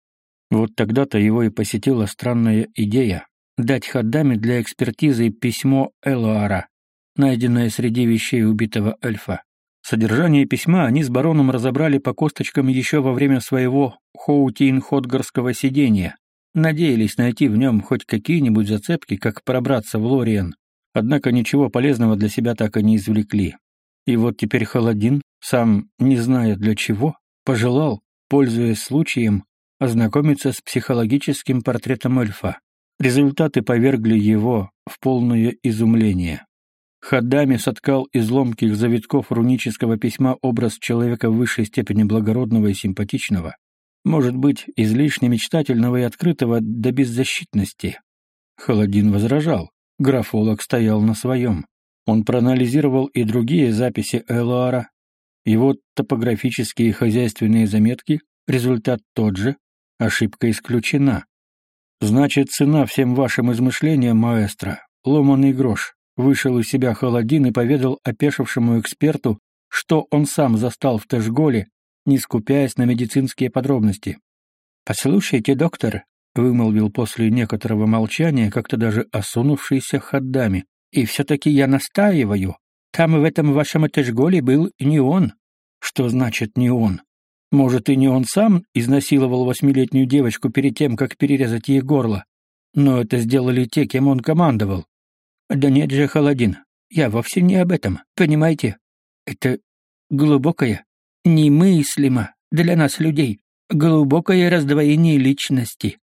Вот тогда-то его и посетила странная идея дать Хаддаме для экспертизы письмо Элуара, найденное среди вещей убитого эльфа. Содержание письма они с бароном разобрали по косточкам еще во время своего Хоутин-Ходгарского сидения. Надеялись найти в нем хоть какие-нибудь зацепки, как пробраться в Лориен. Однако ничего полезного для себя так и не извлекли. И вот теперь Холодин, сам не зная для чего, пожелал, пользуясь случаем, ознакомиться с психологическим портретом эльфа. Результаты повергли его в полное изумление. Хадами соткал из ломких завитков рунического письма образ человека в высшей степени благородного и симпатичного, может быть, излишне мечтательного и открытого до беззащитности. Холодин возражал, графолог стоял на своем. Он проанализировал и другие записи Элуара, его топографические и хозяйственные заметки, результат тот же, ошибка исключена. Значит, цена всем вашим измышлениям, маэстро, ломаный грош. Вышел из себя Холодин и поведал опешившему эксперту, что он сам застал в Тэшголе, не скупясь на медицинские подробности. «Послушайте, доктор», — вымолвил после некоторого молчания, как-то даже осунувшийся ходами, «и все-таки я настаиваю. Там в этом вашем Тэшголе был не он». «Что значит «не он»?» Может, и не он сам изнасиловал восьмилетнюю девочку перед тем, как перерезать ей горло. Но это сделали те, кем он командовал. Да нет же, Холодин, я вовсе не об этом, понимаете? Это глубокое, немыслимо для нас, людей, глубокое раздвоение личности.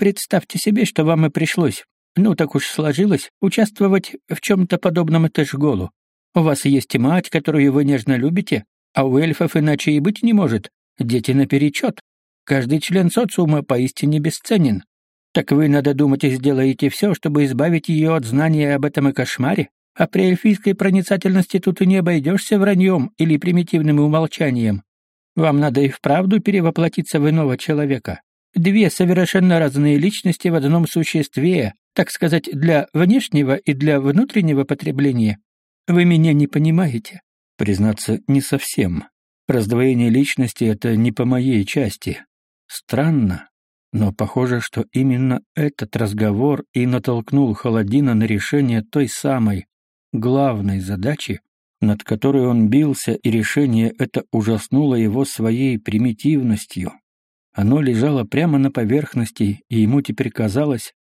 Представьте себе, что вам и пришлось, ну так уж сложилось, участвовать в чем-то подобном Этэшголу. У вас есть мать, которую вы нежно любите, а у эльфов иначе и быть не может. Дети наперечет. Каждый член социума поистине бесценен. Так вы, надо думать, сделаете все, чтобы избавить ее от знания об этом и кошмаре? А при эльфийской проницательности тут и не обойдешься враньем или примитивным умолчанием. Вам надо и вправду перевоплотиться в иного человека. Две совершенно разные личности в одном существе, так сказать, для внешнего и для внутреннего потребления. Вы меня не понимаете. Признаться, не совсем. Раздвоение личности — это не по моей части. Странно, но похоже, что именно этот разговор и натолкнул Холодина на решение той самой, главной задачи, над которой он бился, и решение это ужаснуло его своей примитивностью. Оно лежало прямо на поверхности, и ему теперь казалось,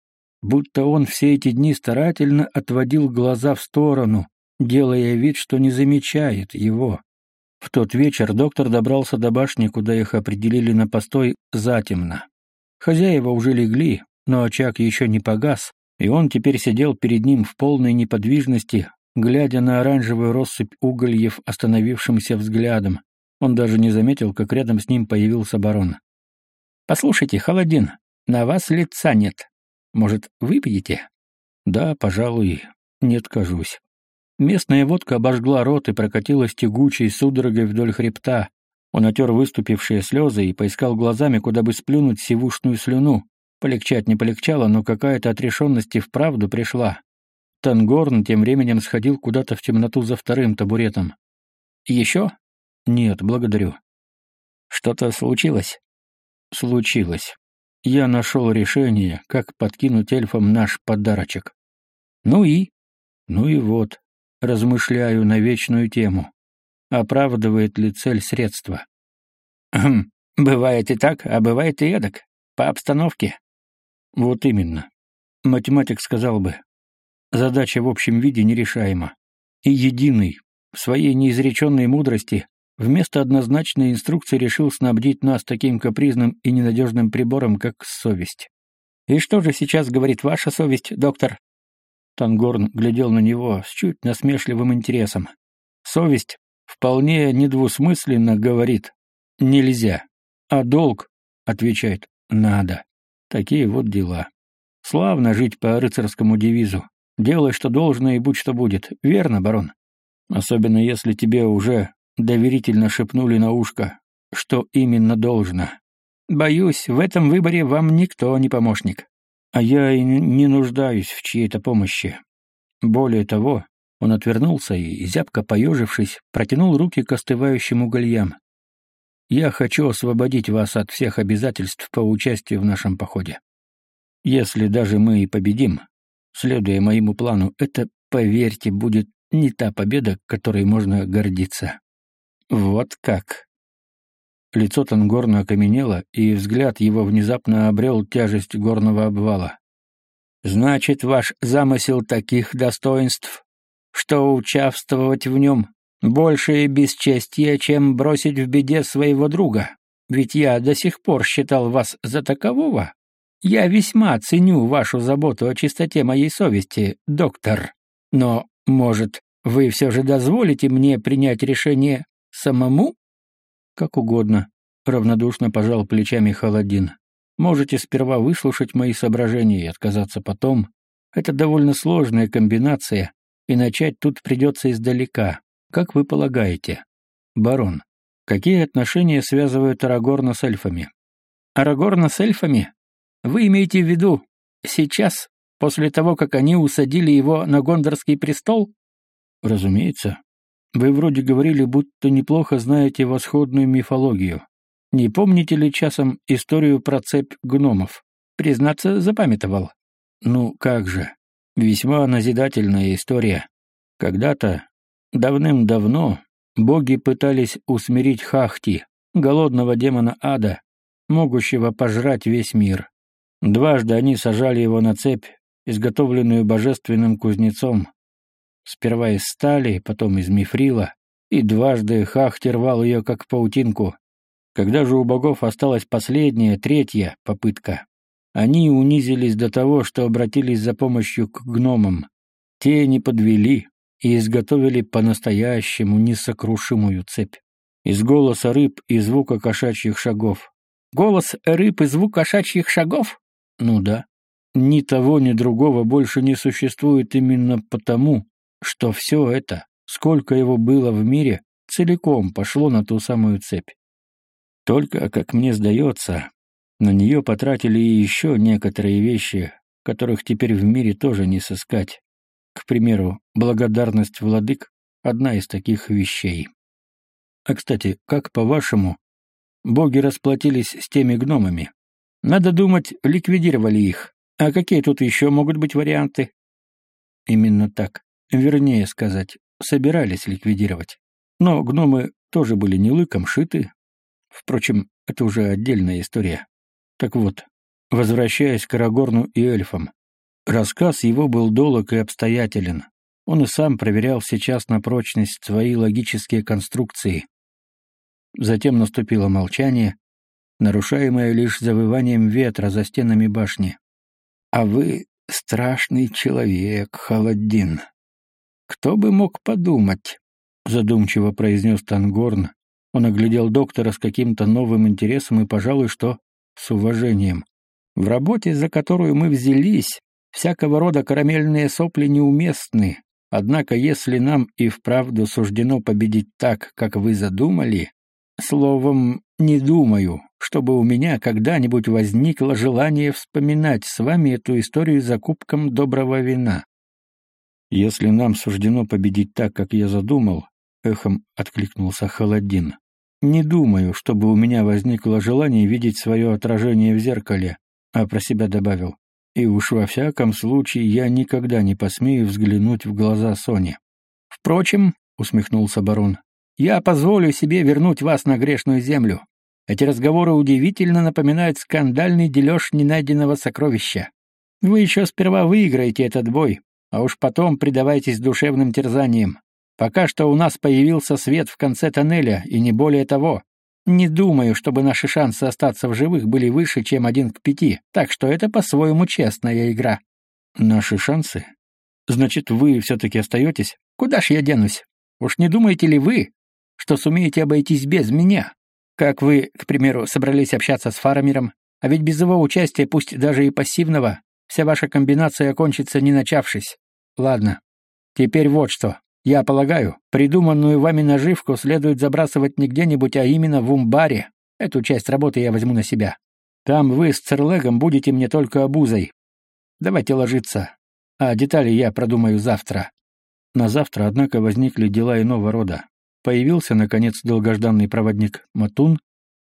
будто он все эти дни старательно отводил глаза в сторону, делая вид, что не замечает его. В тот вечер доктор добрался до башни, куда их определили на постой затемно. Хозяева уже легли, но очаг еще не погас, и он теперь сидел перед ним в полной неподвижности, глядя на оранжевую россыпь угольев остановившимся взглядом. Он даже не заметил, как рядом с ним появился барон. «Послушайте, Холодин, на вас лица нет. Может, выпьете?» «Да, пожалуй, не откажусь». Местная водка обожгла рот и прокатилась тягучей судорогой вдоль хребта, он отер выступившие слезы и поискал глазами, куда бы сплюнуть сивушную слюну. Полегчать не полегчало, но какая-то отрешенность и вправду пришла. Тангорн тем временем сходил куда-то в темноту за вторым табуретом. «Еще?» «Нет, благодарю». «Что-то случилось?» «Случилось. Я нашел решение, как подкинуть эльфам наш подарочек». «Ну и?» «Ну и вот, размышляю на вечную тему. Оправдывает ли цель средства? Хм, бывает и так, а бывает и эдак. По обстановке. Вот именно. Математик сказал бы. Задача в общем виде нерешаема. И единый, в своей неизреченной мудрости, вместо однозначной инструкции решил снабдить нас таким капризным и ненадежным прибором, как совесть. «И что же сейчас говорит ваша совесть, доктор?» Тангорн глядел на него с чуть насмешливым интересом. Совесть вполне недвусмысленно говорит «нельзя», а долг отвечает «надо». Такие вот дела. Славно жить по рыцарскому девизу. Делай, что должно, и будь, что будет. Верно, барон? Особенно если тебе уже доверительно шепнули на ушко, что именно должно. Боюсь, в этом выборе вам никто не помощник. А я и не нуждаюсь в чьей-то помощи. Более того, он отвернулся и, зябко поежившись, протянул руки к остывающим угольям. «Я хочу освободить вас от всех обязательств по участию в нашем походе. Если даже мы и победим, следуя моему плану, это, поверьте, будет не та победа, которой можно гордиться». «Вот как!» Лицо Тангорна окаменело, и взгляд его внезапно обрел тяжесть горного обвала. «Значит, ваш замысел таких достоинств, что участвовать в нем большее бесчестие, чем бросить в беде своего друга. Ведь я до сих пор считал вас за такового. Я весьма ценю вашу заботу о чистоте моей совести, доктор. Но, может, вы все же дозволите мне принять решение самому? Как угодно, равнодушно пожал плечами Халадин. Можете сперва выслушать мои соображения и отказаться потом. Это довольно сложная комбинация, и начать тут придется издалека. Как вы полагаете, барон, какие отношения связывают Арагорна с эльфами? Арагорна с эльфами? Вы имеете в виду сейчас, после того, как они усадили его на Гондорский престол? Разумеется. Вы вроде говорили, будто неплохо знаете восходную мифологию. Не помните ли часом историю про цепь гномов? Признаться, запамятовал. Ну, как же. Весьма назидательная история. Когда-то, давным-давно, боги пытались усмирить Хахти, голодного демона ада, могущего пожрать весь мир. Дважды они сажали его на цепь, изготовленную божественным кузнецом. Сперва из стали, потом из мифрила, и дважды Хахти рвал ее как паутинку. Когда же у богов осталась последняя, третья попытка, они унизились до того, что обратились за помощью к гномам. Те не подвели и изготовили по-настоящему несокрушимую цепь. Из голоса рыб и звука кошачьих шагов. Голос рыб и звук кошачьих шагов? Ну да. Ни того, ни другого больше не существует именно потому, что все это, сколько его было в мире, целиком пошло на ту самую цепь. Только, как мне сдается, на нее потратили и еще некоторые вещи, которых теперь в мире тоже не сыскать. К примеру, благодарность владык — одна из таких вещей. А, кстати, как по-вашему, боги расплатились с теми гномами? Надо думать, ликвидировали их. А какие тут еще могут быть варианты? Именно так. Вернее сказать, собирались ликвидировать. Но гномы тоже были не лыком шиты. Впрочем, это уже отдельная история. Так вот, возвращаясь к Арагорну и эльфам, рассказ его был долог и обстоятелен. Он и сам проверял сейчас на прочность свои логические конструкции. Затем наступило молчание, нарушаемое лишь завыванием ветра за стенами башни. «А вы страшный человек, Халаддин. Кто бы мог подумать?» — задумчиво произнес Тангорн. Он оглядел доктора с каким-то новым интересом и, пожалуй, что с уважением. В работе, за которую мы взялись, всякого рода карамельные сопли неуместны, однако если нам и вправду суждено победить так, как вы задумали, словом, не думаю, чтобы у меня когда-нибудь возникло желание вспоминать с вами эту историю за кубком доброго вина. Если нам суждено победить так, как я задумал, эхом откликнулся Холодин. Не думаю, чтобы у меня возникло желание видеть свое отражение в зеркале, а про себя добавил. И уж во всяком случае я никогда не посмею взглянуть в глаза Сони. Впрочем, усмехнулся барон, я позволю себе вернуть вас на грешную землю. Эти разговоры удивительно напоминают скандальный дележ ненайденного сокровища. Вы еще сперва выиграете этот бой, а уж потом предавайтесь душевным терзаниям. Пока что у нас появился свет в конце тоннеля, и не более того. Не думаю, чтобы наши шансы остаться в живых были выше, чем один к пяти, так что это по-своему честная игра. Наши шансы? Значит, вы все-таки остаетесь? Куда ж я денусь? Уж не думаете ли вы, что сумеете обойтись без меня? Как вы, к примеру, собрались общаться с Фарамиром? А ведь без его участия, пусть даже и пассивного, вся ваша комбинация окончится не начавшись. Ладно, теперь вот что. Я полагаю, придуманную вами наживку следует забрасывать не где-нибудь, а именно в умбаре. Эту часть работы я возьму на себя. Там вы с Церлегом будете мне только обузой. Давайте ложиться. А детали я продумаю завтра. На завтра, однако, возникли дела иного рода. Появился, наконец, долгожданный проводник Матун,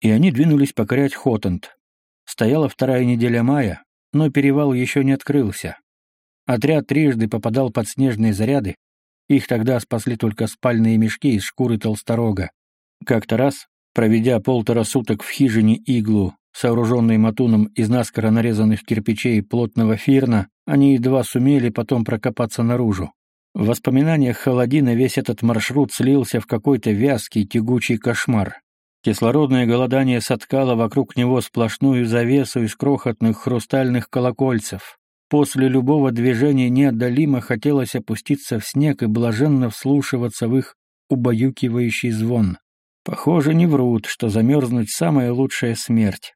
и они двинулись покорять Хотент. Стояла вторая неделя мая, но перевал еще не открылся. Отряд трижды попадал под снежные заряды, их тогда спасли только спальные мешки из шкуры толсторога. Как-то раз, проведя полтора суток в хижине иглу, сооруженной матуном из наскоро нарезанных кирпичей плотного фирна, они едва сумели потом прокопаться наружу. В воспоминаниях Холодина весь этот маршрут слился в какой-то вязкий тягучий кошмар. Кислородное голодание соткало вокруг него сплошную завесу из крохотных хрустальных колокольцев. После любого движения неотдалимо хотелось опуститься в снег и блаженно вслушиваться в их убаюкивающий звон. Похоже, не врут, что замерзнуть — самая лучшая смерть.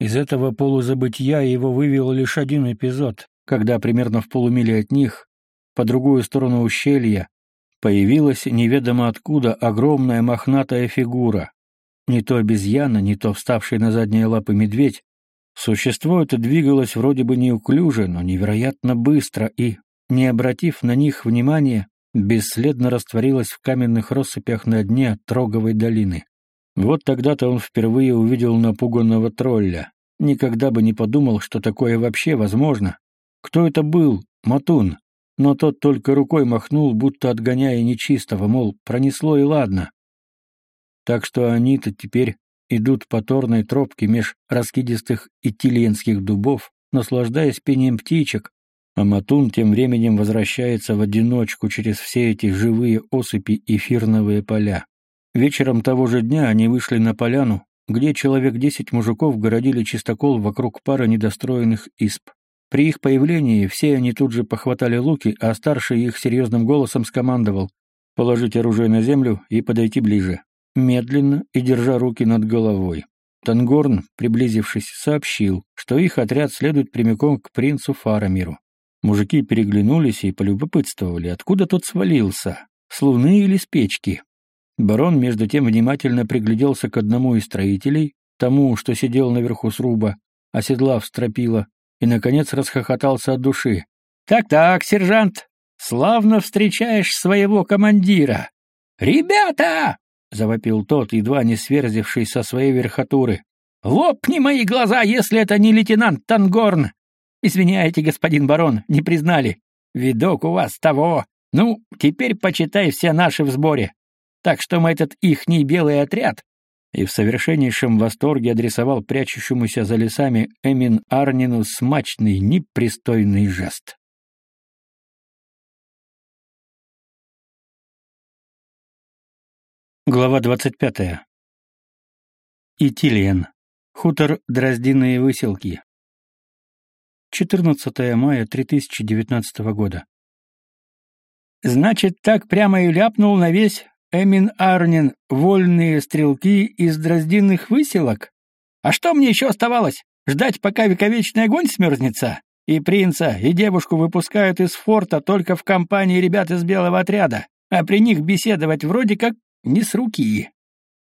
Из этого полузабытия его вывел лишь один эпизод, когда примерно в полумиле от них, по другую сторону ущелья, появилась неведомо откуда огромная мохнатая фигура. Не то обезьяна, не то вставший на задние лапы медведь, Существо это двигалось вроде бы неуклюже, но невероятно быстро и, не обратив на них внимания, бесследно растворилось в каменных россыпях на дне Троговой долины. Вот тогда-то он впервые увидел напуганного тролля. Никогда бы не подумал, что такое вообще возможно. Кто это был? Матун. Но тот только рукой махнул, будто отгоняя нечистого, мол, пронесло и ладно. Так что они-то теперь идут по торной тропке меж раскидистых итильенских дубов, наслаждаясь пением птичек, а Матун тем временем возвращается в одиночку через все эти живые осыпи эфирновые поля. Вечером того же дня они вышли на поляну, где человек десять мужиков городили чистокол вокруг пары недостроенных исп. При их появлении все они тут же похватали луки, а старший их серьезным голосом скомандовал «положить оружие на землю и подойти ближе» медленно и держа руки над головой. Тангорн, приблизившись, сообщил, что их отряд следует прямиком к принцу Фарамиру. Мужики переглянулись и полюбопытствовали, откуда тот свалился, с луны или с печки. Барон, между тем, внимательно пригляделся к одному из строителей, тому, что сидел наверху сруба, оседлав стропила, и, наконец, расхохотался от души. «Так-так, сержант, славно встречаешь своего командира!» «Ребята!» — завопил тот, едва не сверзивший со своей верхотуры. «Лопни мои глаза, если это не лейтенант Тангорн! Извиняйте, господин барон, не признали. Видок у вас того. Ну, теперь почитай все наши в сборе. Так что мы этот ихний белый отряд...» И в совершеннейшем восторге адресовал прячущемуся за лесами Эмин Арнину смачный, непристойный жест. Глава 25. Итилиен. Хутор Дроздиные выселки. 14 мая 3019 года. Значит, так прямо и ляпнул на весь Эмин Арнин вольные стрелки из Дроздинных выселок? А что мне еще оставалось? Ждать, пока вековечный огонь смерзнется? И принца, и девушку выпускают из форта только в компании ребят из белого отряда, а при них беседовать вроде как не с руки.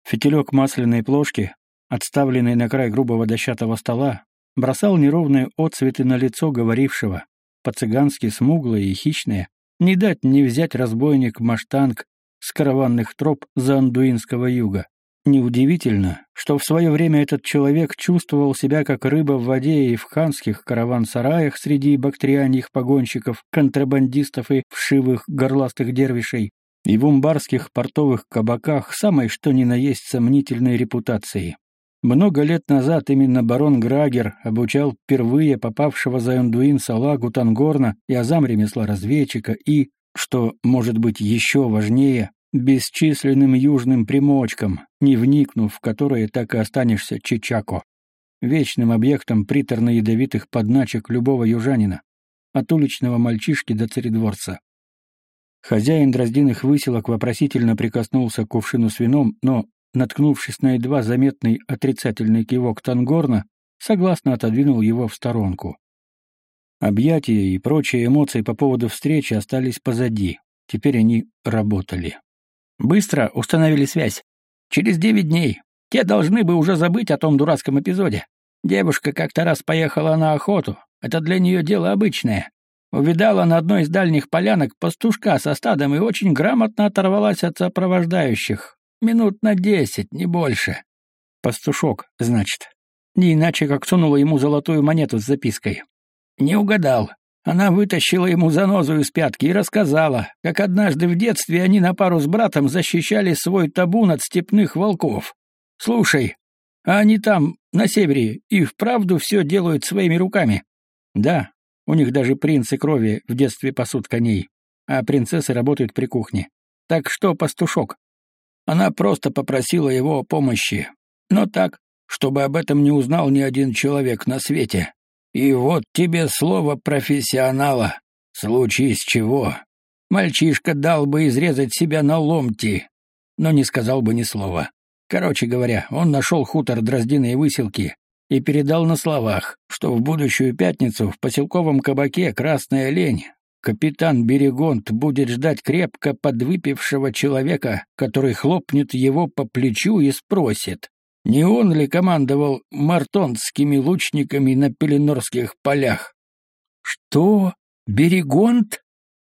Фитилек масляной плошки, отставленный на край грубого дощатого стола, бросал неровные отцветы на лицо говорившего, по-цыгански смуглое и хищное, не дать не взять разбойник Маштанг с караванных троп за Андуинского юга. Неудивительно, что в свое время этот человек чувствовал себя как рыба в воде и в ханских караван-сараях среди бактрианьих погонщиков, контрабандистов и вшивых горластых дервишей, и в умбарских портовых кабаках самой что ни на есть сомнительной репутации. Много лет назад именно барон Грагер обучал впервые попавшего за Эндуин салагу Тангорна и азам ремесла разведчика и, что может быть еще важнее, бесчисленным южным примочкам, не вникнув в которые так и останешься чичако, вечным объектом приторно-ядовитых подначек любого южанина, от уличного мальчишки до царедворца. Хозяин дроздиных выселок вопросительно прикоснулся к кувшину с вином, но, наткнувшись на едва заметный отрицательный кивок Тангорна, согласно отодвинул его в сторонку. Объятия и прочие эмоции по поводу встречи остались позади. Теперь они работали. Быстро установили связь. Через девять дней. Те должны бы уже забыть о том дурацком эпизоде. Девушка как-то раз поехала на охоту. Это для нее дело обычное. Увидала на одной из дальних полянок пастушка со стадом и очень грамотно оторвалась от сопровождающих. Минут на десять, не больше. Пастушок, значит. Не иначе, как сунула ему золотую монету с запиской. Не угадал. Она вытащила ему занозу из пятки и рассказала, как однажды в детстве они на пару с братом защищали свой табун от степных волков. Слушай, а они там, на севере, и вправду все делают своими руками? Да, у них даже принцы крови в детстве пасут коней, а принцессы работают при кухне. Так что, пастушок? Она просто попросила его о помощи. Но так, чтобы об этом не узнал ни один человек на свете. И вот тебе слово профессионала. Случись чего. Мальчишка дал бы изрезать себя на ломти, но не сказал бы ни слова. Короче говоря, он нашел хутор Дроздиной выселки и передал на словах, что в будущую пятницу в поселковом кабаке «Красная лень» капитан Берегонт будет ждать крепко подвыпившего человека, который хлопнет его по плечу и спросит, не он ли командовал мартонскими лучниками на Пеленорских полях? Что? Берегонт?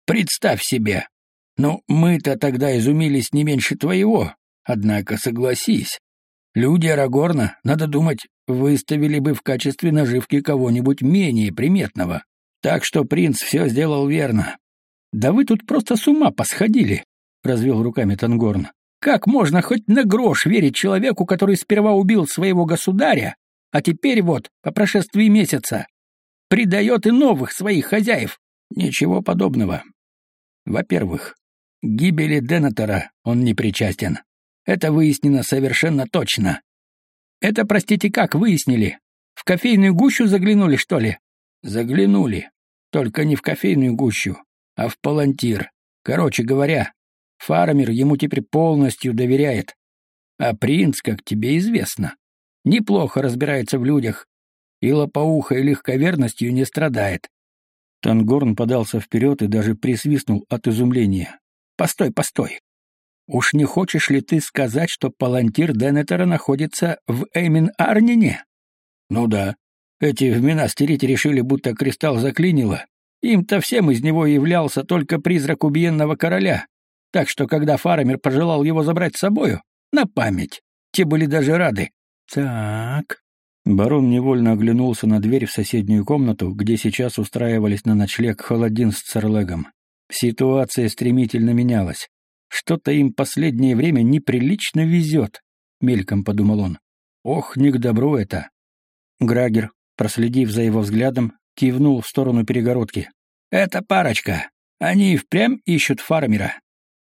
Представь себе. Ну, мы-то тогда изумились не меньше твоего. Однако, согласись, люди Арагорна, надо думать, выставили бы в качестве наживки кого-нибудь менее приметного. Так что принц все сделал верно. Да вы тут просто с ума посходили, — развел руками Тангорн. Как можно хоть на грош верить человеку, который сперва убил своего государя, а теперь вот, по прошествии месяца, предает и новых своих хозяев? Ничего подобного. Во-первых, гибели Денатора он не причастен. Это выяснено совершенно точно. Это, простите, как выяснили? В кофейную гущу заглянули, что ли? Заглянули. Только не в кофейную гущу, а в палантир. Короче говоря, Фармер ему теперь полностью доверяет. А принц, как тебе известно, неплохо разбирается в людях и лопоухой легковерностью не страдает. Тангорн подался вперед и даже присвистнул от изумления. «Постой, постой! Уж не хочешь ли ты сказать, что палантир Денетера находится в Эймин-Арнине?» «Ну да. Эти в Минастерите решили, будто кристалл заклинило. Им-то всем из него являлся только призрак убиенного короля. Так что, когда фармер пожелал его забрать с собою, на память, те были даже рады. Так. Барон невольно оглянулся на дверь в соседнюю комнату, где сейчас устраивались на ночлег Холодин с Церлегом. Ситуация стремительно менялась. Что-то им последнее время неприлично везет, мельком подумал он. Ох, не к добру это. Грагер, проследив за его взглядом, кивнул в сторону перегородки. «Это парочка. Они и впрямь ищут фармера.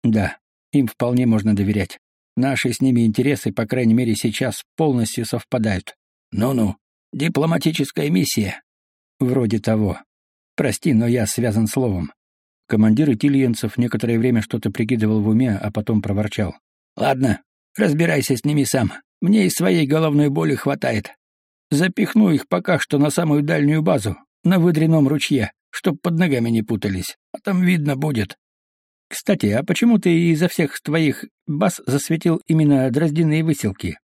Да, им вполне можно доверять. Наши с ними интересы, по крайней мере сейчас, полностью совпадают. Ну-ну, дипломатическая миссия. Вроде того. Прости, но я связан словом. Командир Итильенцев некоторое время что-то прикидывал в уме, а потом проворчал. «Ладно, разбирайся с ними сам. Мне и своей головной боли хватает. Запихну их пока что на самую дальнюю базу, на выдренном ручье, чтоб под ногами не путались. А там видно будет. Кстати, а почему ты изо всех твоих баз засветил именно дроздиные выселки?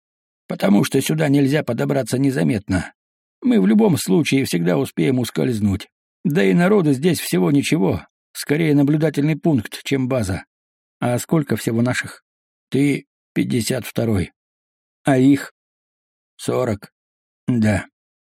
Потому что сюда нельзя подобраться незаметно. Мы в любом случае всегда успеем ускользнуть. Да и народу здесь всего ничего. Скорее наблюдательный пункт, чем база. А сколько всего наших? Ты пятьдесят второй. А их? Сорок. Да.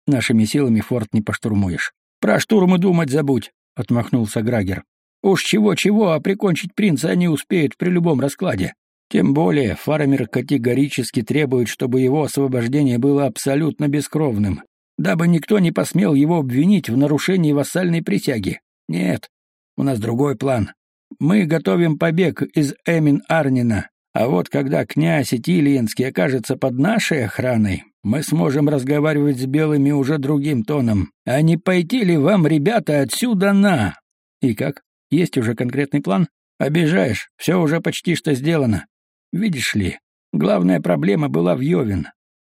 Нашими силами форт не поштурмуешь. Про штурмы думать забудь, — отмахнулся Грагер. Уж чего-чего, а прикончить принца они успеют при любом раскладе. Тем более фармер категорически требует, чтобы его освобождение было абсолютно бескровным, дабы никто не посмел его обвинить в нарушении вассальной присяги. Нет, у нас другой план. Мы готовим побег из Эмин-Арнина, а вот когда князь Итильинский окажется под нашей охраной, мы сможем разговаривать с белыми уже другим тоном. А не пойти ли вам, ребята, отсюда на? И как? Есть уже конкретный план? Обижаешь, все уже почти что сделано. Видишь ли, главная проблема была в Йовин.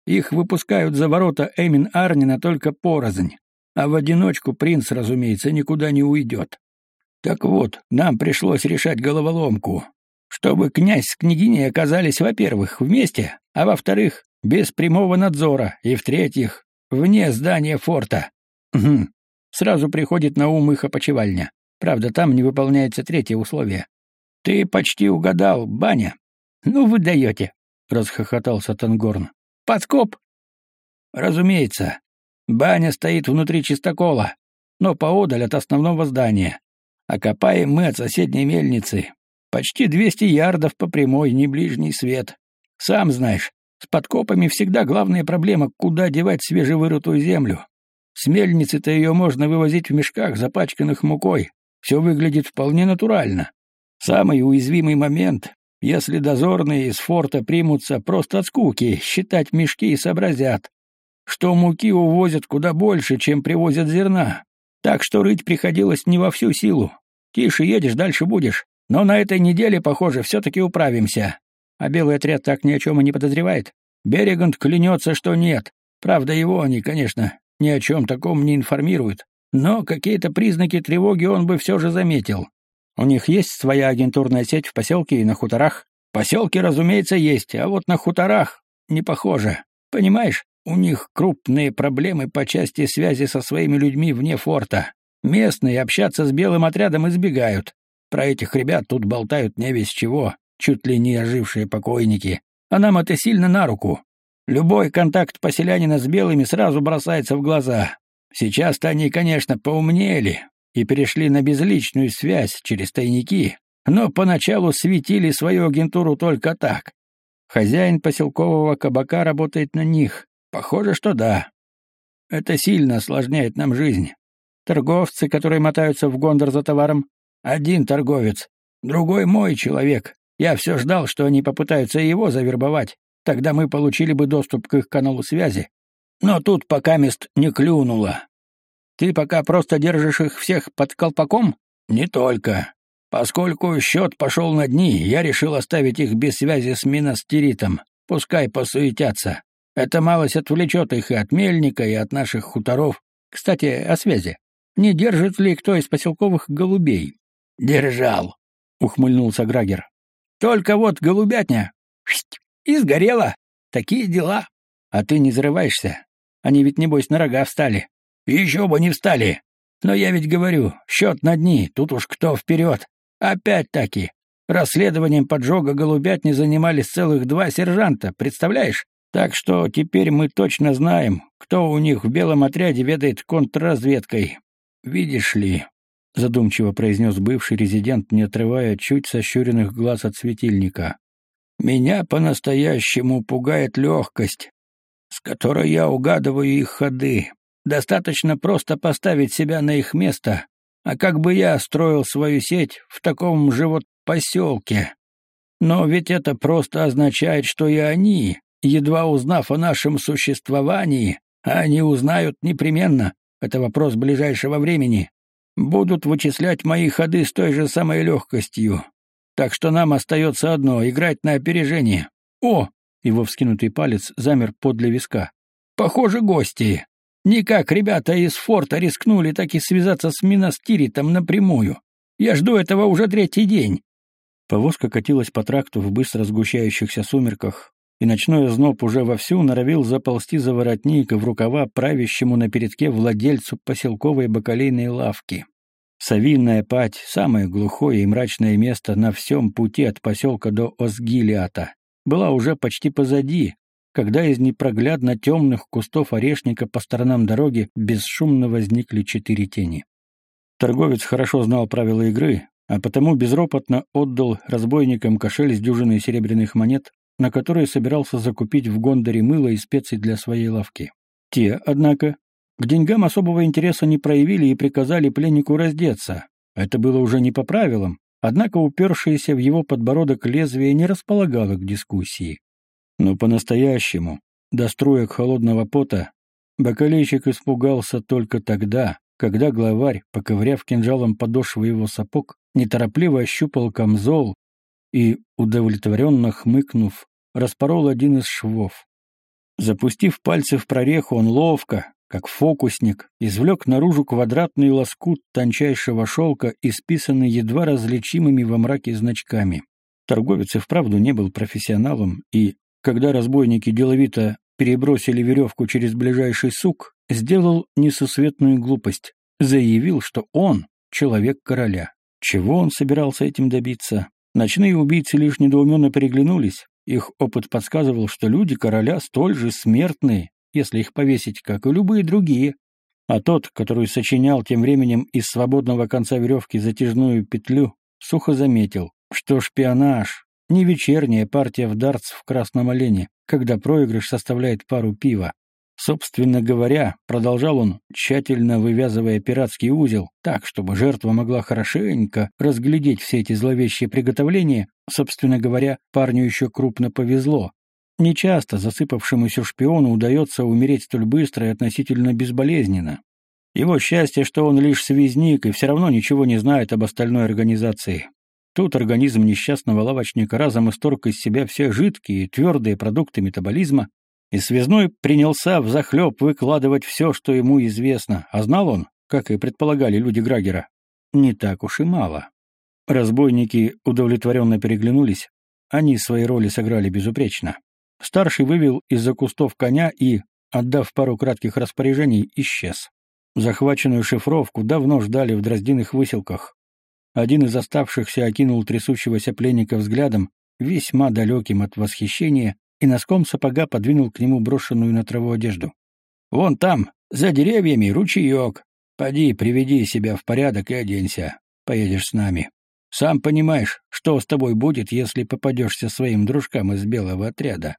Их выпускают за ворота Эмин Арнина только порознь, а в одиночку принц, разумеется, никуда не уйдет. Так вот, нам пришлось решать головоломку. Чтобы князь с княгиней оказались, во-первых, вместе, а во-вторых, без прямого надзора, и в-третьих, вне здания форта. Угу. Сразу приходит на ум их опочивальня. Правда, там не выполняется третье условие. Ты почти угадал, баня. Ну вы даете, расхохотался Тангорн. Подкоп. Разумеется. Баня стоит внутри чистокола, но поодаль от основного здания. А копаем мы от соседней мельницы. Почти двести ярдов по прямой, не ближний свет. Сам знаешь, с подкопами всегда главная проблема, куда девать свежевырытую землю. С мельницы-то ее можно вывозить в мешках, запачканных мукой. Все выглядит вполне натурально. Самый уязвимый момент, если дозорные из форта примутся просто от скуки, считать мешки и сообразят, что муки увозят куда больше, чем привозят зерна. Так что рыть приходилось не во всю силу. Тише едешь, дальше будешь. Но на этой неделе, похоже, все-таки управимся. А белый отряд так ни о чем и не подозревает. Берегант клянется, что нет. Правда, его они, конечно, ни о чем таком не информируют. Но какие-то признаки тревоги он бы все же заметил. У них есть своя агентурная сеть в поселке и на хуторах? Поселки, разумеется, есть, а вот на хуторах не похоже. Понимаешь, у них крупные проблемы по части связи со своими людьми вне форта. Местные общаться с белым отрядом избегают. Про этих ребят тут болтают не весь чего, чуть ли не ожившие покойники. А нам это сильно на руку. Любой контакт поселянина с белыми сразу бросается в глаза. Сейчас-то они, конечно, поумнели и перешли на безличную связь через тайники, но поначалу светили свою агентуру только так. Хозяин поселкового кабака работает на них. Похоже, что да. Это сильно осложняет нам жизнь. Торговцы, которые мотаются в Гондор за товаром, один торговец, другой мой человек. Я все ждал, что они попытаются его завербовать. Тогда мы получили бы доступ к их каналу связи. Но тут пока мест не клюнуло. Ты пока просто держишь их всех под колпаком? Не только. Поскольку счет пошел на дни, я решил оставить их без связи с Минастеритом. Пускай посуетятся. Это малость отвлечет их и от мельника, и от наших хуторов. Кстати, о связи. Не держит ли кто из поселковых голубей? Держал, ухмыльнулся Грагер. Только вот голубятня и сгорела. Такие дела. А ты не зарываешься. Они ведь, небось, на рога встали. Еще бы не встали. Но я ведь говорю, счет на дни, тут уж кто вперед. Опять-таки. Расследованием поджога голубятни занимались целых два сержанта, представляешь? Так что теперь мы точно знаем, кто у них в белом отряде ведает контрразведкой. Видишь ли, — задумчиво произнес бывший резидент, не отрывая чуть сощуренных глаз от светильника. «Меня по-настоящему пугает легкость, с которой я угадываю их ходы. Достаточно просто поставить себя на их место, а как бы я строил свою сеть в таком же вот поселке. Но ведь это просто означает, что и они, едва узнав о нашем существовании, а они узнают непременно, это вопрос ближайшего времени, будут вычислять мои ходы с той же самой легкостью. Так что нам остается одно — играть на опережение. О!» — его вскинутый палец замер подле виска. «Похоже, гости. Никак ребята из форта рискнули так и связаться с Минастиритом напрямую. Я жду этого уже третий день». Повозка катилась по тракту в быстро сгущающихся сумерках, и ночной озноб уже вовсю норовил заползти за воротник в рукава правящему на передке владельцу поселковой бакалейной лавки. Савинная пать — самое глухое и мрачное место на всем пути от поселка до Осгилиата, была уже почти позади, когда из непроглядно темных кустов орешника по сторонам дороги бесшумно возникли четыре тени. Торговец хорошо знал правила игры, а потому безропотно отдал разбойникам кошель с дюжиной серебряных монет, на которые собирался закупить в Гондоре мыло и специи для своей лавки. Те, однако, к деньгам особого интереса не проявили и приказали пленнику раздеться. Это было уже не по правилам, однако упершееся в его подбородок лезвие не располагало к дискуссии. Но по-настоящему, до струек холодного пота, бакалейщик испугался только тогда, когда главарь, поковыряв кинжалом подошвы его сапог, неторопливо ощупал камзол и, удовлетворенно хмыкнув, распорол один из швов. Запустив пальцы в прореху, он ловко, как фокусник, извлек наружу квадратный лоскут тончайшего шелка, исписанный едва различимыми во мраке значками. Торговец и вправду не был профессионалом, и, когда разбойники деловито перебросили веревку через ближайший сук, сделал несусветную глупость, заявил, что он — человек короля. Чего он собирался этим добиться? Ночные убийцы лишь недоуменно переглянулись. Их опыт подсказывал, что люди короля столь же смертные, если их повесить, как и любые другие. А тот, который сочинял тем временем из свободного конца веревки затяжную петлю, сухо заметил, что шпионаж — не вечерняя партия в дартс в красном олене, когда проигрыш составляет пару пива. Собственно говоря, продолжал он, тщательно вывязывая пиратский узел, так, чтобы жертва могла хорошенько разглядеть все эти зловещие приготовления, собственно говоря, парню еще крупно повезло. Нечасто засыпавшемуся шпиону удается умереть столь быстро и относительно безболезненно. Его счастье, что он лишь связник и все равно ничего не знает об остальной организации. Тут организм несчастного лавочника разом исторг из себя все жидкие и твердые продукты метаболизма, и связной принялся взахлеб выкладывать все, что ему известно, а знал он, как и предполагали люди Грагера, не так уж и мало. Разбойники удовлетворенно переглянулись, они свои роли сыграли безупречно. Старший вывел из-за кустов коня и, отдав пару кратких распоряжений, исчез. Захваченную шифровку давно ждали в дроздиных выселках. Один из оставшихся окинул трясущегося пленника взглядом, весьма далеким от восхищения, и носком сапога подвинул к нему брошенную на траву одежду. «Вон там, за деревьями, ручеек. Поди, приведи себя в порядок и оденься. Поедешь с нами. Сам понимаешь, что с тобой будет, если попадешься своим дружкам из белого отряда».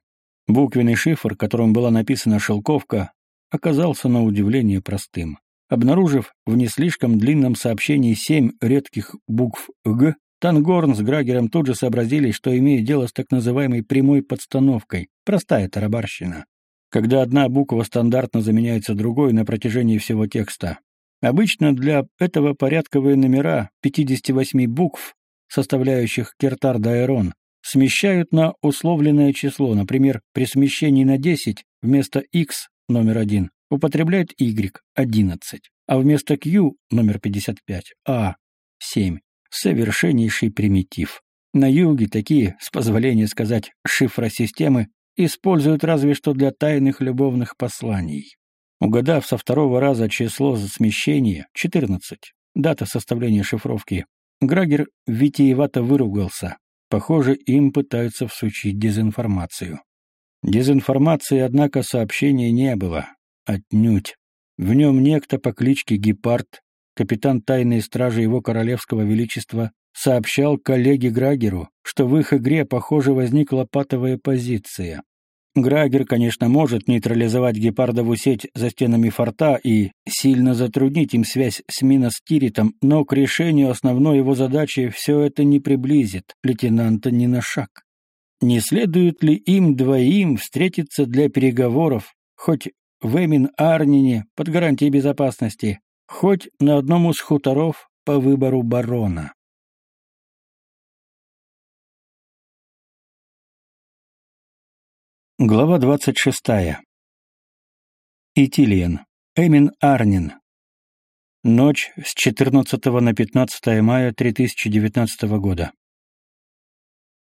Буквенный шифр, которым была написана шелковка, оказался на удивление простым. Обнаружив в не слишком длинном сообщении семь редких букв «Г», Тангорн с Грагером тут же сообразили, что имеют дело с так называемой прямой подстановкой, простая тарабарщина, когда одна буква стандартно заменяется другой на протяжении всего текста. Обычно для этого порядковые номера 58 букв, составляющих кертар дайрон, смещают на условленное число, например, при смещении на 10 вместо x номер 1 употребляют y 11, а вместо q номер 55 a 7 совершеннейший примитив. На юге такие, с позволения сказать, шифросистемы используют разве что для тайных любовных посланий. Угадав со второго раза число за смещение, 14, дата составления шифровки, Грагер витиевато выругался. Похоже, им пытаются всучить дезинформацию. Дезинформации, однако, сообщения не было. Отнюдь. В нем некто по кличке Гепард капитан тайной стражи его королевского величества, сообщал коллеге Грагеру, что в их игре, похоже, возникла патовая позиция. Грагер, конечно, может нейтрализовать гепардову сеть за стенами форта и сильно затруднить им связь с Миностиритом, но к решению основной его задачи все это не приблизит лейтенанта ни на шаг. Не следует ли им двоим встретиться для переговоров, хоть в Эмин-Арнине под гарантией безопасности, хоть на одном из хуторов по выбору барона. Глава 26. Итилиен. Эмин Арнин. Ночь с 14 на 15 мая 3019 года.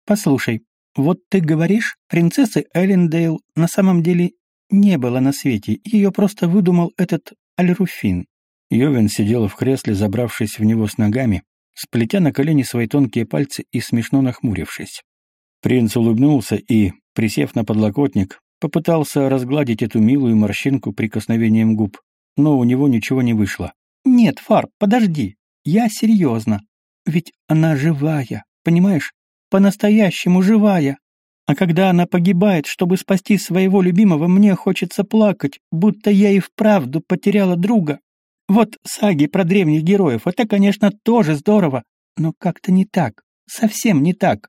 «Послушай, вот ты говоришь, принцессы Эллендейл на самом деле не было на свете, ее просто выдумал этот Альруфин. Йовен сидела в кресле, забравшись в него с ногами, сплетя на колени свои тонкие пальцы и смешно нахмурившись. Принц улыбнулся и, присев на подлокотник, попытался разгладить эту милую морщинку прикосновением губ, но у него ничего не вышло. «Нет, Фар, подожди, я серьезно. Ведь она живая, понимаешь? По-настоящему живая. А когда она погибает, чтобы спасти своего любимого, мне хочется плакать, будто я и вправду потеряла друга. Вот саги про древних героев — это, конечно, тоже здорово, но как-то не так, совсем не так.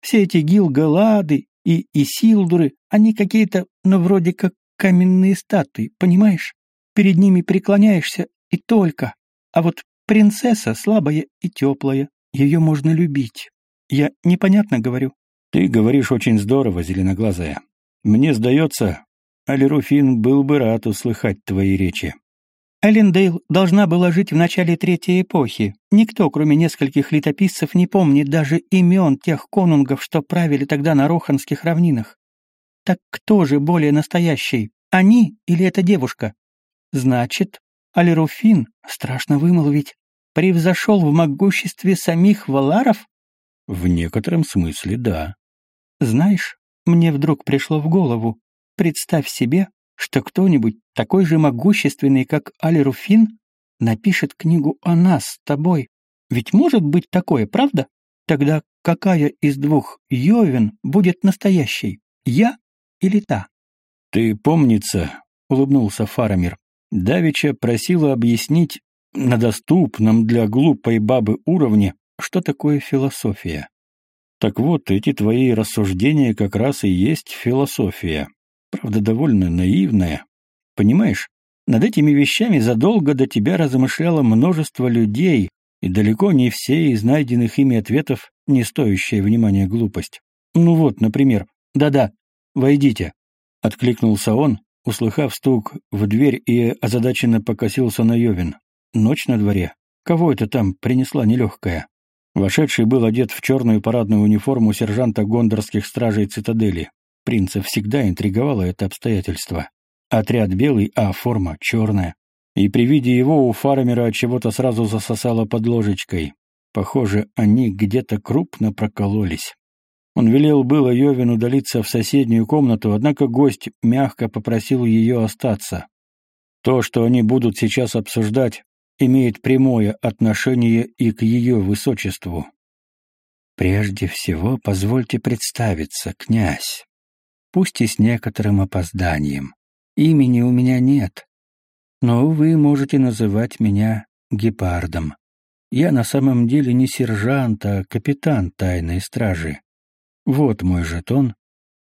Все эти Гилгалады и Исилдуры, они какие-то, ну, вроде как каменные статуи, понимаешь? Перед ними преклоняешься и только. А вот принцесса слабая и теплая, ее можно любить. Я непонятно говорю. Ты говоришь очень здорово, зеленоглазая. Мне сдается, Алируфин был бы рад услыхать твои речи. Эллендейл должна была жить в начале Третьей эпохи. Никто, кроме нескольких летописцев, не помнит даже имен тех конунгов, что правили тогда на Роханских равнинах. Так кто же более настоящий, они или эта девушка? Значит, Алируфин, страшно вымолвить, превзошел в могуществе самих валаров? В некотором смысле, да. Знаешь, мне вдруг пришло в голову, представь себе, что кто-нибудь такой же могущественный, как Алируфин, напишет книгу о нас с тобой. Ведь может быть такое, правда? Тогда какая из двух Йовен будет настоящей, я или та? Ты, помнится, — улыбнулся Фарамир, — Давича просила объяснить на доступном для глупой бабы уровне, что такое философия. Так вот, эти твои рассуждения как раз и есть философия. Правда, довольно наивная. Понимаешь, над этими вещами задолго до тебя размышляло множество людей, и далеко не все из найденных ими ответов не стоящая внимания глупость. Ну вот, например, «Да-да, войдите», — откликнулся он, услыхав стук в дверь и озадаченно покосился на Йовин. Ночь на дворе. Кого это там принесла нелегкая? Вошедший был одет в черную парадную униформу сержанта гондорских стражей цитадели. Принца всегда интриговало это обстоятельство. Отряд белый, а форма черная. И при виде его у фармера чего-то сразу засосало под ложечкой. Похоже, они где-то крупно прокололись. Он велел было Йовин удалиться в соседнюю комнату, однако гость мягко попросил ее остаться. То, что они будут сейчас обсуждать, имеет прямое отношение и к ее высочеству. Прежде всего, позвольте представиться, князь. Пусть и с некоторым опозданием. Имени у меня нет. Но вы можете называть меня гепардом. Я на самом деле не сержант, а капитан тайной стражи. Вот мой жетон,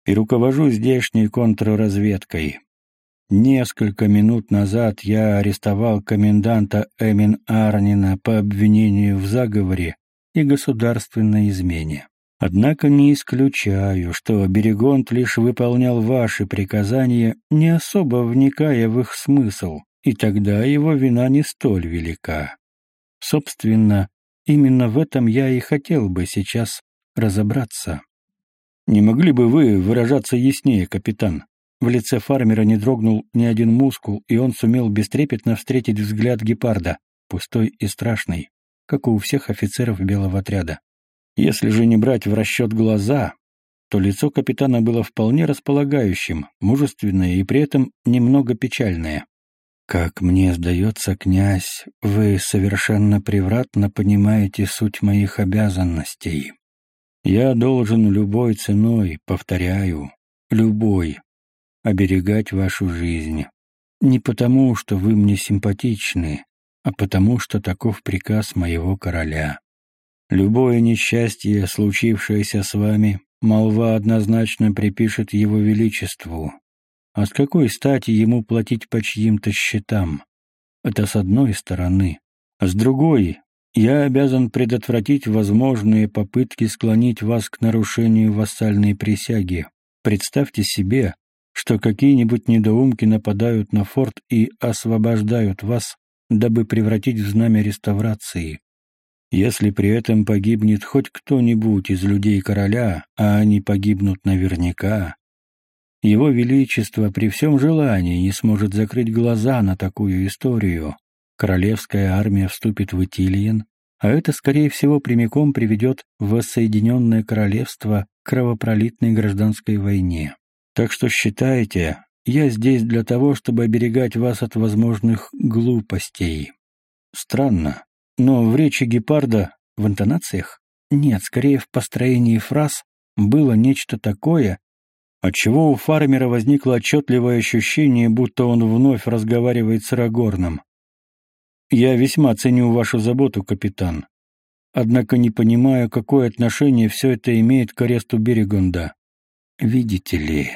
и руковожу здешней контрразведкой. Несколько минут назад я арестовал коменданта Эмин Арнина по обвинению в заговоре и государственной измене. Однако не исключаю, что Берегонт лишь выполнял ваши приказания, не особо вникая в их смысл, и тогда его вина не столь велика. Собственно, именно в этом я и хотел бы сейчас разобраться. Не могли бы вы выражаться яснее, капитан? В лице фармера не дрогнул ни один мускул, и он сумел бестрепетно встретить взгляд гепарда, пустой и страшный, как у всех офицеров белого отряда. Если же не брать в расчет глаза, то лицо капитана было вполне располагающим, мужественное и при этом немного печальное. «Как мне сдается, князь, вы совершенно превратно понимаете суть моих обязанностей. Я должен любой ценой, повторяю, любой, оберегать вашу жизнь. Не потому, что вы мне симпатичны, а потому, что таков приказ моего короля. Любое несчастье, случившееся с вами, молва однозначно припишет его величеству. А с какой стати ему платить по чьим-то счетам? Это с одной стороны. А с другой, я обязан предотвратить возможные попытки склонить вас к нарушению вассальной присяги. Представьте себе, что какие-нибудь недоумки нападают на форт и освобождают вас, дабы превратить в знамя реставрации. Если при этом погибнет хоть кто-нибудь из людей короля, а они погибнут наверняка, его Величество при всем желании не сможет закрыть глаза на такую историю. Королевская армия вступит в Итилиен, а это, скорее всего, прямиком приведет в воссоединенное королевство к кровопролитной гражданской войне. Так что считайте, я здесь для того, чтобы оберегать вас от возможных глупостей. Странно, но в речи гепарда, в интонациях, нет, скорее в построении фраз было нечто такое, отчего у фармера возникло отчетливое ощущение, будто он вновь разговаривает с Рагорном. «Я весьма ценю вашу заботу, капитан. Однако не понимаю, какое отношение все это имеет к аресту Берегонда. Видите ли,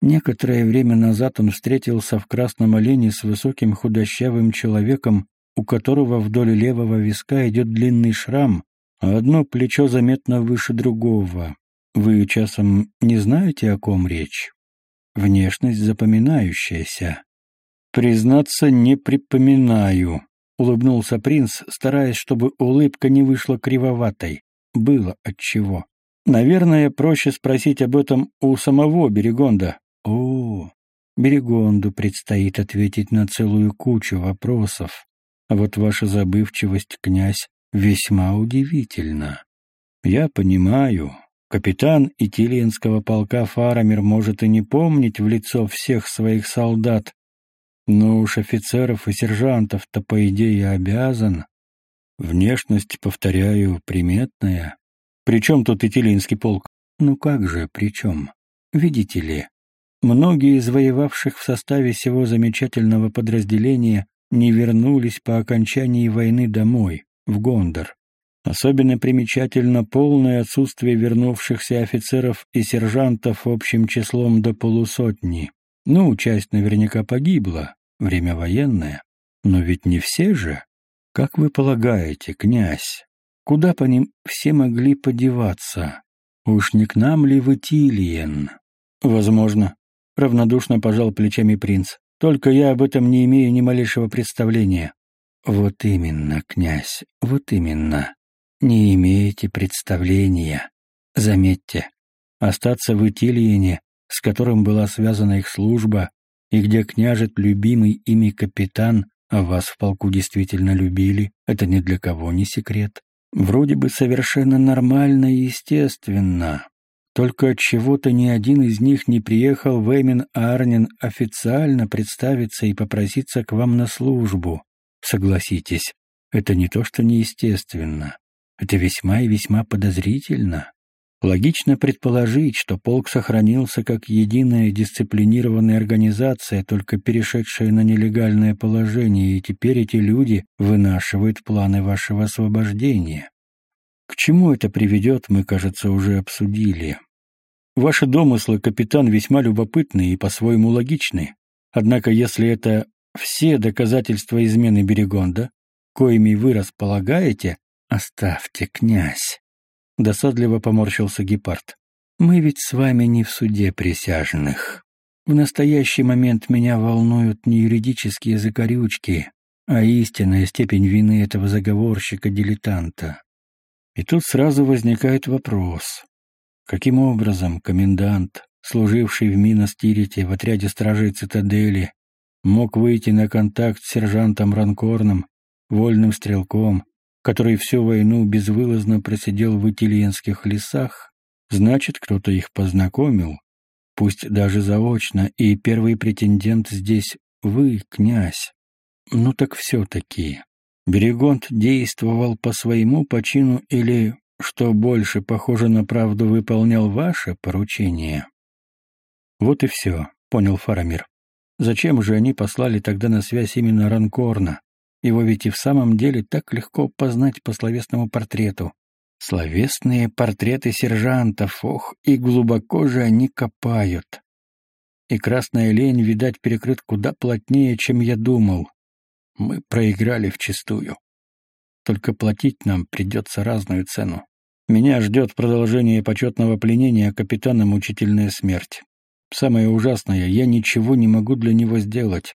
некоторое время назад он встретился в Красном Олене с высоким худощавым человеком, у которого вдоль левого виска идет длинный шрам, а одно плечо заметно выше другого. Вы часом не знаете, о ком речь? внешность запоминающаяся. Признаться, не припоминаю, улыбнулся принц, стараясь, чтобы улыбка не вышла кривоватой. Было отчего. Наверное, проще спросить об этом у самого Берегонда. О, Берегонду предстоит ответить на целую кучу вопросов. А вот ваша забывчивость, князь, весьма удивительна. Я понимаю, капитан Итилиенского полка Фарамир может и не помнить в лицо всех своих солдат, но уж офицеров и сержантов-то, по идее, обязан. Внешность, повторяю, приметная. Причем тут Итилинский полк? Ну как же, причем? Видите ли, многие из воевавших в составе сего замечательного подразделения не вернулись по окончании войны домой, в Гондор. Особенно примечательно полное отсутствие вернувшихся офицеров и сержантов общим числом до полусотни. Ну, часть наверняка погибла, время военное. Но ведь не все же. Как вы полагаете, князь, куда по ним все могли подеваться? Уж не к нам ли в Итилиен? Возможно. Равнодушно пожал плечами принц. Только я об этом не имею ни малейшего представления. Вот именно, князь, вот именно. Не имеете представления. Заметьте, остаться в Итилиене, с которым была связана их служба, и где княжет любимый ими капитан, а вас в полку действительно любили, это ни для кого не секрет. Вроде бы совершенно нормально и естественно. Только от чего-то ни один из них не приехал в Эмин Арнин официально представиться и попроситься к вам на службу. Согласитесь, это не то что неестественно. Это весьма и весьма подозрительно. Логично предположить, что полк сохранился как единая дисциплинированная организация, только перешедшая на нелегальное положение, и теперь эти люди вынашивают планы вашего освобождения. К чему это приведет, мы, кажется, уже обсудили. Ваши домыслы, капитан, весьма любопытны и по-своему логичны. Однако, если это все доказательства измены Берегонда, коими вы располагаете, оставьте, князь. Досадливо поморщился Гепард. Мы ведь с вами не в суде присяжных. В настоящий момент меня волнуют не юридические закорючки, а истинная степень вины этого заговорщика-дилетанта. И тут сразу возникает вопрос. Каким образом комендант, служивший в Миностирите в отряде стражей цитадели, мог выйти на контакт с сержантом Ранкорном, вольным стрелком, который всю войну безвылазно просидел в итальянских лесах, значит, кто-то их познакомил, пусть даже заочно, и первый претендент здесь вы, князь. Ну так все-таки. Берегонт действовал по своему почину или, что больше похоже на правду, выполнял ваше поручение? Вот и все, понял Фарамир. Зачем же они послали тогда на связь именно Ранкорна? Его ведь и в самом деле так легко познать по словесному портрету. Словесные портреты сержантов, ох, и глубоко же они копают. И красная лень, видать, перекрыт куда плотнее, чем я думал. Мы проиграли вчистую. Только платить нам придется разную цену. Меня ждет продолжение почетного пленения капитана мучительная смерть. Самое ужасное, я ничего не могу для него сделать.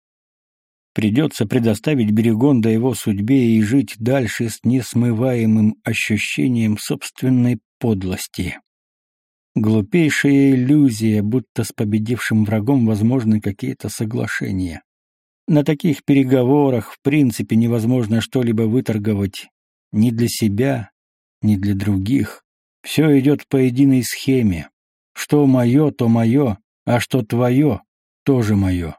Придется предоставить Берегон до его судьбе и жить дальше с несмываемым ощущением собственной подлости. Глупейшая иллюзия, будто с победившим врагом возможны какие-то соглашения. На таких переговорах в принципе невозможно что-либо выторговать ни для себя, ни для других. Все идет по единой схеме. Что мое, то мое, а что твое, тоже мое.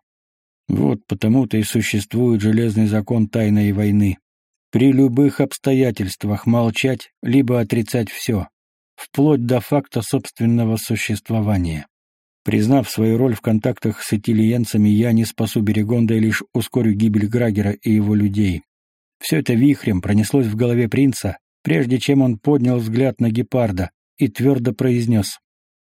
Вот потому-то и существует железный закон тайной войны. При любых обстоятельствах молчать, либо отрицать все, вплоть до факта собственного существования. Признав свою роль в контактах с итильенцами, я не спасу Берегонда и лишь ускорю гибель Грагера и его людей. Все это вихрем пронеслось в голове принца, прежде чем он поднял взгляд на гепарда и твердо произнес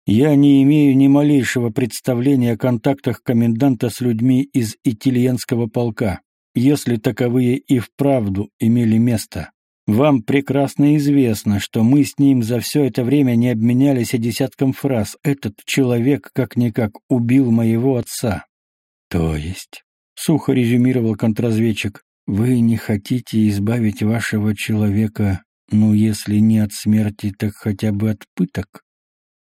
я не имею ни малейшего представления о контактах коменданта с людьми из итальянского полка, если таковые и вправду имели место. Вам прекрасно известно, что мы с ним за все это время не обменялись и десятком фраз. Этот человек, как-никак, убил моего отца. То есть, — сухо резюмировал контрразведчик, — вы не хотите избавить вашего человека, ну, если не от смерти, так хотя бы от пыток?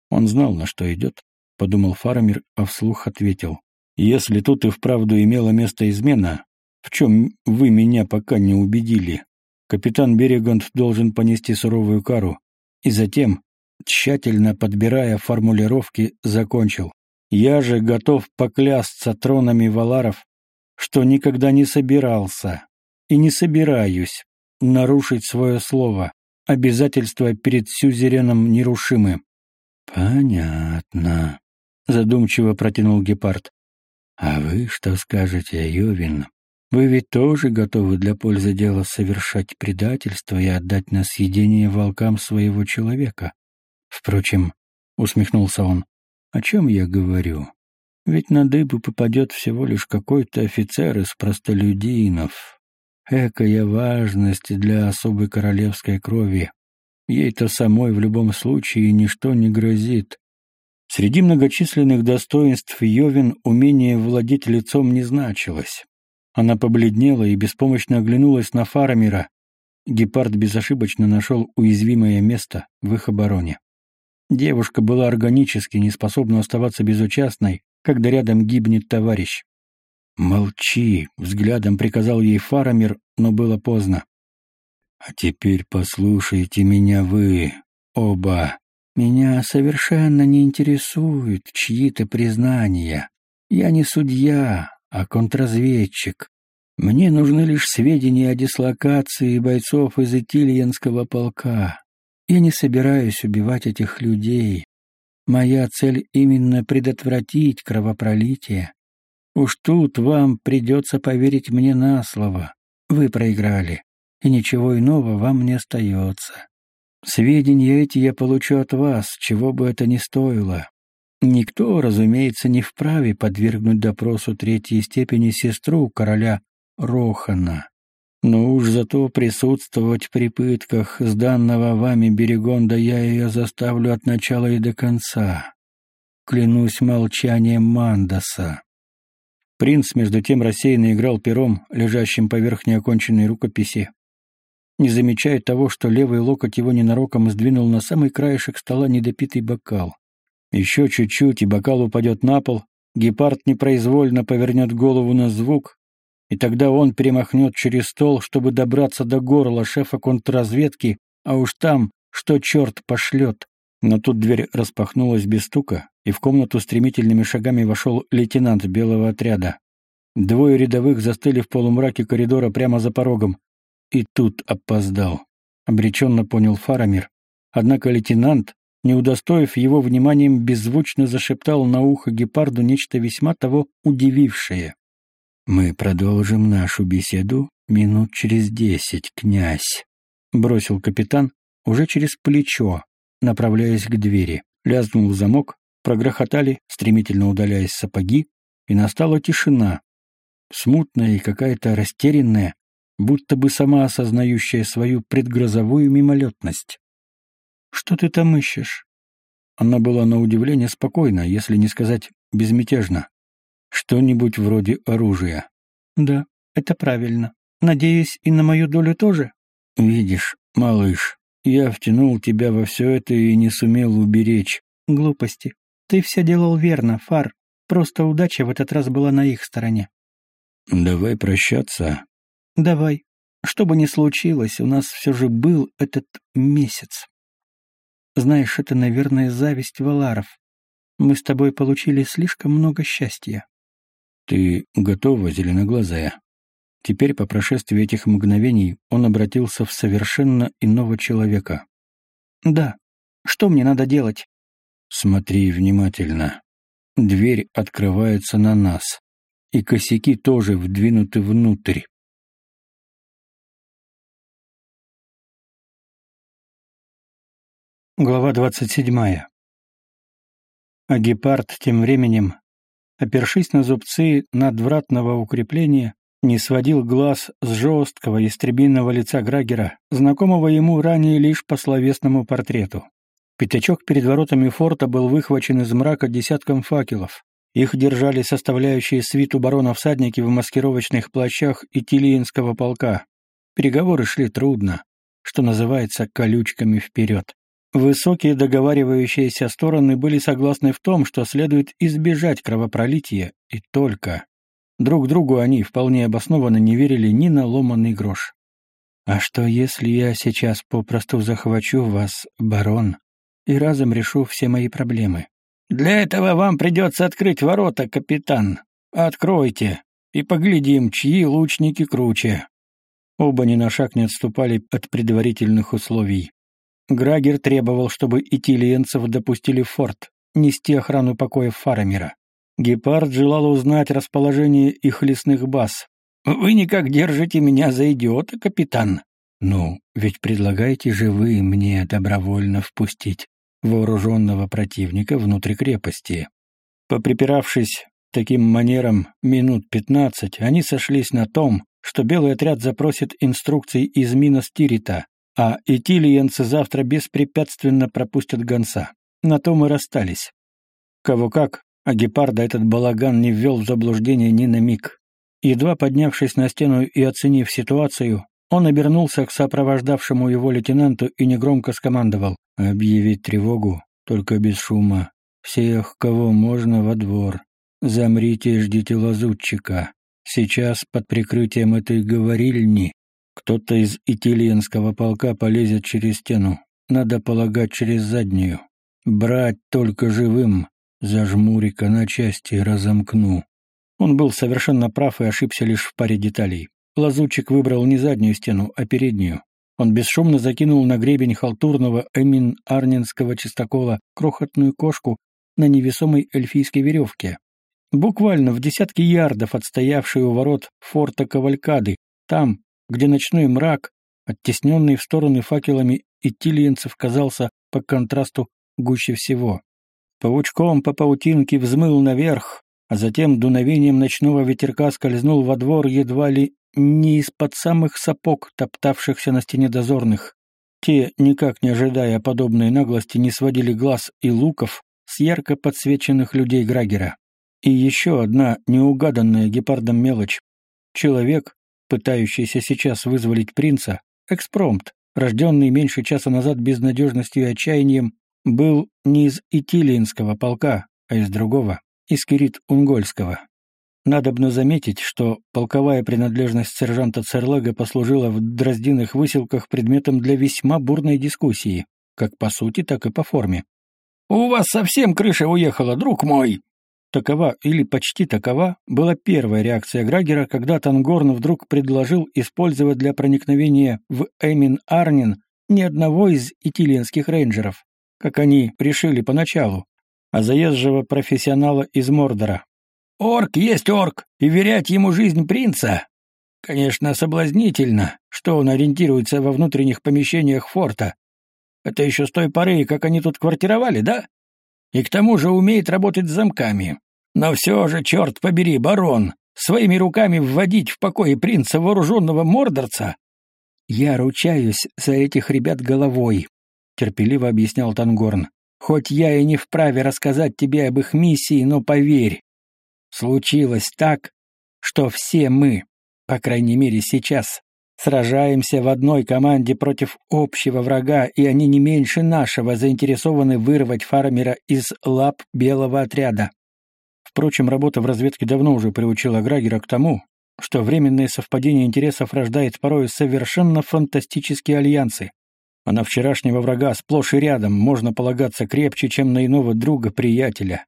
Он знал, на что идет, — подумал фармер, а вслух ответил. Если тут и вправду имела место измена, в чем вы меня пока не убедили, капитан Берегонд должен понести суровую кару. И затем, тщательно подбирая формулировки, закончил. Я же готов поклясться тронами Валаров, что никогда не собирался и не собираюсь нарушить свое слово. Обязательства перед Сюзереном нерушимы. Понятно, задумчиво протянул Гепард. А вы что скажете, Йовин? Вы ведь тоже готовы для пользы дела совершать предательство и отдать на съедение волкам своего человека? Впрочем, усмехнулся он, о чем я говорю? Ведь на дыбу попадет всего лишь какой-то офицер из простолюдинов. Экая важность для особой королевской крови. Ей-то самой в любом случае ничто не грозит. Среди многочисленных достоинств Йовин умение владеть лицом не значилось. Она побледнела и беспомощно оглянулась на Фарамира. Гепард безошибочно нашел уязвимое место в их обороне. Девушка была органически не способна оставаться безучастной, когда рядом гибнет товарищ. «Молчи!» — взглядом приказал ей Фарамир, но было поздно. «А теперь послушайте меня вы, оба. Меня совершенно не интересуют чьи-то признания. Я не судья, а контрразведчик. Мне нужны лишь сведения о дислокации бойцов из Итильянского полка. Я не собираюсь убивать этих людей. Моя цель именно предотвратить кровопролитие. Уж тут вам придется поверить мне на слово. Вы проиграли, и ничего иного вам не остается. Сведения эти я получу от вас, чего бы это ни стоило. Никто, разумеется, не вправе подвергнуть допросу третьей степени сестру короля Рохана. Но уж зато присутствовать при пытках с данного вами Берегонда я ее заставлю от начала и до конца. Клянусь молчанием Мандаса. Принц, между тем, рассеянно играл пером, лежащим поверх неоконченной рукописи. Не замечая того, что левый локоть его ненароком сдвинул на самый краешек стола недопитый бокал. Еще чуть-чуть, и бокал упадет на пол, гепард непроизвольно повернет голову на звук, и тогда он перемахнет через стол, чтобы добраться до горла шефа контрразведки, а уж там, что черт пошлет. Но тут дверь распахнулась без стука, и в комнату стремительными шагами вошел лейтенант белого отряда. Двое рядовых застыли в полумраке коридора прямо за порогом. И тут опоздал. Обреченно понял Фарамир. Однако лейтенант, не удостоив его вниманием, беззвучно зашептал на ухо гепарду нечто весьма того удивившее. «Мы продолжим нашу беседу минут через десять, князь», — бросил капитан уже через плечо, направляясь к двери. Лязнул замок, прогрохотали, стремительно удаляясь сапоги, и настала тишина, смутная и какая-то растерянная, будто бы сама осознающая свою предгрозовую мимолетность. «Что ты там ищешь?» Она была на удивление спокойна, если не сказать безмятежна. Что-нибудь вроде оружия. «Да, это правильно. Надеюсь, и на мою долю тоже?» «Видишь, малыш, я втянул тебя во все это и не сумел уберечь». «Глупости. Ты все делал верно, Фар. Просто удача в этот раз была на их стороне». «Давай прощаться». «Давай. Что бы ни случилось, у нас все же был этот месяц. Знаешь, это, наверное, зависть Валаров. Мы с тобой получили слишком много счастья». «Ты готова, зеленоглазая?» Теперь, по прошествии этих мгновений, он обратился в совершенно иного человека. «Да. Что мне надо делать?» Смотри внимательно. Дверь открывается на нас, и косяки тоже вдвинуты внутрь. Глава двадцать седьмая. А гепард тем временем, опершись на зубцы надвратного укрепления, не сводил глаз с жесткого истребинного лица Грагера, знакомого ему ранее лишь по словесному портрету. Пятачок перед воротами форта был выхвачен из мрака десятком факелов. Их держали составляющие свиту барона всадники в маскировочных плащах и Тилиинского полка. Переговоры шли трудно, что называется колючками вперед. Высокие договаривающиеся стороны были согласны в том, что следует избежать кровопролития, и только. Друг другу они вполне обоснованно не верили ни на ломаный грош. «А что, если я сейчас попросту захвачу вас, барон, и разом решу все мои проблемы?» «Для этого вам придется открыть ворота, капитан. Откройте, и поглядим, чьи лучники круче». Оба ни на шаг не отступали от предварительных условий. Грагер требовал, чтобы итилиенцев допустили в форт, нести охрану покоев Фарамира. Гепард желал узнать расположение их лесных баз. «Вы никак держите меня за идиота, капитан?» «Ну, ведь предлагаете же вы мне добровольно впустить вооруженного противника внутрь крепости». Поприпиравшись таким манером минут пятнадцать, они сошлись на том, что белый отряд запросит инструкции из Миностирита, а итилиенцы завтра беспрепятственно пропустят гонца. На том и расстались. Кого как, а гепарда этот балаган не ввел в заблуждение ни на миг. Едва поднявшись на стену и оценив ситуацию, он обернулся к сопровождавшему его лейтенанту и негромко скомандовал «Объявить тревогу, только без шума. Всех, кого можно, во двор. Замрите и ждите лазутчика. Сейчас под прикрытием этой говорильни кто-то из итильянского полка полезет через стену. Надо полагать, через заднюю. Брать только живым, Зажмурика на части разомкну. Он был совершенно прав и ошибся лишь в паре деталей. Лазутчик выбрал не заднюю стену, а переднюю. Он бесшумно закинул на гребень халтурного эмин-арнинского чистокола крохотную кошку на невесомой эльфийской веревке. Буквально в десятки ярдов отстоявшей у ворот форта Кавалькады, там, где ночной мрак, оттесненный в стороны факелами итильянцев, казался по контрасту гуще всего. Паучком по паутинке взмыл наверх, а затем дуновением ночного ветерка скользнул во двор едва ли не из-под самых сапог, топтавшихся на стене дозорных. Те, никак не ожидая подобной наглости, не сводили глаз и луков с ярко подсвеченных людей Грагера. И еще одна неугаданная гепардом мелочь. Человек, пытающийся сейчас вызволить принца, экспромт, рожденный меньше часа назад безнадежностью и отчаянием, был не из Итилиинского полка, а из другого, из Кирит-Унгольского. Надобно заметить, что полковая принадлежность сержанта Церлага послужила в дроздиных выселках предметом для весьма бурной дискуссии, как по сути, так и по форме. «У вас совсем крыша уехала, друг мой!» Такова, или почти такова, была первая реакция Грагера, когда Тангорн вдруг предложил использовать для проникновения в Эмин-Арнин ни одного из итилиенских рейнджеров как они решили поначалу, а заезжего профессионала из Мордора. «Орк есть орк, и верять ему жизнь принца!» Конечно, соблазнительно, что он ориентируется во внутренних помещениях форта. Это еще с той поры, как они тут квартировали, да? И к тому же умеет работать с замками. Но все же, черт побери, барон, своими руками вводить в покое принца вооруженного мордорца? Я ручаюсь за этих ребят головой, — терпеливо объяснял Тангорн. «Хоть я и не вправе рассказать тебе об их миссии, но поверь, случилось так, что все мы, по крайней мере сейчас, сражаемся в одной команде против общего врага, и они не меньше нашего заинтересованы вырвать фармера из лап белого отряда». Впрочем, работа в разведке давно уже приучила Грагера к тому, что временное совпадение интересов рождает порой совершенно фантастические альянсы, а на вчерашнего врага сплошь и рядом можно полагаться крепче, чем на иного друга-приятеля.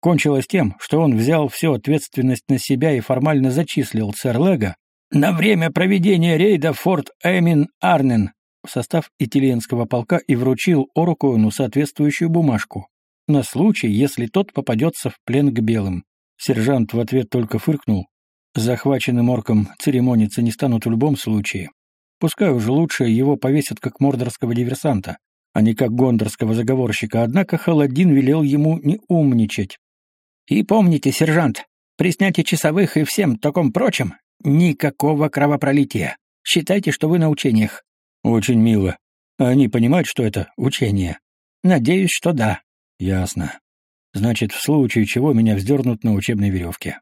Кончилось тем, что он взял всю ответственность на себя и формально зачислил Церлега на время проведения рейда в форт Эмин Арнен в состав итальянского полка и вручил Орукоину соответствующую бумажку на случай, если тот попадется в плен к белым. Сержант в ответ только фыркнул. Захваченным орком церемониться не станут в любом случае. Пускай уже лучше его повесят как мордорского диверсанта, а не как гондорского заговорщика, однако Халадин велел ему не умничать. «И помните, сержант, при снятии часовых и всем таком прочем, никакого кровопролития. Считайте, что вы на учениях». «Очень мило. Они понимают, что это учение?» «Надеюсь, что да». «Ясно. Значит, в случае чего меня вздернут на учебной веревке».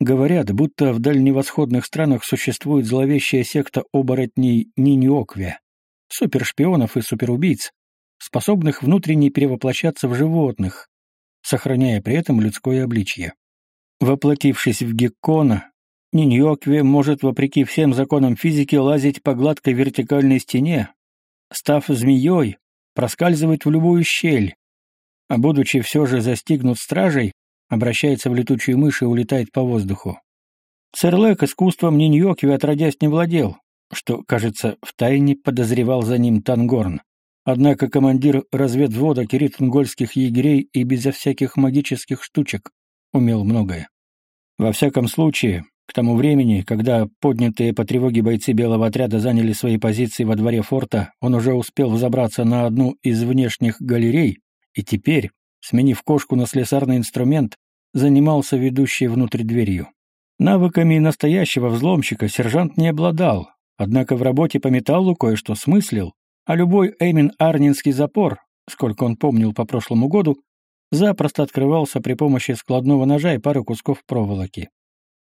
Говорят, будто в дальневосходных странах существует зловещая секта оборотней Ниньокве, супершпионов и суперубийц, способных внутренне перевоплощаться в животных, сохраняя при этом людское обличье. Воплотившись в Геккона, Ниньокве может, вопреки всем законам физики, лазить по гладкой вертикальной стене, став змеей, проскальзывать в любую щель, а будучи все же застигнут стражей, обращается в летучую мышь и улетает по воздуху. Церлек искусством Ниньокве отродясь не владел, что, кажется, втайне подозревал за ним Тангорн. Однако командир разведвода киритунгольских егерей и безо всяких магических штучек умел многое. Во всяком случае, к тому времени, когда поднятые по тревоге бойцы белого отряда заняли свои позиции во дворе форта, он уже успел взобраться на одну из внешних галерей и теперь, сменив кошку на слесарный инструмент, занимался ведущей внутрь дверью. Навыками настоящего взломщика сержант не обладал, однако в работе по металлу кое-что смыслил, а любой Эймин Арнинский запор, сколько он помнил по прошлому году, запросто открывался при помощи складного ножа и пары кусков проволоки.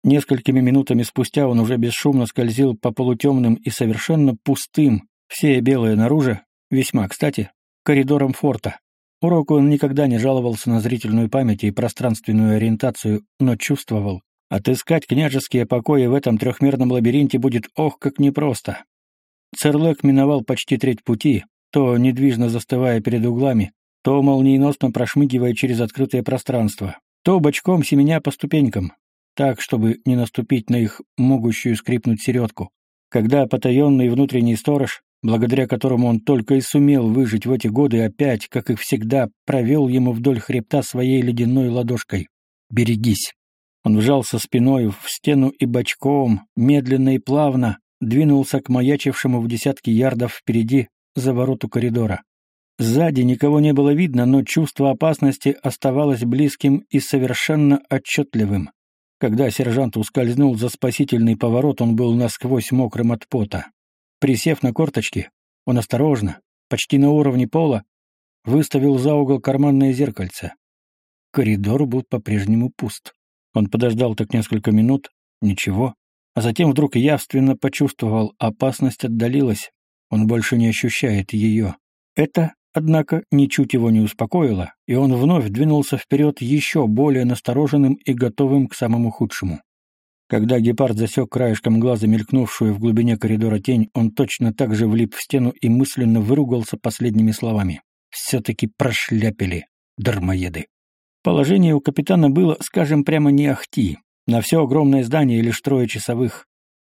Несколькими минутами спустя он уже бесшумно скользил по полутемным и совершенно пустым, все белое наружу, весьма кстати, коридорам форта. Уроку он никогда не жаловался на зрительную память и пространственную ориентацию, но чувствовал, отыскать княжеские покои в этом трехмерном лабиринте будет ох как непросто. Церлек миновал почти треть пути, то недвижно застывая перед углами, то молниеносно прошмыгивая через открытое пространство, то бочком семеня по ступенькам, так, чтобы не наступить на их могущую скрипнуть середку. Когда потаенный внутренний сторож, благодаря которому он только и сумел выжить в эти годы, опять, как и всегда, провел ему вдоль хребта своей ледяной ладошкой. «Берегись!» Он вжался спиной в стену и бочком, медленно и плавно, двинулся к маячившему в десятки ярдов впереди за вороту коридора. Сзади никого не было видно, но чувство опасности оставалось близким и совершенно отчетливым. Когда сержант ускользнул за спасительный поворот, он был насквозь мокрым от пота. Присев на корточки, он осторожно, почти на уровне пола, выставил за угол карманное зеркальце. Коридор был по-прежнему пуст. Он подождал так несколько минут, ничего, а затем вдруг явственно почувствовал, опасность отдалилась, он больше не ощущает ее. Это, однако, ничуть его не успокоило, и он вновь двинулся вперед еще более настороженным и готовым к самому худшему. Когда гепард засек краешком глаза мелькнувшую в глубине коридора тень, он точно так же влип в стену и мысленно выругался последними словами. «Все-таки прошляпили, дармоеды». Положение у капитана было, скажем прямо, не ахти. На все огромное здание лишь трое часовых.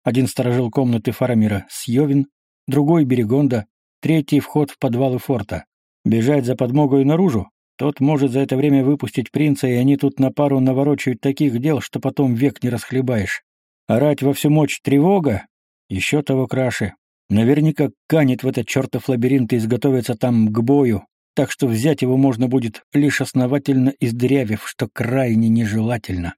Один сторожил комнаты Фарамира Сьовин, другой — Берегонда, третий — вход в подвалы форта. Бежать за подмогой наружу? Тот может за это время выпустить принца, и они тут на пару наворочают таких дел, что потом век не расхлебаешь. Орать во всю мощь тревога? Еще того краше. Наверняка канет в этот чертов лабиринт и изготовится там к бою, так что взять его можно будет, лишь основательно издырявив, что крайне нежелательно.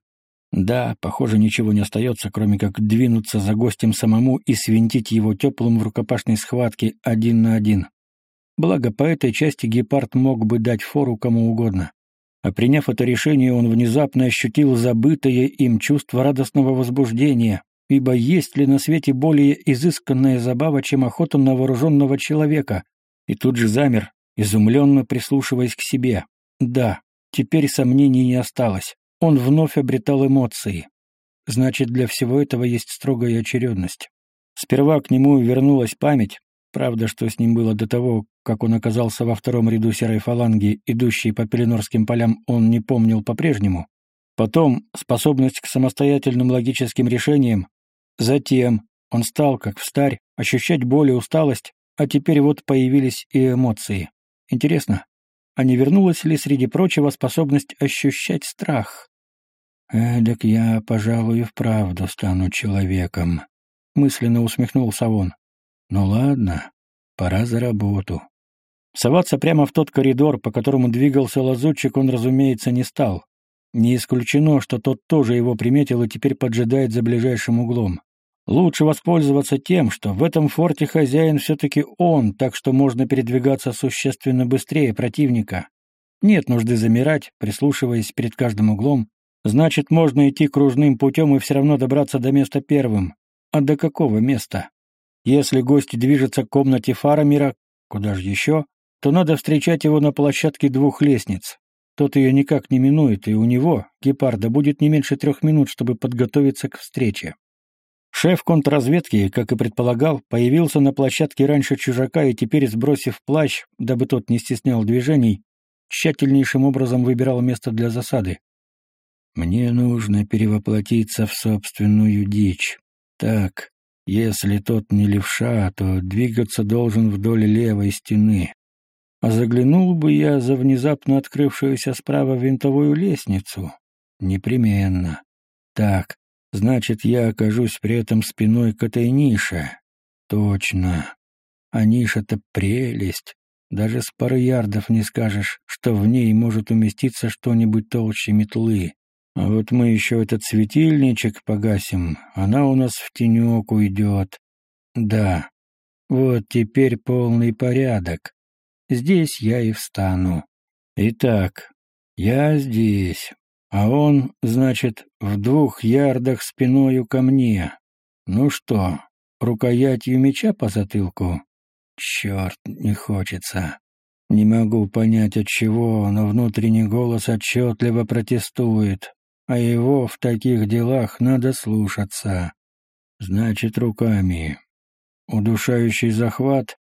Да, похоже, ничего не остается, кроме как двинуться за гостем самому и свинтить его теплым в рукопашной схватке один на один. Благо, по этой части гепард мог бы дать фору кому угодно. А приняв это решение, он внезапно ощутил забытое им чувство радостного возбуждения, ибо есть ли на свете более изысканная забава, чем охота на вооруженного человека, и тут же замер, изумленно прислушиваясь к себе. Да, теперь сомнений не осталось. Он вновь обретал эмоции. Значит, для всего этого есть строгая очередность. Сперва к нему вернулась память, правда, что с ним было до того, как он оказался во втором ряду серой фаланги, идущей по Пеленорским полям, он не помнил по-прежнему. Потом способность к самостоятельным логическим решениям. Затем он стал, как встарь, ощущать боль и усталость, а теперь вот появились и эмоции. Интересно, а не вернулась ли среди прочего способность ощущать страх? «Эдак я, пожалуй, и вправду стану человеком», — мысленно усмехнулся он. «Ну ладно, пора за работу». Соваться прямо в тот коридор, по которому двигался лазутчик, он, разумеется, не стал. Не исключено, что тот тоже его приметил и теперь поджидает за ближайшим углом. Лучше воспользоваться тем, что в этом форте хозяин все-таки он, так что можно передвигаться существенно быстрее противника. Нет нужды замирать, прислушиваясь перед каждым углом. Значит, можно идти кружным путем и все равно добраться до места первым. А до какого места? Если гость движется к комнате Фарамира, куда же еще, то надо встречать его на площадке двух лестниц. Тот ее никак не минует, и у него, гепарда, будет не меньше трех минут, чтобы подготовиться к встрече. Шеф контрразведки, как и предполагал, появился на площадке раньше чужака и теперь, сбросив плащ, дабы тот не стеснял движений, тщательнейшим образом выбирал место для засады. «Мне нужно перевоплотиться в собственную дичь. Так, если тот не левша, то двигаться должен вдоль левой стены. А заглянул бы я за внезапно открывшуюся справа винтовую лестницу. Непременно. Так, Значит, я окажусь при этом спиной к этой нише. Точно. А ниша-то прелесть. Даже с пары ярдов не скажешь, что в ней может уместиться что-нибудь толще метлы. А вот мы еще этот светильничек погасим, она у нас в тенек уйдет. Да, вот теперь полный порядок. Здесь я и встану. Итак, я здесь, а он, значит, в двух ярдах спиною ко мне. Ну что, рукоятью меча по затылку? Черт, не хочется. Не могу понять от чего, но внутренний голос отчетливо протестует, а его в таких делах надо слушаться. Значит, руками. Удушающий захват,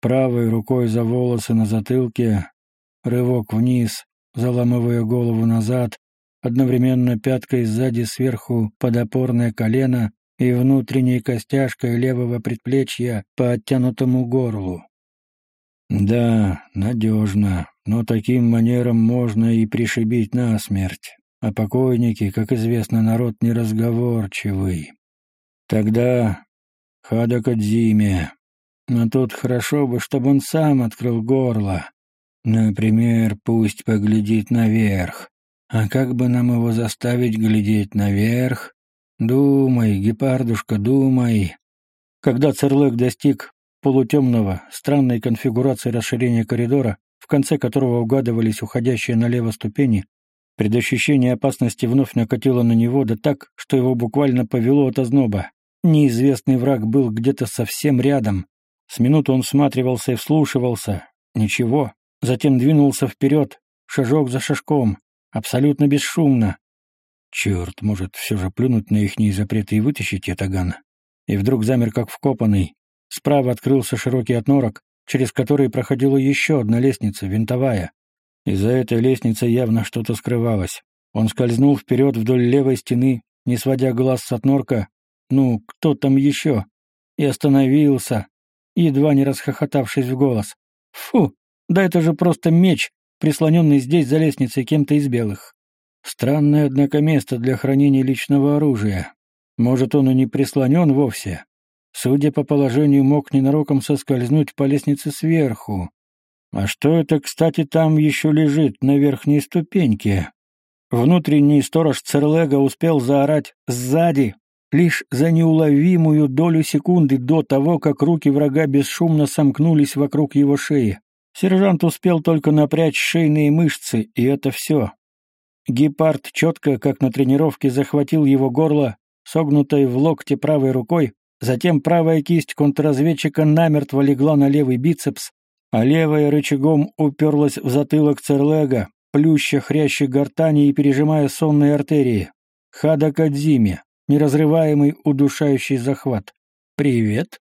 правой рукой за волосы на затылке, рывок вниз, заламывая голову назад, одновременно пяткой сзади сверху под опорное колено и внутренней костяшкой левого предплечья по оттянутому горлу. Да, надежно, но таким манером можно и пришибить насмерть. А покойники, как известно, народ неразговорчивый. Тогда Хадакадзиме. Но тут хорошо бы, чтобы он сам открыл горло, Например, пусть поглядит наверх. А как бы нам его заставить глядеть наверх? Думай, гепардушка, думай. Когда Церлек достиг полутемного, странной конфигурации расширения коридора, в конце которого угадывались уходящие налево ступени, предощущение опасности вновь накатило на него, да так, что его буквально повело от озноба. Неизвестный враг был где-то совсем рядом. С минуты он всматривался и вслушивался. Ничего, затем двинулся вперед, шажок за шажком, абсолютно бесшумно. Черт, может, все же плюнуть на ихние запреты и вытащить ятаган. И вдруг замер как вкопанный. Справа открылся широкий отнорок, через который проходила еще одна лестница, винтовая. И за этой лестницей явно что-то скрывалось. Он скользнул вперед вдоль левой стены, не сводя глаз с отнорка. «Ну, кто там еще?» И остановился, едва не расхохотавшись в голос. «Фу! Да это же просто меч, прислоненный здесь за лестницей кем-то из белых. Странное, однако, место для хранения личного оружия. Может, он и не прислонен вовсе. Судя по положению, мог ненароком соскользнуть по лестнице сверху. А что это, кстати, там еще лежит на верхней ступеньке? Внутренний сторож Церлега успел заорать «сзади», лишь за неуловимую долю секунды до того, как руки врага бесшумно сомкнулись вокруг его шеи. Сержант успел только напрячь шейные мышцы, и это все. Гепард четко, как на тренировке, захватил его горло, согнутой в локте правой рукой, затем правая кисть контрразведчика намертво легла на левый бицепс, а левая рычагом уперлась в затылок Церлега, плюща хрящи гортани и пережимая сонные артерии. Хада Кадзиме, неразрываемый удушающий захват. «Привет»,